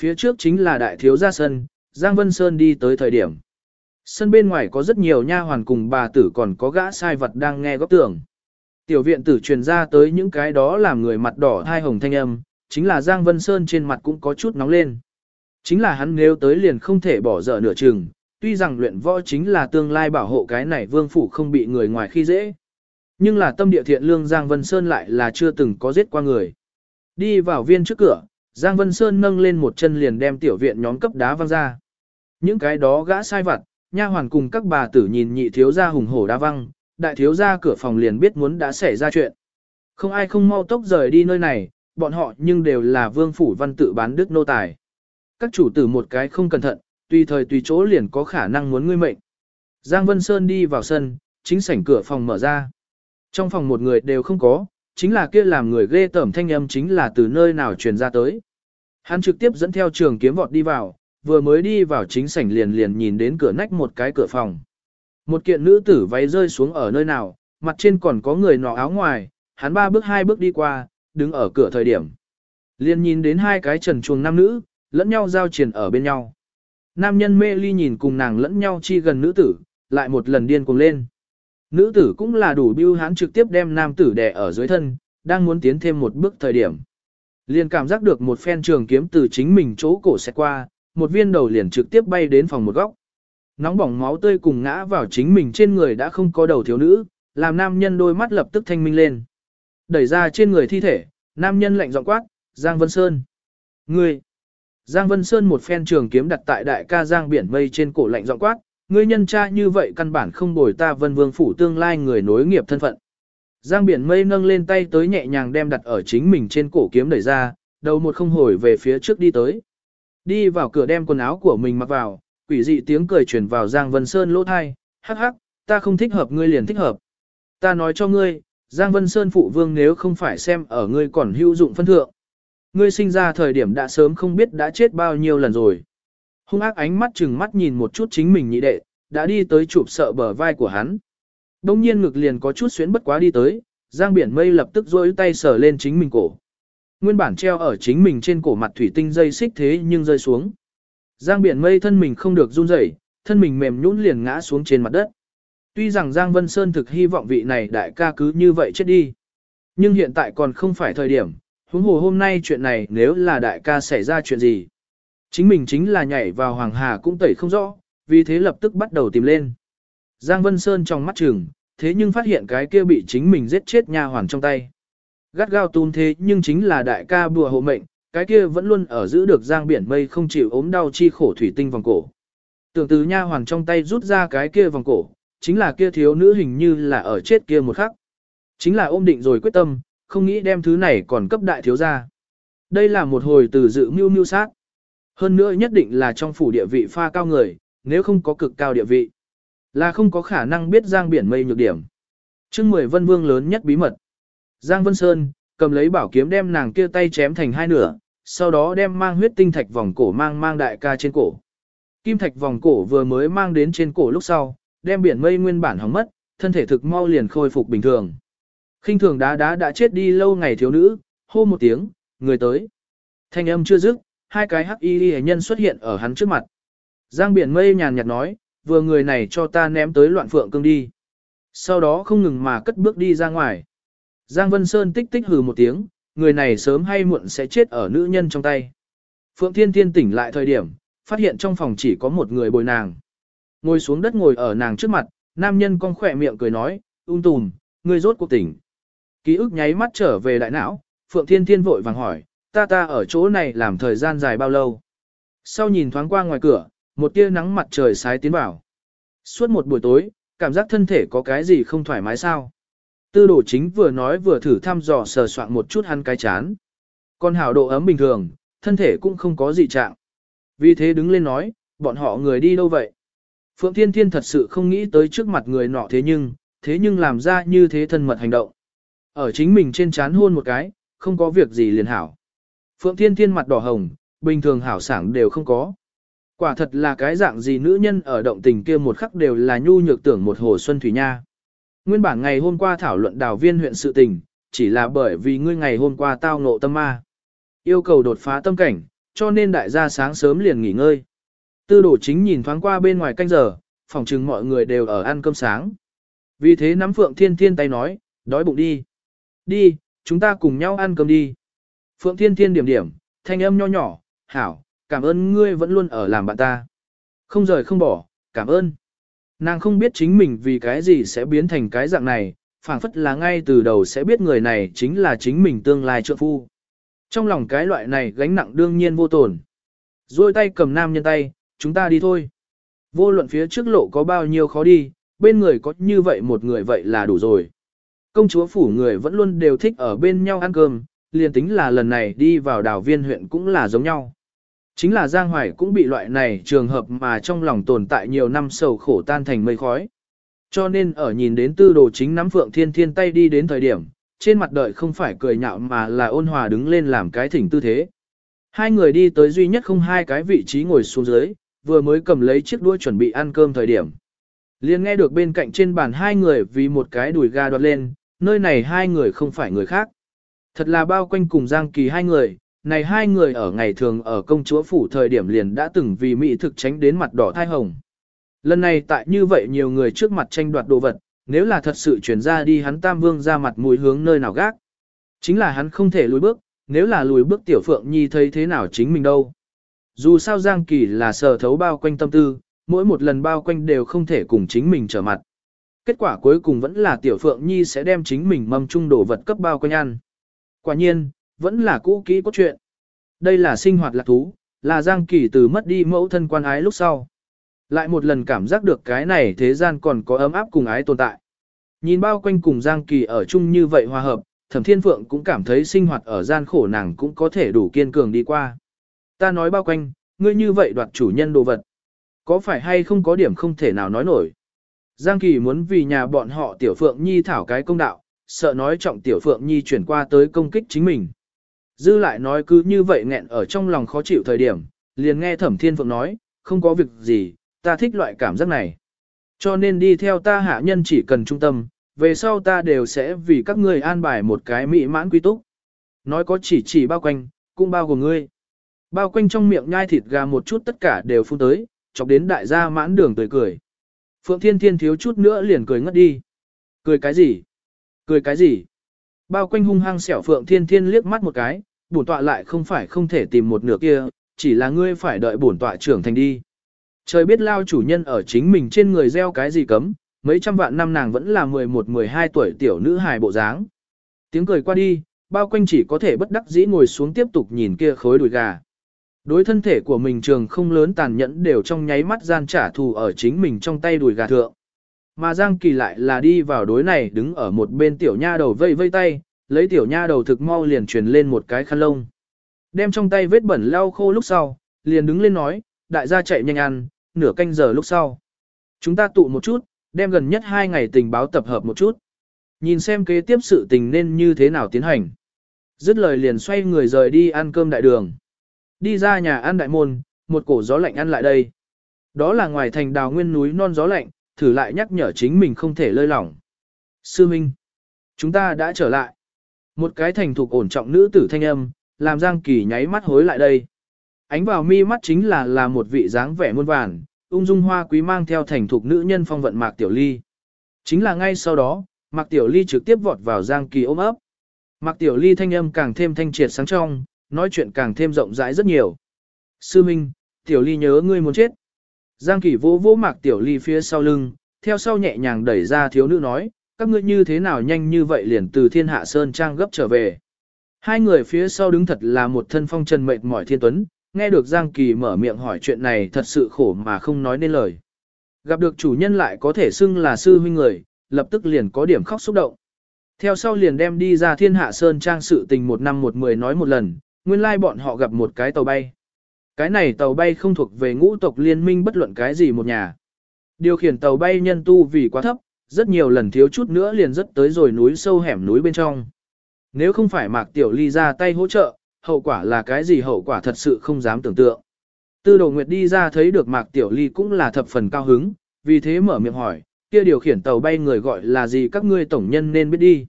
Phía trước chính là đại thiếu gia sân, Giang Vân Sơn đi tới thời điểm. Sân bên ngoài có rất nhiều nha hoàn cùng bà tử còn có gã sai vật đang nghe góc tường. Tiểu viện tử truyền ra tới những cái đó làm người mặt đỏ hai hồng thanh âm, chính là Giang Vân Sơn trên mặt cũng có chút nóng lên. Chính là hắn nếu tới liền không thể bỏ dở nửa chừng, tuy rằng luyện võ chính là tương lai bảo hộ cái này vương phủ không bị người ngoài khi dễ. Nhưng là tâm địa thiện lương Giang Vân Sơn lại là chưa từng có giết qua người. Đi vào viên trước cửa, Giang Vân Sơn nâng lên một chân liền đem tiểu viện nhóm cấp đá văng ra. Những cái đó gã sai vặt, nha hoàn cùng các bà tử nhìn nhị thiếu gia hùng hổ đá văng, đại thiếu gia cửa phòng liền biết muốn đã xảy ra chuyện. Không ai không mau tốc rời đi nơi này, bọn họ nhưng đều là vương phủ văn tự bán đức nô tài. Các chủ tử một cái không cẩn thận, tùy thời tùy chỗ liền có khả năng muốn ngươi mệnh. Giang Vân Sơn đi vào sân, chính sảnh cửa phòng mở ra. Trong phòng một người đều không có, chính là kia làm người ghê tởm thanh âm chính là từ nơi nào truyền ra tới. Hắn trực tiếp dẫn theo trường kiếm vọt đi vào, vừa mới đi vào chính sảnh liền liền nhìn đến cửa nách một cái cửa phòng. Một kiện nữ tử váy rơi xuống ở nơi nào, mặt trên còn có người nọ áo ngoài, hắn ba bước hai bước đi qua, đứng ở cửa thời điểm. Liền nhìn đến hai cái trần chuồng nam nữ, lẫn nhau giao triển ở bên nhau. Nam nhân mê ly nhìn cùng nàng lẫn nhau chi gần nữ tử, lại một lần điên cuồng lên. Nữ tử cũng là đủ bưu hắn trực tiếp đem nam tử đè ở dưới thân, đang muốn tiến thêm một bước thời điểm. Liền cảm giác được một phen trường kiếm từ chính mình chỗ cổ xẹt qua, một viên đầu liền trực tiếp bay đến phòng một góc. Nóng bỏng máu tươi cùng ngã vào chính mình trên người đã không có đầu thiếu nữ, làm nam nhân đôi mắt lập tức thanh minh lên. Đẩy ra trên người thi thể, nam nhân lạnh giọng quát, Giang Vân Sơn. Ngươi! Giang Vân Sơn một phen trường kiếm đặt tại đại ca Giang biển mây trên cổ lạnh giọng quát, ngươi nhân cha như vậy căn bản không bồi ta Vân Vương phủ tương lai người nối nghiệp thân phận. Giang biển mây nâng lên tay tới nhẹ nhàng đem đặt ở chính mình trên cổ kiếm đẩy ra, đầu một không hồi về phía trước đi tới. Đi vào cửa đem quần áo của mình mặc vào, quỷ dị tiếng cười truyền vào Giang Vân Sơn lỗ thai, hắc hắc, ta không thích hợp ngươi liền thích hợp. Ta nói cho ngươi, Giang Vân Sơn phụ vương nếu không phải xem ở ngươi còn hữu dụng phân thượng. Ngươi sinh ra thời điểm đã sớm không biết đã chết bao nhiêu lần rồi. Hung ác ánh mắt chừng mắt nhìn một chút chính mình nhị đệ, đã đi tới chụp sợ bờ vai của hắn. Đông nhiên ngực liền có chút xuyến bất quá đi tới, Giang Biển Mây lập tức rôi tay sờ lên chính mình cổ. Nguyên bản treo ở chính mình trên cổ mặt thủy tinh dây xích thế nhưng rơi xuống. Giang Biển Mây thân mình không được run rẩy, thân mình mềm nhũn liền ngã xuống trên mặt đất. Tuy rằng Giang Vân Sơn thực hy vọng vị này đại ca cứ như vậy chết đi. Nhưng hiện tại còn không phải thời điểm, huống hồ hôm nay chuyện này nếu là đại ca xảy ra chuyện gì. Chính mình chính là nhảy vào Hoàng Hà cũng tẩy không rõ, vì thế lập tức bắt đầu tìm lên. Giang Vân Sơn trong mắt trường, thế nhưng phát hiện cái kia bị chính mình giết chết nha hoàn trong tay. Gắt gao tun thế nhưng chính là đại ca bùa hộ mệnh, cái kia vẫn luôn ở giữ được Giang biển mây không chịu ốm đau chi khổ thủy tinh vòng cổ. Tưởng từ nha hoàn trong tay rút ra cái kia vòng cổ, chính là kia thiếu nữ hình như là ở chết kia một khắc. Chính là ôm định rồi quyết tâm, không nghĩ đem thứ này còn cấp đại thiếu ra. Đây là một hồi từ dự mưu mưu sát. Hơn nữa nhất định là trong phủ địa vị pha cao người, nếu không có cực cao địa vị. Là không có khả năng biết Giang biển mây nhược điểm. chương mười vân vương lớn nhất bí mật. Giang Vân Sơn, cầm lấy bảo kiếm đem nàng kia tay chém thành hai nửa, sau đó đem mang huyết tinh thạch vòng cổ mang mang đại ca trên cổ. Kim thạch vòng cổ vừa mới mang đến trên cổ lúc sau, đem biển mây nguyên bản hỏng mất, thân thể thực mau liền khôi phục bình thường. khinh thường đá đá đã chết đi lâu ngày thiếu nữ, hô một tiếng, người tới. Thanh âm chưa dứt, hai cái hắc y hệ nhân xuất hiện ở hắn trước mặt. Giang biển mây nhàn nhạt nói, vừa người này cho ta ném tới loạn phượng cương đi. Sau đó không ngừng mà cất bước đi ra ngoài. Giang Vân Sơn tích tích hừ một tiếng, người này sớm hay muộn sẽ chết ở nữ nhân trong tay. Phượng Thiên Thiên tỉnh lại thời điểm, phát hiện trong phòng chỉ có một người bồi nàng. Ngồi xuống đất ngồi ở nàng trước mặt, nam nhân con khỏe miệng cười nói, ung tùm, ngươi rốt cuộc tỉnh. Ký ức nháy mắt trở về đại não, Phượng Thiên Thiên vội vàng hỏi, ta ta ở chỗ này làm thời gian dài bao lâu. Sau nhìn thoáng qua ngoài cửa, một tia nắng mặt trời sái tiến vào. Suốt một buổi tối, cảm giác thân thể có cái gì không thoải mái sao. Tư đồ chính vừa nói vừa thử thăm dò sờ soạn một chút hắn cái chán. Còn hảo độ ấm bình thường, thân thể cũng không có gì trạng. Vì thế đứng lên nói, bọn họ người đi đâu vậy? Phượng Thiên Thiên thật sự không nghĩ tới trước mặt người nọ thế nhưng, thế nhưng làm ra như thế thân mật hành động. Ở chính mình trên chán hôn một cái, không có việc gì liền hảo. Phượng Thiên Thiên mặt đỏ hồng, bình thường hảo sảng đều không có. Quả thật là cái dạng gì nữ nhân ở động tình kia một khắc đều là nhu nhược tưởng một hồ xuân thủy nha. Nguyên bản ngày hôm qua thảo luận đào viên huyện sự tình, chỉ là bởi vì ngươi ngày hôm qua tao ngộ tâm ma. Yêu cầu đột phá tâm cảnh, cho nên đại gia sáng sớm liền nghỉ ngơi. Tư đổ chính nhìn thoáng qua bên ngoài canh giờ, phòng chừng mọi người đều ở ăn cơm sáng. Vì thế nắm Phượng Thiên Thiên tay nói, đói bụng đi. Đi, chúng ta cùng nhau ăn cơm đi. Phượng Thiên Thiên điểm điểm, thanh âm nho nhỏ, hảo, cảm ơn ngươi vẫn luôn ở làm bạn ta. Không rời không bỏ, cảm ơn. Nàng không biết chính mình vì cái gì sẽ biến thành cái dạng này, phảng phất là ngay từ đầu sẽ biết người này chính là chính mình tương lai trợ phu. Trong lòng cái loại này gánh nặng đương nhiên vô tổn. Rồi tay cầm nam nhân tay, chúng ta đi thôi. Vô luận phía trước lộ có bao nhiêu khó đi, bên người có như vậy một người vậy là đủ rồi. Công chúa phủ người vẫn luôn đều thích ở bên nhau ăn cơm, liền tính là lần này đi vào đảo viên huyện cũng là giống nhau. Chính là Giang Hoài cũng bị loại này trường hợp mà trong lòng tồn tại nhiều năm sầu khổ tan thành mây khói. Cho nên ở nhìn đến tư đồ chính nắm Phượng Thiên Thiên tay đi đến thời điểm, trên mặt đợi không phải cười nhạo mà là ôn hòa đứng lên làm cái thỉnh tư thế. Hai người đi tới duy nhất không hai cái vị trí ngồi xuống dưới, vừa mới cầm lấy chiếc đũa chuẩn bị ăn cơm thời điểm. liền nghe được bên cạnh trên bàn hai người vì một cái đùi ga đoạt lên, nơi này hai người không phải người khác. Thật là bao quanh cùng Giang Kỳ hai người, này hai người ở ngày thường ở công chúa phủ thời điểm liền đã từng vì mỹ thực tránh đến mặt đỏ thai hồng. Lần này tại như vậy nhiều người trước mặt tranh đoạt đồ vật, nếu là thật sự chuyển ra đi hắn Tam Vương ra mặt mũi hướng nơi nào gác. Chính là hắn không thể lùi bước, nếu là lùi bước Tiểu Phượng Nhi thấy thế nào chính mình đâu. Dù sao Giang Kỳ là sở thấu bao quanh tâm tư, mỗi một lần bao quanh đều không thể cùng chính mình trở mặt. Kết quả cuối cùng vẫn là Tiểu Phượng Nhi sẽ đem chính mình mâm trung đồ vật cấp bao quanh ăn. Quả nhiên, vẫn là cũ kỹ cốt truyện. Đây là sinh hoạt lạc thú, là Giang Kỳ từ mất đi mẫu thân quan ái lúc sau. Lại một lần cảm giác được cái này thế gian còn có ấm áp cùng ái tồn tại. Nhìn bao quanh cùng Giang Kỳ ở chung như vậy hòa hợp, Thẩm Thiên Phượng cũng cảm thấy sinh hoạt ở gian khổ nàng cũng có thể đủ kiên cường đi qua. Ta nói bao quanh, ngươi như vậy đoạt chủ nhân đồ vật. Có phải hay không có điểm không thể nào nói nổi. Giang Kỳ muốn vì nhà bọn họ Tiểu Phượng Nhi thảo cái công đạo, sợ nói trọng Tiểu Phượng Nhi chuyển qua tới công kích chính mình. Dư lại nói cứ như vậy nghẹn ở trong lòng khó chịu thời điểm, liền nghe Thẩm Thiên Phượng nói, không có việc gì, ta thích loại cảm giác này. Cho nên đi theo ta hạ nhân chỉ cần trung tâm, về sau ta đều sẽ vì các ngươi an bài một cái mỹ mãn quy túc. Nói có chỉ chỉ bao quanh, cũng bao gồm ngươi. Bao quanh trong miệng nhai thịt gà một chút tất cả đều phun tới, chọc đến đại gia mãn đường tươi cười. Phượng Thiên Thiên thiếu chút nữa liền cười ngất đi. Cười cái gì? Cười cái gì? Bao quanh hung hăng xẻo Phượng Thiên Thiên liếc mắt một cái, bổn tọa lại không phải không thể tìm một nửa kia, chỉ là ngươi phải đợi bổn tọa trưởng thành đi. Trời biết lao chủ nhân ở chính mình trên người gieo cái gì cấm, mấy trăm vạn năm nàng vẫn là 11-12 tuổi tiểu nữ hài bộ dáng. Tiếng cười qua đi, bao quanh chỉ có thể bất đắc dĩ ngồi xuống tiếp tục nhìn kia khối đùi gà. Đối thân thể của mình trường không lớn tàn nhẫn đều trong nháy mắt gian trả thù ở chính mình trong tay đùi gà thượng. Mà Giang Kỳ lại là đi vào đối này đứng ở một bên tiểu nha đầu vây vây tay, lấy tiểu nha đầu thực mau liền truyền lên một cái khăn lông. Đem trong tay vết bẩn lau khô lúc sau, liền đứng lên nói, đại gia chạy nhanh ăn, nửa canh giờ lúc sau. Chúng ta tụ một chút, đem gần nhất hai ngày tình báo tập hợp một chút. Nhìn xem kế tiếp sự tình nên như thế nào tiến hành. Dứt lời liền xoay người rời đi ăn cơm đại đường. Đi ra nhà ăn đại môn, một cổ gió lạnh ăn lại đây. Đó là ngoài thành đào nguyên núi non gió lạnh, thử lại nhắc nhở chính mình không thể lơi lỏng. Sư Minh, chúng ta đã trở lại. Một cái thành thục ổn trọng nữ tử thanh âm, làm Giang Kỳ nháy mắt hối lại đây. Ánh vào mi mắt chính là là một vị dáng vẻ muôn vàn, ung dung hoa quý mang theo thành thục nữ nhân phong vận Mạc Tiểu Ly. Chính là ngay sau đó, Mạc Tiểu Ly trực tiếp vọt vào Giang Kỳ ôm ấp. Mạc Tiểu Ly thanh âm càng thêm thanh triệt sáng trong, nói chuyện càng thêm rộng rãi rất nhiều. Sư Minh, Tiểu Ly nhớ ngươi muốn chết. Giang Kỳ vỗ vỗ Mạc Tiểu Ly phía sau lưng, theo sau nhẹ nhàng đẩy ra thiếu nữ nói, các ngươi như thế nào nhanh như vậy liền từ thiên hạ sơn trang gấp trở về. Hai người phía sau đứng thật là một thân phong trần mệt mỏi thiên tuấn, nghe được Giang Kỳ mở miệng hỏi chuyện này thật sự khổ mà không nói nên lời. Gặp được chủ nhân lại có thể xưng là sư huynh người, lập tức liền có điểm khóc xúc động. Theo sau liền đem đi ra thiên hạ sơn trang sự tình một năm một mười nói một lần, nguyên lai bọn họ gặp một cái tàu bay. Cái này tàu bay không thuộc về ngũ tộc liên minh bất luận cái gì một nhà. Điều khiển tàu bay nhân tu vì quá thấp, rất nhiều lần thiếu chút nữa liền rất tới rồi núi sâu hẻm núi bên trong. Nếu không phải Mạc Tiểu Ly ra tay hỗ trợ, hậu quả là cái gì hậu quả thật sự không dám tưởng tượng. Tư đồ nguyệt đi ra thấy được Mạc Tiểu Ly cũng là thập phần cao hứng, vì thế mở miệng hỏi, kia điều khiển tàu bay người gọi là gì các ngươi tổng nhân nên biết đi.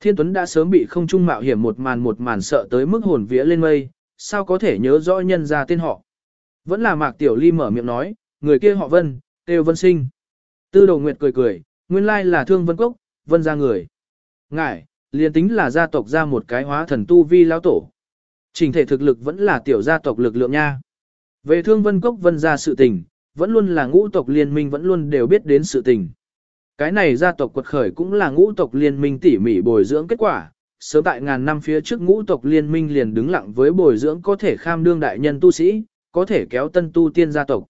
Thiên Tuấn đã sớm bị không trung mạo hiểm một màn một màn sợ tới mức hồn vía lên mây, sao có thể nhớ rõ nhân ra tên họ. Vẫn là Mạc Tiểu Ly mở miệng nói, người kia họ Vân, Têu Vân Sinh. Tư đồ nguyệt cười cười, nguyên lai là thương Vân Cốc, Vân ra người. Ngài, liền tính là gia tộc ra một cái hóa thần tu vi lão tổ. Trình thể thực lực vẫn là tiểu gia tộc lực lượng nha. Về thương Vân Cốc Vân ra sự tình, vẫn luôn là ngũ tộc liên minh vẫn luôn đều biết đến sự tình. Cái này gia tộc quật khởi cũng là ngũ tộc liên minh tỉ mỉ bồi dưỡng kết quả, sớm tại ngàn năm phía trước ngũ tộc liên minh liền đứng lặng với bồi dưỡng có thể kham đương đại nhân tu sĩ, có thể kéo tân tu tiên gia tộc.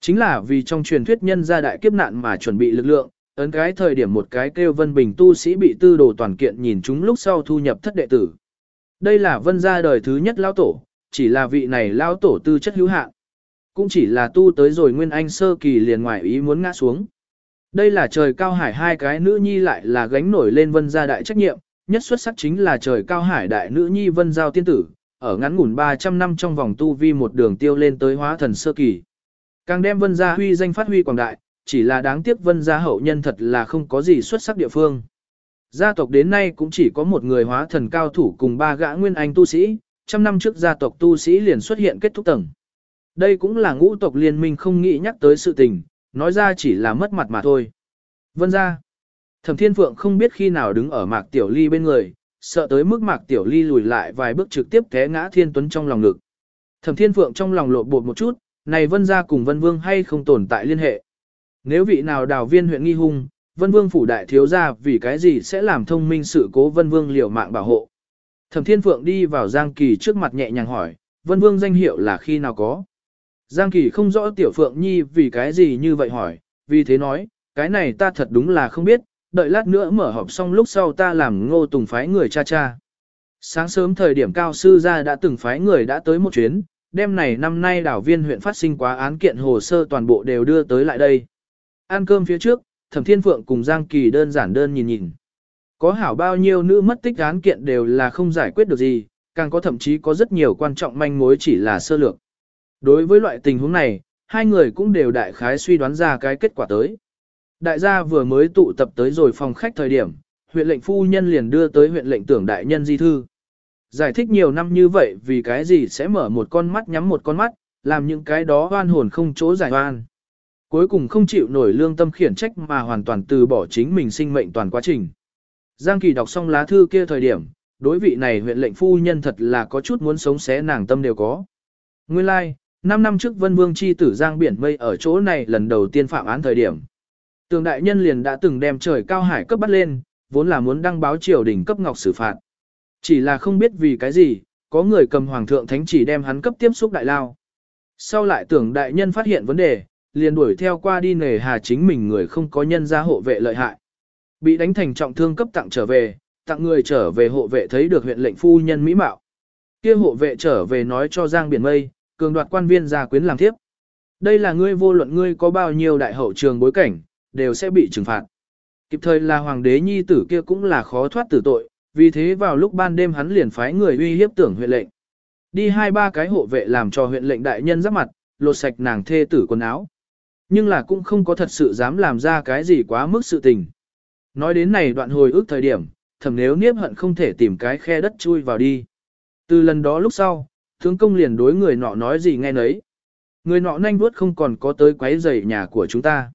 Chính là vì trong truyền thuyết nhân gia đại kiếp nạn mà chuẩn bị lực lượng, ấn cái thời điểm một cái kêu vân bình tu sĩ bị tư đồ toàn kiện nhìn chúng lúc sau thu nhập thất đệ tử. Đây là vân gia đời thứ nhất lao tổ, chỉ là vị này lao tổ tư chất hữu hạn. Cũng chỉ là tu tới rồi nguyên anh sơ kỳ liền ngoài ý muốn ngã xuống. Đây là trời cao hải hai cái nữ nhi lại là gánh nổi lên vân gia đại trách nhiệm, nhất xuất sắc chính là trời cao hải đại nữ nhi vân giao tiên tử, ở ngắn ngủn 300 năm trong vòng tu vi một đường tiêu lên tới hóa thần sơ kỳ. Càng đem vân gia huy danh phát huy quảng đại, chỉ là đáng tiếc vân gia hậu nhân thật là không có gì xuất sắc địa phương. Gia tộc đến nay cũng chỉ có một người hóa thần cao thủ cùng ba gã nguyên anh tu sĩ, trăm năm trước gia tộc tu sĩ liền xuất hiện kết thúc tầng. Đây cũng là ngũ tộc liên minh không nghĩ nhắc tới sự tình, nói ra chỉ là mất mặt mà thôi. Vân gia. Thẩm Thiên Phượng không biết khi nào đứng ở Mạc Tiểu Ly bên người, sợ tới mức Mạc Tiểu Ly lùi lại vài bước trực tiếp té ngã Thiên Tuấn trong lòng ngực. Thẩm Thiên Phượng trong lòng lộn bột một chút, này Vân gia cùng Vân Vương hay không tồn tại liên hệ. Nếu vị nào đào viên huyện nghi hung, Vân Vương phủ đại thiếu gia vì cái gì sẽ làm thông minh sự cố Vân Vương liều mạng bảo hộ. Thẩm Thiên Phượng đi vào Giang Kỳ trước mặt nhẹ nhàng hỏi, Vân Vương danh hiệu là khi nào có? Giang Kỳ không rõ Tiểu Phượng Nhi vì cái gì như vậy hỏi, vì thế nói, cái này ta thật đúng là không biết, đợi lát nữa mở họp xong lúc sau ta làm ngô tùng phái người cha cha. Sáng sớm thời điểm cao sư gia đã từng phái người đã tới một chuyến, đêm này năm nay đảo viên huyện phát sinh quá án kiện hồ sơ toàn bộ đều đưa tới lại đây. Ăn cơm phía trước, Thẩm Thiên Phượng cùng Giang Kỳ đơn giản đơn nhìn nhìn. Có hảo bao nhiêu nữ mất tích án kiện đều là không giải quyết được gì, càng có thậm chí có rất nhiều quan trọng manh mối chỉ là sơ lược. Đối với loại tình huống này, hai người cũng đều đại khái suy đoán ra cái kết quả tới. Đại gia vừa mới tụ tập tới rồi phòng khách thời điểm, huyện lệnh phu nhân liền đưa tới huyện lệnh tưởng đại nhân di thư. Giải thích nhiều năm như vậy vì cái gì sẽ mở một con mắt nhắm một con mắt, làm những cái đó oan hồn không chỗ giải oan. Cuối cùng không chịu nổi lương tâm khiển trách mà hoàn toàn từ bỏ chính mình sinh mệnh toàn quá trình. Giang Kỳ đọc xong lá thư kia thời điểm, đối vị này huyện lệnh phu nhân thật là có chút muốn sống xé nàng tâm đều có. Nguyên lai, like, 5 năm trước Vân Vương chi tử Giang Biển Mây ở chỗ này lần đầu tiên phạm án thời điểm. Tường đại nhân liền đã từng đem trời cao hải cấp bắt lên, vốn là muốn đăng báo triều đình cấp ngọc xử phạt. Chỉ là không biết vì cái gì, có người cầm hoàng thượng thánh chỉ đem hắn cấp tiếp xúc đại lao. Sau lại tưởng đại nhân phát hiện vấn đề, liền đuổi theo qua đi nề hà chính mình người không có nhân gia hộ vệ lợi hại. Bị đánh thành trọng thương cấp tặng trở về, tặng người trở về hộ vệ thấy được huyện lệnh phu nhân mỹ mạo. Kia hộ vệ trở về nói cho Giang Biển Mây, cường đoạt quan viên gia quyến làm thiếp. Đây là ngươi vô luận ngươi có bao nhiêu đại hậu trường bối cảnh, đều sẽ bị trừng phạt. Kịp thời là hoàng đế nhi tử kia cũng là khó thoát tử tội, vì thế vào lúc ban đêm hắn liền phái người uy hiếp tưởng huyện lệnh. Đi hai ba cái hộ vệ làm cho huyện lệnh đại nhân giáp mặt, lột sạch nàng thê tử quần áo. Nhưng là cũng không có thật sự dám làm ra cái gì quá mức sự tình. Nói đến này đoạn hồi ức thời điểm, thầm nếu niếp hận không thể tìm cái khe đất chui vào đi. Từ lần đó lúc sau, tướng công liền đối người nọ nói gì nghe nấy. Người nọ nhanh vuốt không còn có tới quấy rầy nhà của chúng ta.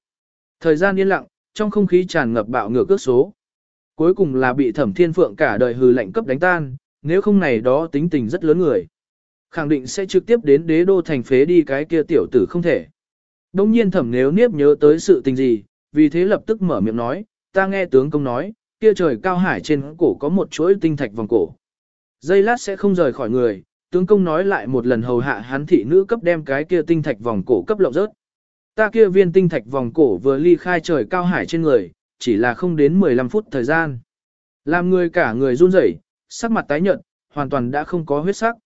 Thời gian yên lặng, trong không khí tràn ngập bạo ngược cước số. Cuối cùng là bị thẩm thiên phượng cả đời hừ lạnh cấp đánh tan, nếu không này đó tính tình rất lớn người. Khẳng định sẽ trực tiếp đến đế đô thành phế đi cái kia tiểu tử không thể. Đông nhiên thẩm nếu niếp nhớ tới sự tình gì, vì thế lập tức mở miệng nói, ta nghe tướng công nói, kia trời cao hải trên cổ có một chuỗi tinh thạch vòng cổ. Dây lát sẽ không rời khỏi người, tướng công nói lại một lần hầu hạ hắn thị nữ cấp đem cái kia tinh thạch vòng cổ cấp lộng rớt. Ta kia viên tinh thạch vòng cổ vừa ly khai trời cao hải trên người, chỉ là không đến 15 phút thời gian. Làm người cả người run rẩy, sắc mặt tái nhợt, hoàn toàn đã không có huyết sắc.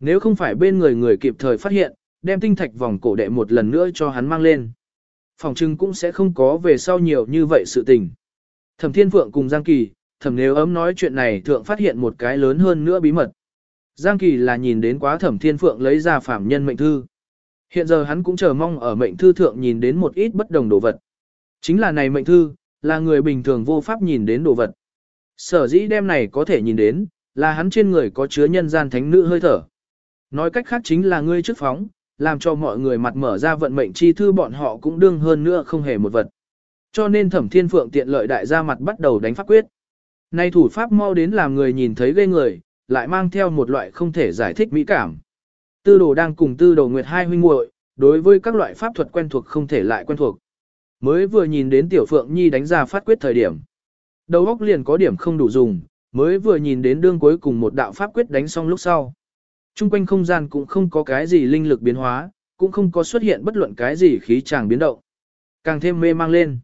Nếu không phải bên người người kịp thời phát hiện, đem tinh thạch vòng cổ đệ một lần nữa cho hắn mang lên. Phòng trưng cũng sẽ không có về sau nhiều như vậy sự tình. Thẩm Thiên Phượng cùng Giang Kỳ, thẩm nếu ấm nói chuyện này thượng phát hiện một cái lớn hơn nữa bí mật. Giang Kỳ là nhìn đến quá thẩm Thiên Phượng lấy ra phạm nhân mệnh thư. Hiện giờ hắn cũng chờ mong ở mệnh thư thượng nhìn đến một ít bất đồng đồ vật. Chính là này mệnh thư, là người bình thường vô pháp nhìn đến đồ vật. Sở dĩ đem này có thể nhìn đến, là hắn trên người có chứa nhân gian thánh nữ hơi thở. Nói cách khác chính là ngươi trước phóng, làm cho mọi người mặt mở ra vận mệnh chi thư bọn họ cũng đương hơn nữa không hề một vật. Cho nên thẩm thiên phượng tiện lợi đại gia mặt bắt đầu đánh pháp quyết. Nay thủ pháp mau đến làm người nhìn thấy ghê người, lại mang theo một loại không thể giải thích mỹ cảm. Tư đồ đang cùng tư đồ nguyệt hai huynh muội đối với các loại pháp thuật quen thuộc không thể lại quen thuộc. Mới vừa nhìn đến tiểu phượng nhi đánh ra phát quyết thời điểm. Đầu óc liền có điểm không đủ dùng, mới vừa nhìn đến đương cuối cùng một đạo pháp quyết đánh xong lúc sau. Trung quanh không gian cũng không có cái gì linh lực biến hóa, cũng không có xuất hiện bất luận cái gì khí tràng biến động. Càng thêm mê mang lên.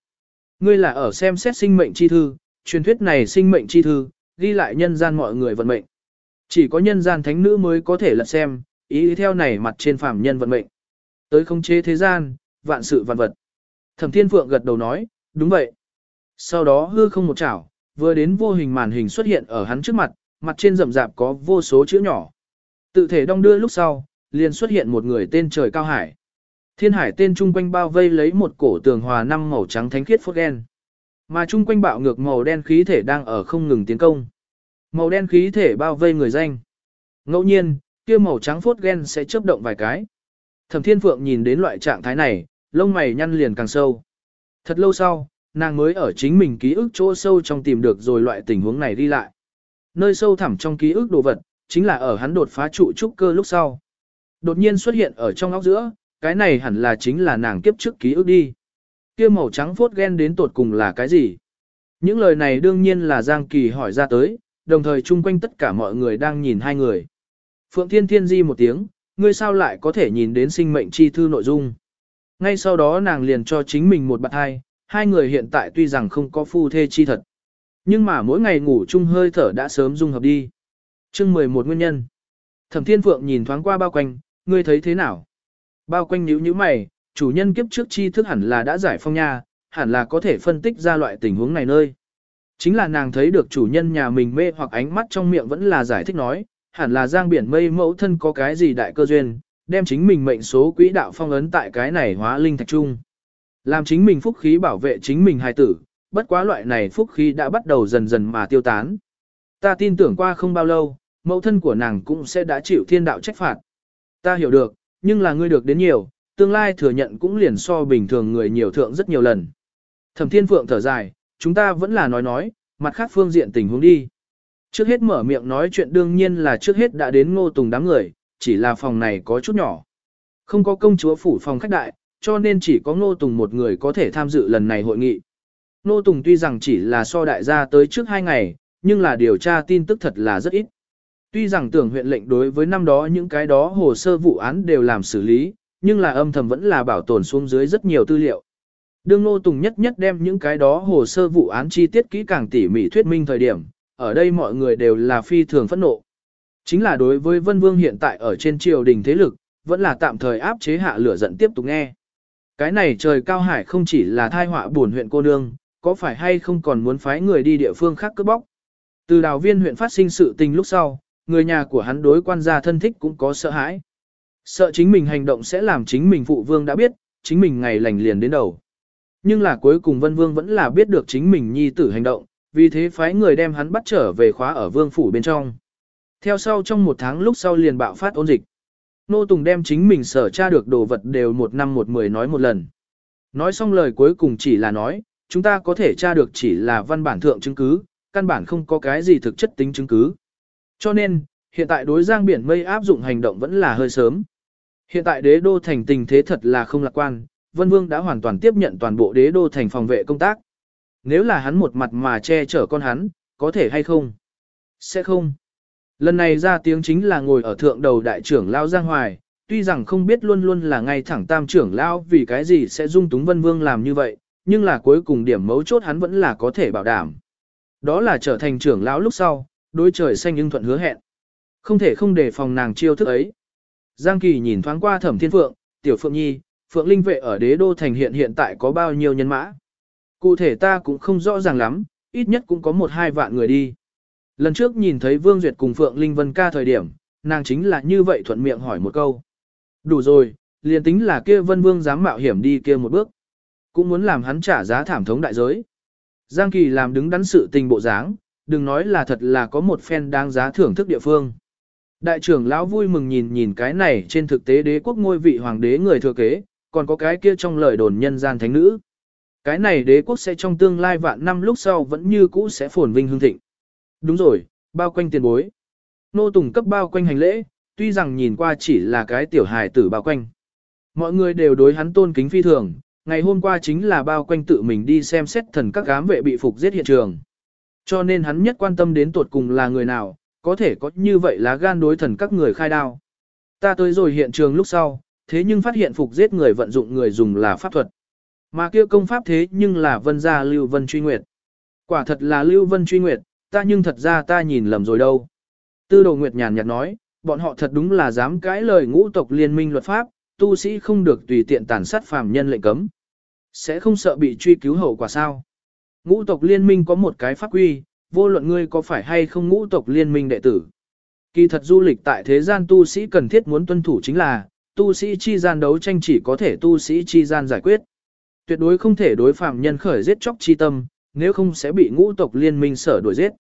Ngươi là ở xem xét sinh mệnh chi thư, truyền thuyết này sinh mệnh chi thư, ghi lại nhân gian mọi người vận mệnh. Chỉ có nhân gian thánh nữ mới có thể lật xem, ý theo này mặt trên phàm nhân vận mệnh. Tới không chế thế gian, vạn sự vạn vật. Thẩm Thiên Phượng gật đầu nói, đúng vậy. Sau đó hư không một chảo, vừa đến vô hình màn hình xuất hiện ở hắn trước mặt, mặt trên rậm rạp có vô số chữ nhỏ. Tự thể đong đưa lúc sau, liền xuất hiện một người tên trời cao hải. Thiên hải tên trung quanh bao vây lấy một cổ tường hòa năm màu trắng thánh khiết phốt đen. Mà trung quanh bạo ngược màu đen khí thể đang ở không ngừng tiến công. Màu đen khí thể bao vây người danh. Ngẫu nhiên, kia màu trắng phốt ghen sẽ chớp động vài cái. Thẩm Thiên Phượng nhìn đến loại trạng thái này, lông mày nhăn liền càng sâu. Thật lâu sau, nàng mới ở chính mình ký ức chỗ sâu trong tìm được rồi loại tình huống này đi lại. Nơi sâu thẳm trong ký ức đồ vật, chính là ở hắn đột phá trụ trúc cơ lúc sau. Đột nhiên xuất hiện ở trong óc giữa, cái này hẳn là chính là nàng kiếp trước ký ức đi. Kia màu trắng phốt ghen đến tột cùng là cái gì? Những lời này đương nhiên là Giang Kỳ hỏi ra tới, đồng thời chung quanh tất cả mọi người đang nhìn hai người. Phượng Thiên Thiên di một tiếng, ngươi sao lại có thể nhìn đến sinh mệnh chi thư nội dung? Ngay sau đó nàng liền cho chính mình một bạn hai, hai người hiện tại tuy rằng không có phu thê chi thật. Nhưng mà mỗi ngày ngủ chung hơi thở đã sớm dung hợp đi. chương 11 nguyên nhân. Thẩm Thiên Phượng nhìn thoáng qua bao quanh, ngươi thấy thế nào? Bao quanh nhíu nhíu mày, chủ nhân kiếp trước chi thức hẳn là đã giải phong nha, hẳn là có thể phân tích ra loại tình huống này nơi. Chính là nàng thấy được chủ nhân nhà mình mê hoặc ánh mắt trong miệng vẫn là giải thích nói, hẳn là giang biển mây mẫu thân có cái gì đại cơ duyên, đem chính mình mệnh số quỹ đạo phong ấn tại cái này hóa linh thạch trung. Làm chính mình phúc khí bảo vệ chính mình hài tử, bất quá loại này phúc khí đã bắt đầu dần dần mà tiêu tán. Ta tin tưởng qua không bao lâu, mẫu thân của nàng cũng sẽ đã chịu thiên đạo trách phạt. Ta hiểu được, nhưng là ngươi được đến nhiều, tương lai thừa nhận cũng liền so bình thường người nhiều thượng rất nhiều lần. Thẩm Thiên Phượng thở dài, chúng ta vẫn là nói nói, mặt khác phương diện tình huống đi. Trước hết mở miệng nói chuyện đương nhiên là trước hết đã đến ngô tùng đám người, chỉ là phòng này có chút nhỏ. Không có công chúa phủ phòng khách đại, cho nên chỉ có ngô tùng một người có thể tham dự lần này hội nghị. Ngô tùng tuy rằng chỉ là so đại gia tới trước hai ngày, nhưng là điều tra tin tức thật là rất ít. Tuy rằng tưởng huyện lệnh đối với năm đó những cái đó hồ sơ vụ án đều làm xử lý, nhưng là âm thầm vẫn là bảo tồn xuống dưới rất nhiều tư liệu. Đương Ngô Tùng nhất nhất đem những cái đó hồ sơ vụ án chi tiết kỹ càng tỉ mỉ thuyết minh thời điểm, ở đây mọi người đều là phi thường phẫn nộ. Chính là đối với Vân Vương hiện tại ở trên triều đình thế lực, vẫn là tạm thời áp chế hạ lửa giận tiếp tục nghe. Cái này trời cao hải không chỉ là thai họa buồn huyện cô nương, có phải hay không còn muốn phái người đi địa phương khác cướp bóc. Từ đào viên huyện phát sinh sự tình lúc sau, người nhà của hắn đối quan gia thân thích cũng có sợ hãi. Sợ chính mình hành động sẽ làm chính mình phụ vương đã biết, chính mình ngày lành liền đến đầu. Nhưng là cuối cùng Vân Vương vẫn là biết được chính mình nhi tử hành động, vì thế phái người đem hắn bắt trở về khóa ở vương phủ bên trong. Theo sau trong một tháng lúc sau liền bạo phát ôn dịch. Nô Tùng đem chính mình sở tra được đồ vật đều một năm một mười nói một lần. Nói xong lời cuối cùng chỉ là nói, chúng ta có thể tra được chỉ là văn bản thượng chứng cứ, căn bản không có cái gì thực chất tính chứng cứ. Cho nên, hiện tại đối giang biển mây áp dụng hành động vẫn là hơi sớm. Hiện tại đế đô thành tình thế thật là không lạc quan, Vân Vương đã hoàn toàn tiếp nhận toàn bộ đế đô thành phòng vệ công tác. Nếu là hắn một mặt mà che chở con hắn, có thể hay không? Sẽ không. Lần này ra tiếng chính là ngồi ở thượng đầu đại trưởng Lao Giang Hoài, tuy rằng không biết luôn luôn là ngay thẳng tam trưởng Lao vì cái gì sẽ dung túng Vân Vương làm như vậy, nhưng là cuối cùng điểm mấu chốt hắn vẫn là có thể bảo đảm. Đó là trở thành trưởng lão lúc sau, đối trời xanh nhưng thuận hứa hẹn. Không thể không để phòng nàng chiêu thức ấy. Giang Kỳ nhìn thoáng qua Thẩm Thiên Phượng, Tiểu Phượng Nhi, Phượng Linh vệ ở đế đô thành hiện hiện tại có bao nhiêu nhân mã. Cụ thể ta cũng không rõ ràng lắm, ít nhất cũng có một hai vạn người đi. Lần trước nhìn thấy Vương Duyệt cùng Phượng Linh Vân ca thời điểm, nàng chính là như vậy thuận miệng hỏi một câu. Đủ rồi, liền tính là kia Vân Vương dám mạo hiểm đi kia một bước. Cũng muốn làm hắn trả giá thảm thống đại giới. Giang Kỳ làm đứng đắn sự tình bộ dáng, đừng nói là thật là có một phen đáng giá thưởng thức địa phương. Đại trưởng lão vui mừng nhìn nhìn cái này trên thực tế đế quốc ngôi vị hoàng đế người thừa kế, còn có cái kia trong lời đồn nhân gian thánh nữ. Cái này đế quốc sẽ trong tương lai vạn năm lúc sau vẫn như cũ sẽ phồn vinh hương thịnh. Đúng rồi, bao quanh tiền bối. Nô Tùng cấp bao quanh hành lễ, tuy rằng nhìn qua chỉ là cái tiểu hài tử bao quanh. Mọi người đều đối hắn tôn kính phi thường, ngày hôm qua chính là bao quanh tự mình đi xem xét thần các gám vệ bị phục giết hiện trường. Cho nên hắn nhất quan tâm đến tuột cùng là người nào, có thể có như vậy là gan đối thần các người khai đao. Ta tới rồi hiện trường lúc sau, thế nhưng phát hiện phục giết người vận dụng người dùng là pháp thuật. Mà kia công pháp thế nhưng là vân gia Lưu Vân Truy Nguyệt. Quả thật là Lưu Vân Truy Nguyệt, ta nhưng thật ra ta nhìn lầm rồi đâu. Tư đồ Nguyệt nhàn nhạt nói, bọn họ thật đúng là dám cãi lời ngũ tộc liên minh luật pháp, tu sĩ không được tùy tiện tàn sát phàm nhân lệnh cấm. Sẽ không sợ bị truy cứu hậu quả sao. Ngũ tộc liên minh có một cái pháp quy, vô luận ngươi có phải hay không ngũ tộc liên minh đệ tử. Kỳ thật du lịch tại thế gian tu sĩ cần thiết muốn tuân thủ chính là, tu sĩ chi gian đấu tranh chỉ có thể tu sĩ chi gian giải quyết. Tuyệt đối không thể đối phạm nhân khởi giết chóc chi tâm, nếu không sẽ bị ngũ tộc liên minh sở đuổi giết.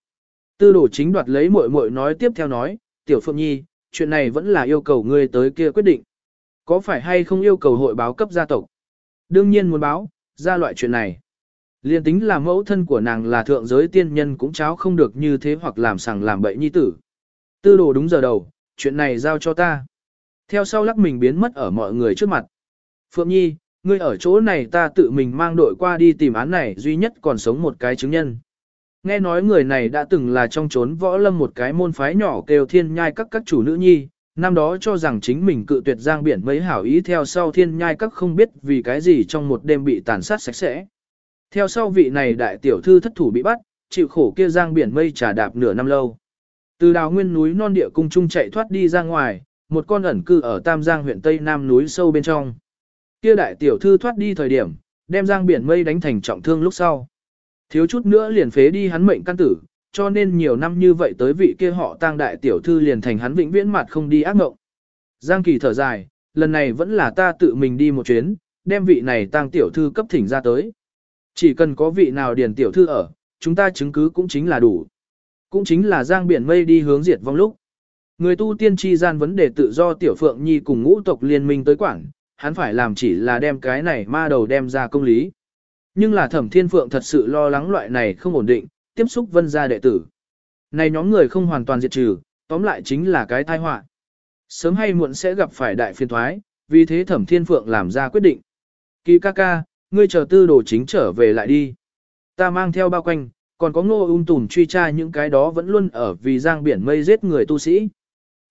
Tư đồ chính đoạt lấy muội muội nói tiếp theo nói, tiểu phượng nhi, chuyện này vẫn là yêu cầu ngươi tới kia quyết định. Có phải hay không yêu cầu hội báo cấp gia tộc? Đương nhiên muốn báo, ra loại chuyện này. Liên tính là mẫu thân của nàng là thượng giới tiên nhân cũng cháo không được như thế hoặc làm sằng làm bậy nhi tử. Tư đồ đúng giờ đầu, chuyện này giao cho ta. Theo sau lắc mình biến mất ở mọi người trước mặt. Phượng Nhi, ngươi ở chỗ này ta tự mình mang đội qua đi tìm án này duy nhất còn sống một cái chứng nhân. Nghe nói người này đã từng là trong trốn võ lâm một cái môn phái nhỏ kêu thiên nhai các các chủ nữ nhi, năm đó cho rằng chính mình cự tuyệt giang biển mấy hảo ý theo sau thiên nhai các không biết vì cái gì trong một đêm bị tàn sát sạch sẽ. Theo sau vị này đại tiểu thư thất thủ bị bắt, chịu khổ kia giang biển mây trà đạp nửa năm lâu. Từ đào nguyên núi non địa cung trung chạy thoát đi ra ngoài, một con ẩn cư ở Tam Giang huyện Tây Nam núi sâu bên trong. Kia đại tiểu thư thoát đi thời điểm, đem giang biển mây đánh thành trọng thương lúc sau. Thiếu chút nữa liền phế đi hắn mệnh căn tử, cho nên nhiều năm như vậy tới vị kia họ tang đại tiểu thư liền thành hắn vĩnh viễn mặt không đi ác mộng. Giang kỳ thở dài, lần này vẫn là ta tự mình đi một chuyến, đem vị này tang tiểu thư cấp thỉnh ra tới. Chỉ cần có vị nào điền tiểu thư ở, chúng ta chứng cứ cũng chính là đủ. Cũng chính là giang biển mây đi hướng diệt vong lúc. Người tu tiên tri gian vấn đề tự do tiểu phượng nhi cùng ngũ tộc liên minh tới quảng, hắn phải làm chỉ là đem cái này ma đầu đem ra công lý. Nhưng là thẩm thiên phượng thật sự lo lắng loại này không ổn định, tiếp xúc vân gia đệ tử. Này nhóm người không hoàn toàn diệt trừ, tóm lại chính là cái tai họa. Sớm hay muộn sẽ gặp phải đại phiên thoái, vì thế thẩm thiên phượng làm ra quyết định. Kỳ ca ca, ngươi chờ tư đồ chính trở về lại đi. Ta mang theo bao quanh, còn có ngô ung tùn truy tra những cái đó vẫn luôn ở vì giang biển mây giết người tu sĩ.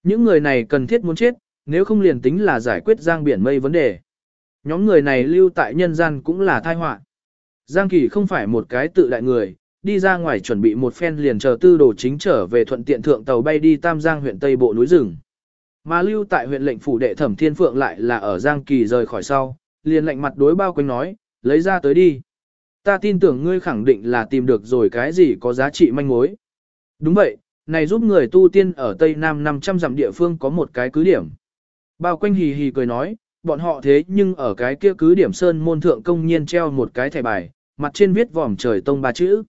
Những người này cần thiết muốn chết, nếu không liền tính là giải quyết giang biển mây vấn đề. Nhóm người này lưu tại nhân gian cũng là tai họa. Giang Kỳ không phải một cái tự đại người, đi ra ngoài chuẩn bị một phen liền chờ tư đồ chính trở về thuận tiện thượng tàu bay đi Tam Giang huyện Tây Bộ núi rừng. Mà lưu tại huyện lệnh phủ đệ thẩm thiên phượng lại là ở Giang Kỳ rời khỏi sau, liền lệnh mặt đối bao quanh nói, lấy ra tới đi. Ta tin tưởng ngươi khẳng định là tìm được rồi cái gì có giá trị manh mối. Đúng vậy, này giúp người tu tiên ở Tây Nam 500 dặm địa phương có một cái cứ điểm. Bao quanh hì hì cười nói, bọn họ thế nhưng ở cái kia cứ điểm sơn môn thượng công nhiên treo một cái thẻ bài, mặt trên viết vòm trời tông ba chữ.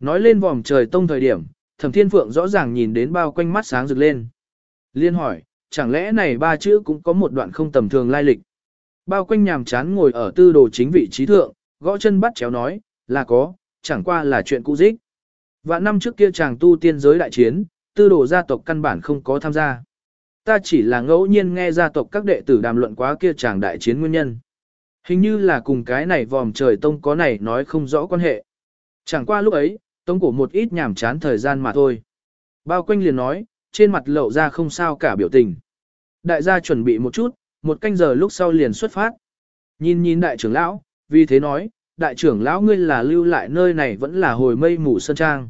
Nói lên vòm trời tông thời điểm, thẩm thiên phượng rõ ràng nhìn đến bao quanh mắt sáng rực lên. Liên hỏi, chẳng lẽ này ba chữ cũng có một đoạn không tầm thường lai lịch. Bao quanh nhàm chán ngồi ở tư đồ chính vị trí thượng, gõ chân bắt chéo nói, là có, chẳng qua là chuyện cũ dích. Và năm trước kia chàng tu tiên giới đại chiến, tư đồ gia tộc căn bản không có tham gia. Ta chỉ là ngẫu nhiên nghe gia tộc các đệ tử đàm luận quá kia chàng đại chiến nguyên nhân. Hình như là cùng cái này vòm trời tông có này nói không rõ quan hệ. Chẳng qua lúc ấy, tông của một ít nhảm chán thời gian mà thôi. Bao quanh liền nói, trên mặt lộ ra không sao cả biểu tình. Đại gia chuẩn bị một chút, một canh giờ lúc sau liền xuất phát. Nhìn nhìn đại trưởng lão, vì thế nói, đại trưởng lão ngươi là lưu lại nơi này vẫn là hồi mây mù sơn trang.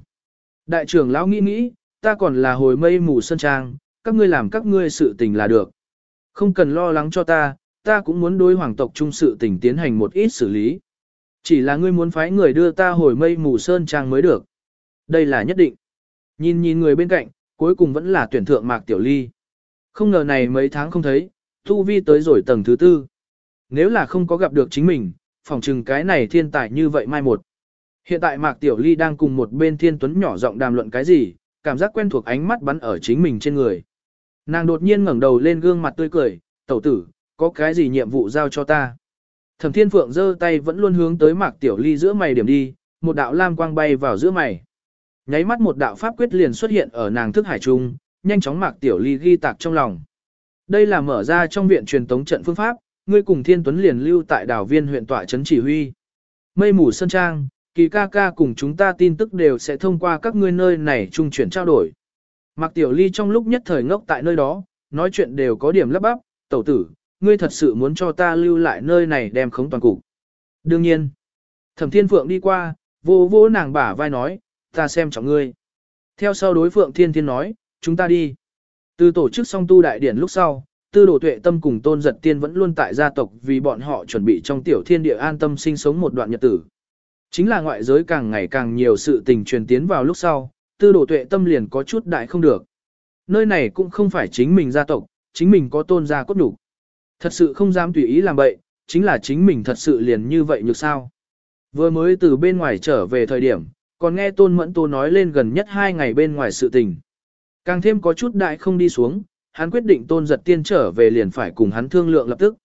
Đại trưởng lão nghĩ nghĩ, ta còn là hồi mây mù sơn trang, các ngươi làm các ngươi sự tình là được. Không cần lo lắng cho ta, ta cũng muốn đối hoàng tộc trung sự tình tiến hành một ít xử lý. Chỉ là ngươi muốn phái người đưa ta hồi mây mù sơn trang mới được. Đây là nhất định. Nhìn nhìn người bên cạnh, cuối cùng vẫn là tuyển thượng Mạc Tiểu Ly. Không ngờ này mấy tháng không thấy, Thu Vi tới rồi tầng thứ tư. Nếu là không có gặp được chính mình, phòng trừng cái này thiên tài như vậy mai một. Hiện tại Mạc Tiểu Ly đang cùng một bên thiên tuấn nhỏ giọng đàm luận cái gì, cảm giác quen thuộc ánh mắt bắn ở chính mình trên người. Nàng đột nhiên ngẩng đầu lên gương mặt tươi cười, tẩu tử, có cái gì nhiệm vụ giao cho ta. Thẩm Thiên Phượng giơ tay vẫn luôn hướng tới Mạc Tiểu Ly giữa mày điểm đi, một đạo lam quang bay vào giữa mày. Nháy mắt một đạo pháp quyết liền xuất hiện ở nàng thức hải trung, nhanh chóng Mạc Tiểu Ly ghi tạc trong lòng. Đây là mở ra trong viện truyền tống trận phương pháp, ngươi cùng Thiên Tuấn liền lưu tại đảo viên huyện tọa trấn chỉ huy. Mây mù sơn trang, kỳ ca ca cùng chúng ta tin tức đều sẽ thông qua các ngươi nơi này trung chuyển trao đổi. Mạc Tiểu Ly trong lúc nhất thời ngốc tại nơi đó, nói chuyện đều có điểm lấp bắp, tẩu tử, ngươi thật sự muốn cho ta lưu lại nơi này đem khống toàn cục. Đương nhiên, thẩm thiên phượng đi qua, vô vô nàng bả vai nói, ta xem trọng ngươi. Theo sau đối phượng thiên thiên nói, chúng ta đi. Từ tổ chức song tu đại điển lúc sau, tư đồ tuệ tâm cùng tôn giật tiên vẫn luôn tại gia tộc vì bọn họ chuẩn bị trong tiểu thiên địa an tâm sinh sống một đoạn nhật tử. Chính là ngoại giới càng ngày càng nhiều sự tình truyền tiến vào lúc sau, tư đồ tuệ tâm liền có chút đại không được. Nơi này cũng không phải chính mình gia tộc, chính mình có tôn gia cốt đủ. Thật sự không dám tùy ý làm bậy, chính là chính mình thật sự liền như vậy nhược sao. Vừa mới từ bên ngoài trở về thời điểm, còn nghe tôn mẫn tô nói lên gần nhất hai ngày bên ngoài sự tình. Càng thêm có chút đại không đi xuống, hắn quyết định tôn giật tiên trở về liền phải cùng hắn thương lượng lập tức.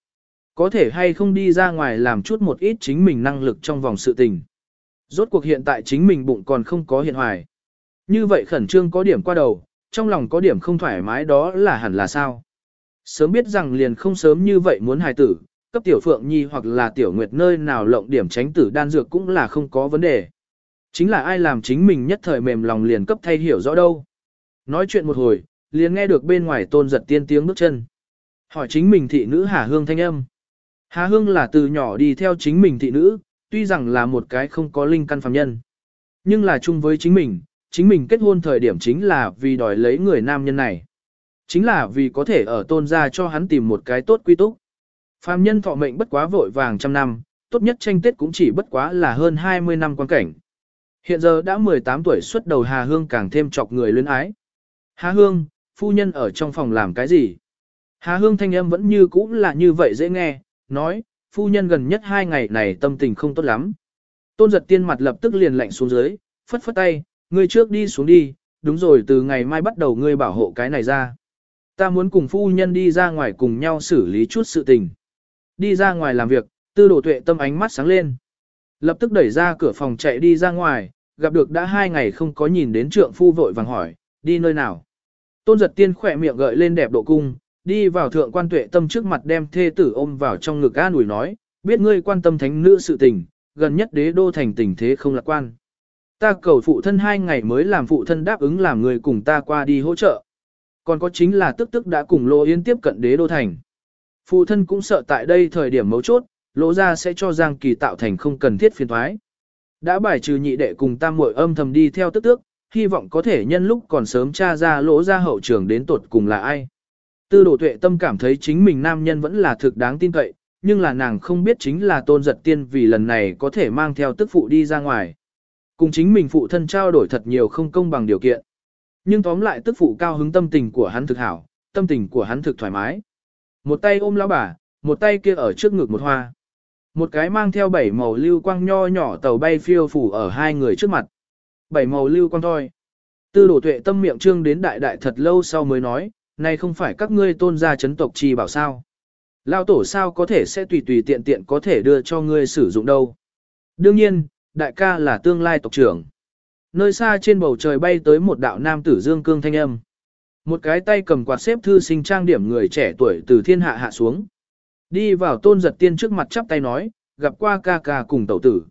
Có thể hay không đi ra ngoài làm chút một ít chính mình năng lực trong vòng sự tình. Rốt cuộc hiện tại chính mình bụng còn không có hiện hoài. Như vậy khẩn trương có điểm qua đầu, trong lòng có điểm không thoải mái đó là hẳn là sao. Sớm biết rằng liền không sớm như vậy muốn hài tử, cấp tiểu phượng nhi hoặc là tiểu nguyệt nơi nào lộng điểm tránh tử đan dược cũng là không có vấn đề. Chính là ai làm chính mình nhất thời mềm lòng liền cấp thay hiểu rõ đâu. Nói chuyện một hồi, liền nghe được bên ngoài tôn giật tiên tiếng bước chân. Hỏi chính mình thị nữ Hà Hương thanh âm. Hà Hương là từ nhỏ đi theo chính mình thị nữ, tuy rằng là một cái không có linh căn phàm nhân. Nhưng là chung với chính mình, chính mình kết hôn thời điểm chính là vì đòi lấy người nam nhân này. Chính là vì có thể ở tôn gia cho hắn tìm một cái tốt quy túc. Phàm nhân thọ mệnh bất quá vội vàng trăm năm, tốt nhất tranh tết cũng chỉ bất quá là hơn 20 năm quan cảnh. Hiện giờ đã 18 tuổi xuất đầu Hà Hương càng thêm chọc người luyến ái. Hà Hương, phu nhân ở trong phòng làm cái gì? Hà Hương thanh âm vẫn như cũ là như vậy dễ nghe, nói, phu nhân gần nhất hai ngày này tâm tình không tốt lắm. Tôn giật tiên mặt lập tức liền lạnh xuống dưới, phất phất tay, ngươi trước đi xuống đi, đúng rồi từ ngày mai bắt đầu ngươi bảo hộ cái này ra. Ta muốn cùng phu nhân đi ra ngoài cùng nhau xử lý chút sự tình. Đi ra ngoài làm việc, tư đồ tuệ tâm ánh mắt sáng lên. Lập tức đẩy ra cửa phòng chạy đi ra ngoài, gặp được đã hai ngày không có nhìn đến trượng phu vội vàng hỏi, đi nơi nào. Tôn giật tiên khỏe miệng gợi lên đẹp độ cung, đi vào thượng quan tuệ tâm trước mặt đem thê tử ôm vào trong ngực an ủi nói, biết ngươi quan tâm thánh nữ sự tình, gần nhất đế đô thành tình thế không lạc quan. Ta cầu phụ thân hai ngày mới làm phụ thân đáp ứng làm người cùng ta qua đi hỗ trợ. Còn có chính là tức tức đã cùng Lô Yên tiếp cận đế đô thành. Phụ thân cũng sợ tại đây thời điểm mấu chốt, lỗ ra sẽ cho Giang Kỳ tạo thành không cần thiết phiền thoái. Đã bài trừ nhị đệ cùng tam muội âm thầm đi theo tức tước, hy vọng có thể nhân lúc còn sớm tra ra lỗ ra hậu trường đến tuột cùng là ai. Tư đồ tuệ tâm cảm thấy chính mình nam nhân vẫn là thực đáng tin cậy, nhưng là nàng không biết chính là tôn giật tiên vì lần này có thể mang theo tức phụ đi ra ngoài. Cùng chính mình phụ thân trao đổi thật nhiều không công bằng điều kiện. Nhưng tóm lại tức phụ cao hứng tâm tình của hắn thực hảo, tâm tình của hắn thực thoải mái. Một tay ôm lão bà, một tay kia ở trước ngực một hoa. Một cái mang theo bảy màu lưu quang nho nhỏ tàu bay phiêu phủ ở hai người trước mặt. Bảy màu lưu quang thôi. Tư đổ tuệ tâm miệng trương đến đại đại thật lâu sau mới nói, Này không phải các ngươi tôn gia chấn tộc chi bảo sao. Lao tổ sao có thể sẽ tùy tùy tiện tiện có thể đưa cho ngươi sử dụng đâu. Đương nhiên, đại ca là tương lai tộc trưởng. Nơi xa trên bầu trời bay tới một đạo nam tử dương cương thanh âm. Một cái tay cầm quạt xếp thư sinh trang điểm người trẻ tuổi từ thiên hạ hạ xuống. Đi vào tôn giật tiên trước mặt chắp tay nói, gặp qua ca ca cùng tẩu tử.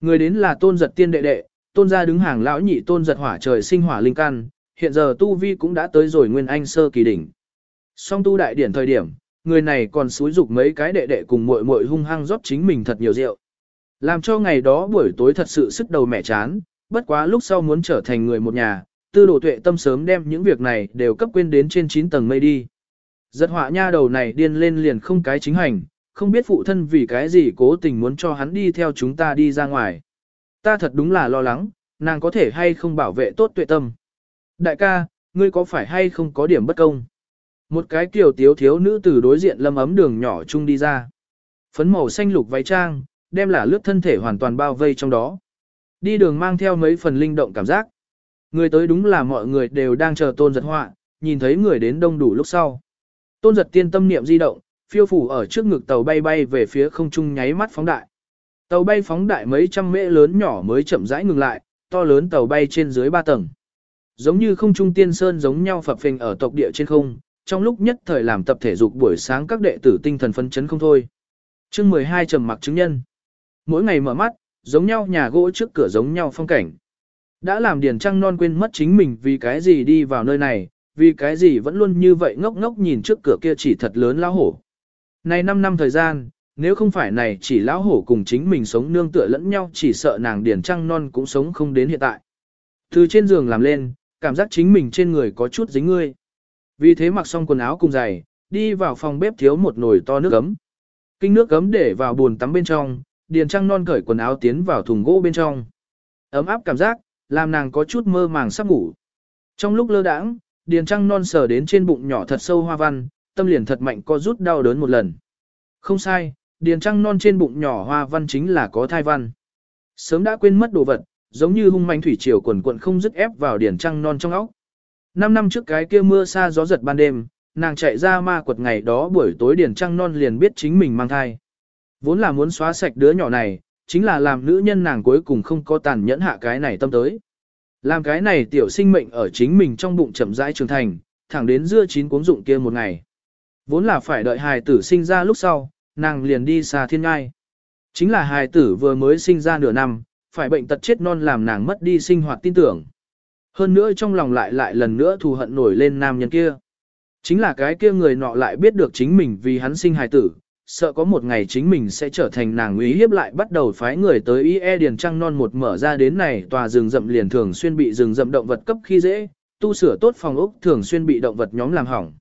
Người đến là tôn giật tiên đệ đệ, tôn gia đứng hàng lão nhị tôn giật hỏa trời sinh hỏa linh căn, hiện giờ tu vi cũng đã tới rồi nguyên anh sơ kỳ đỉnh. Song tu đại điển thời điểm, người này còn xúi dục mấy cái đệ đệ cùng muội muội hung hăng rót chính mình thật nhiều rượu. Làm cho ngày đó buổi tối thật sự sức đầu mẹ chán, bất quá lúc sau muốn trở thành người một nhà, tư đồ tuệ tâm sớm đem những việc này đều cấp quên đến trên 9 tầng mây đi. Giật họa nha đầu này điên lên liền không cái chính hành, không biết phụ thân vì cái gì cố tình muốn cho hắn đi theo chúng ta đi ra ngoài. Ta thật đúng là lo lắng, nàng có thể hay không bảo vệ tốt tuệ tâm. Đại ca, ngươi có phải hay không có điểm bất công? Một cái kiểu tiếu thiếu nữ từ đối diện lâm ấm đường nhỏ chung đi ra. Phấn màu xanh lục váy trang, đem là lướt thân thể hoàn toàn bao vây trong đó. Đi đường mang theo mấy phần linh động cảm giác. Người tới đúng là mọi người đều đang chờ tôn giật họa, nhìn thấy người đến đông đủ lúc sau. Tôn giật tiên tâm niệm di động, phiêu phủ ở trước ngực tàu bay bay về phía không trung nháy mắt phóng đại. Tàu bay phóng đại mấy trăm mễ lớn nhỏ mới chậm rãi ngừng lại, to lớn tàu bay trên dưới ba tầng. Giống như không trung tiên sơn giống nhau phập phình ở tộc địa trên không, trong lúc nhất thời làm tập thể dục buổi sáng các đệ tử tinh thần phấn chấn không thôi. Chương 12 trầm mặc chứng nhân. Mỗi ngày mở mắt, giống nhau nhà gỗ trước cửa giống nhau phong cảnh. Đã làm Điền Trăng non quên mất chính mình vì cái gì đi vào nơi này, vì cái gì vẫn luôn như vậy ngốc ngốc nhìn trước cửa kia chỉ thật lớn lão hổ. Này 5 năm thời gian, nếu không phải này chỉ lão hổ cùng chính mình sống nương tựa lẫn nhau chỉ sợ nàng Điền Trăng non cũng sống không đến hiện tại. Từ trên giường làm lên, cảm giác chính mình trên người có chút dính ngươi. Vì thế mặc xong quần áo cùng giày, đi vào phòng bếp thiếu một nồi to nước ấm. Kinh nước ấm để vào bồn tắm bên trong, Điền Trăng non cởi quần áo tiến vào thùng gỗ bên trong. Ấm áp cảm giác, làm nàng có chút mơ màng sắp ngủ. Trong lúc lơ đãng, Điền Trăng non sờ đến trên bụng nhỏ thật sâu hoa văn, tâm liền thật mạnh co rút đau đớn một lần. Không sai, Điền Trăng non trên bụng nhỏ hoa văn chính là có thai văn. Sớm đã quên mất đồ vật, giống như hung manh thủy triều quần quận không dứt ép vào Điền Trăng non trong óc. Năm năm trước cái kia mưa xa gió giật ban đêm, nàng chạy ra ma quật ngày đó buổi tối Điền Trăng non liền biết chính mình mang thai. Vốn là muốn xóa sạch đứa nhỏ này, chính là làm nữ nhân nàng cuối cùng không có tàn nhẫn hạ cái này tâm tới. Làm cái này tiểu sinh mệnh ở chính mình trong bụng chậm rãi trưởng thành, thẳng đến dưa chín cuống dụng kia một ngày. Vốn là phải đợi hài tử sinh ra lúc sau, nàng liền đi xa thiên ngai. Chính là hài tử vừa mới sinh ra nửa năm, phải bệnh tật chết non làm nàng mất đi sinh hoạt tin tưởng. Hơn nữa trong lòng lại lại lần nữa thù hận nổi lên nam nhân kia. Chính là cái kia người nọ lại biết được chính mình vì hắn sinh hài tử, sợ có một ngày chính mình sẽ trở thành nàng uy hiếp lại bắt đầu phái người tới IE Điền Trăng Non một mở ra đến này tòa rừng rậm liền thường xuyên bị rừng rậm động vật cấp khi dễ, tu sửa tốt phòng ốc thường xuyên bị động vật nhóm làm hỏng.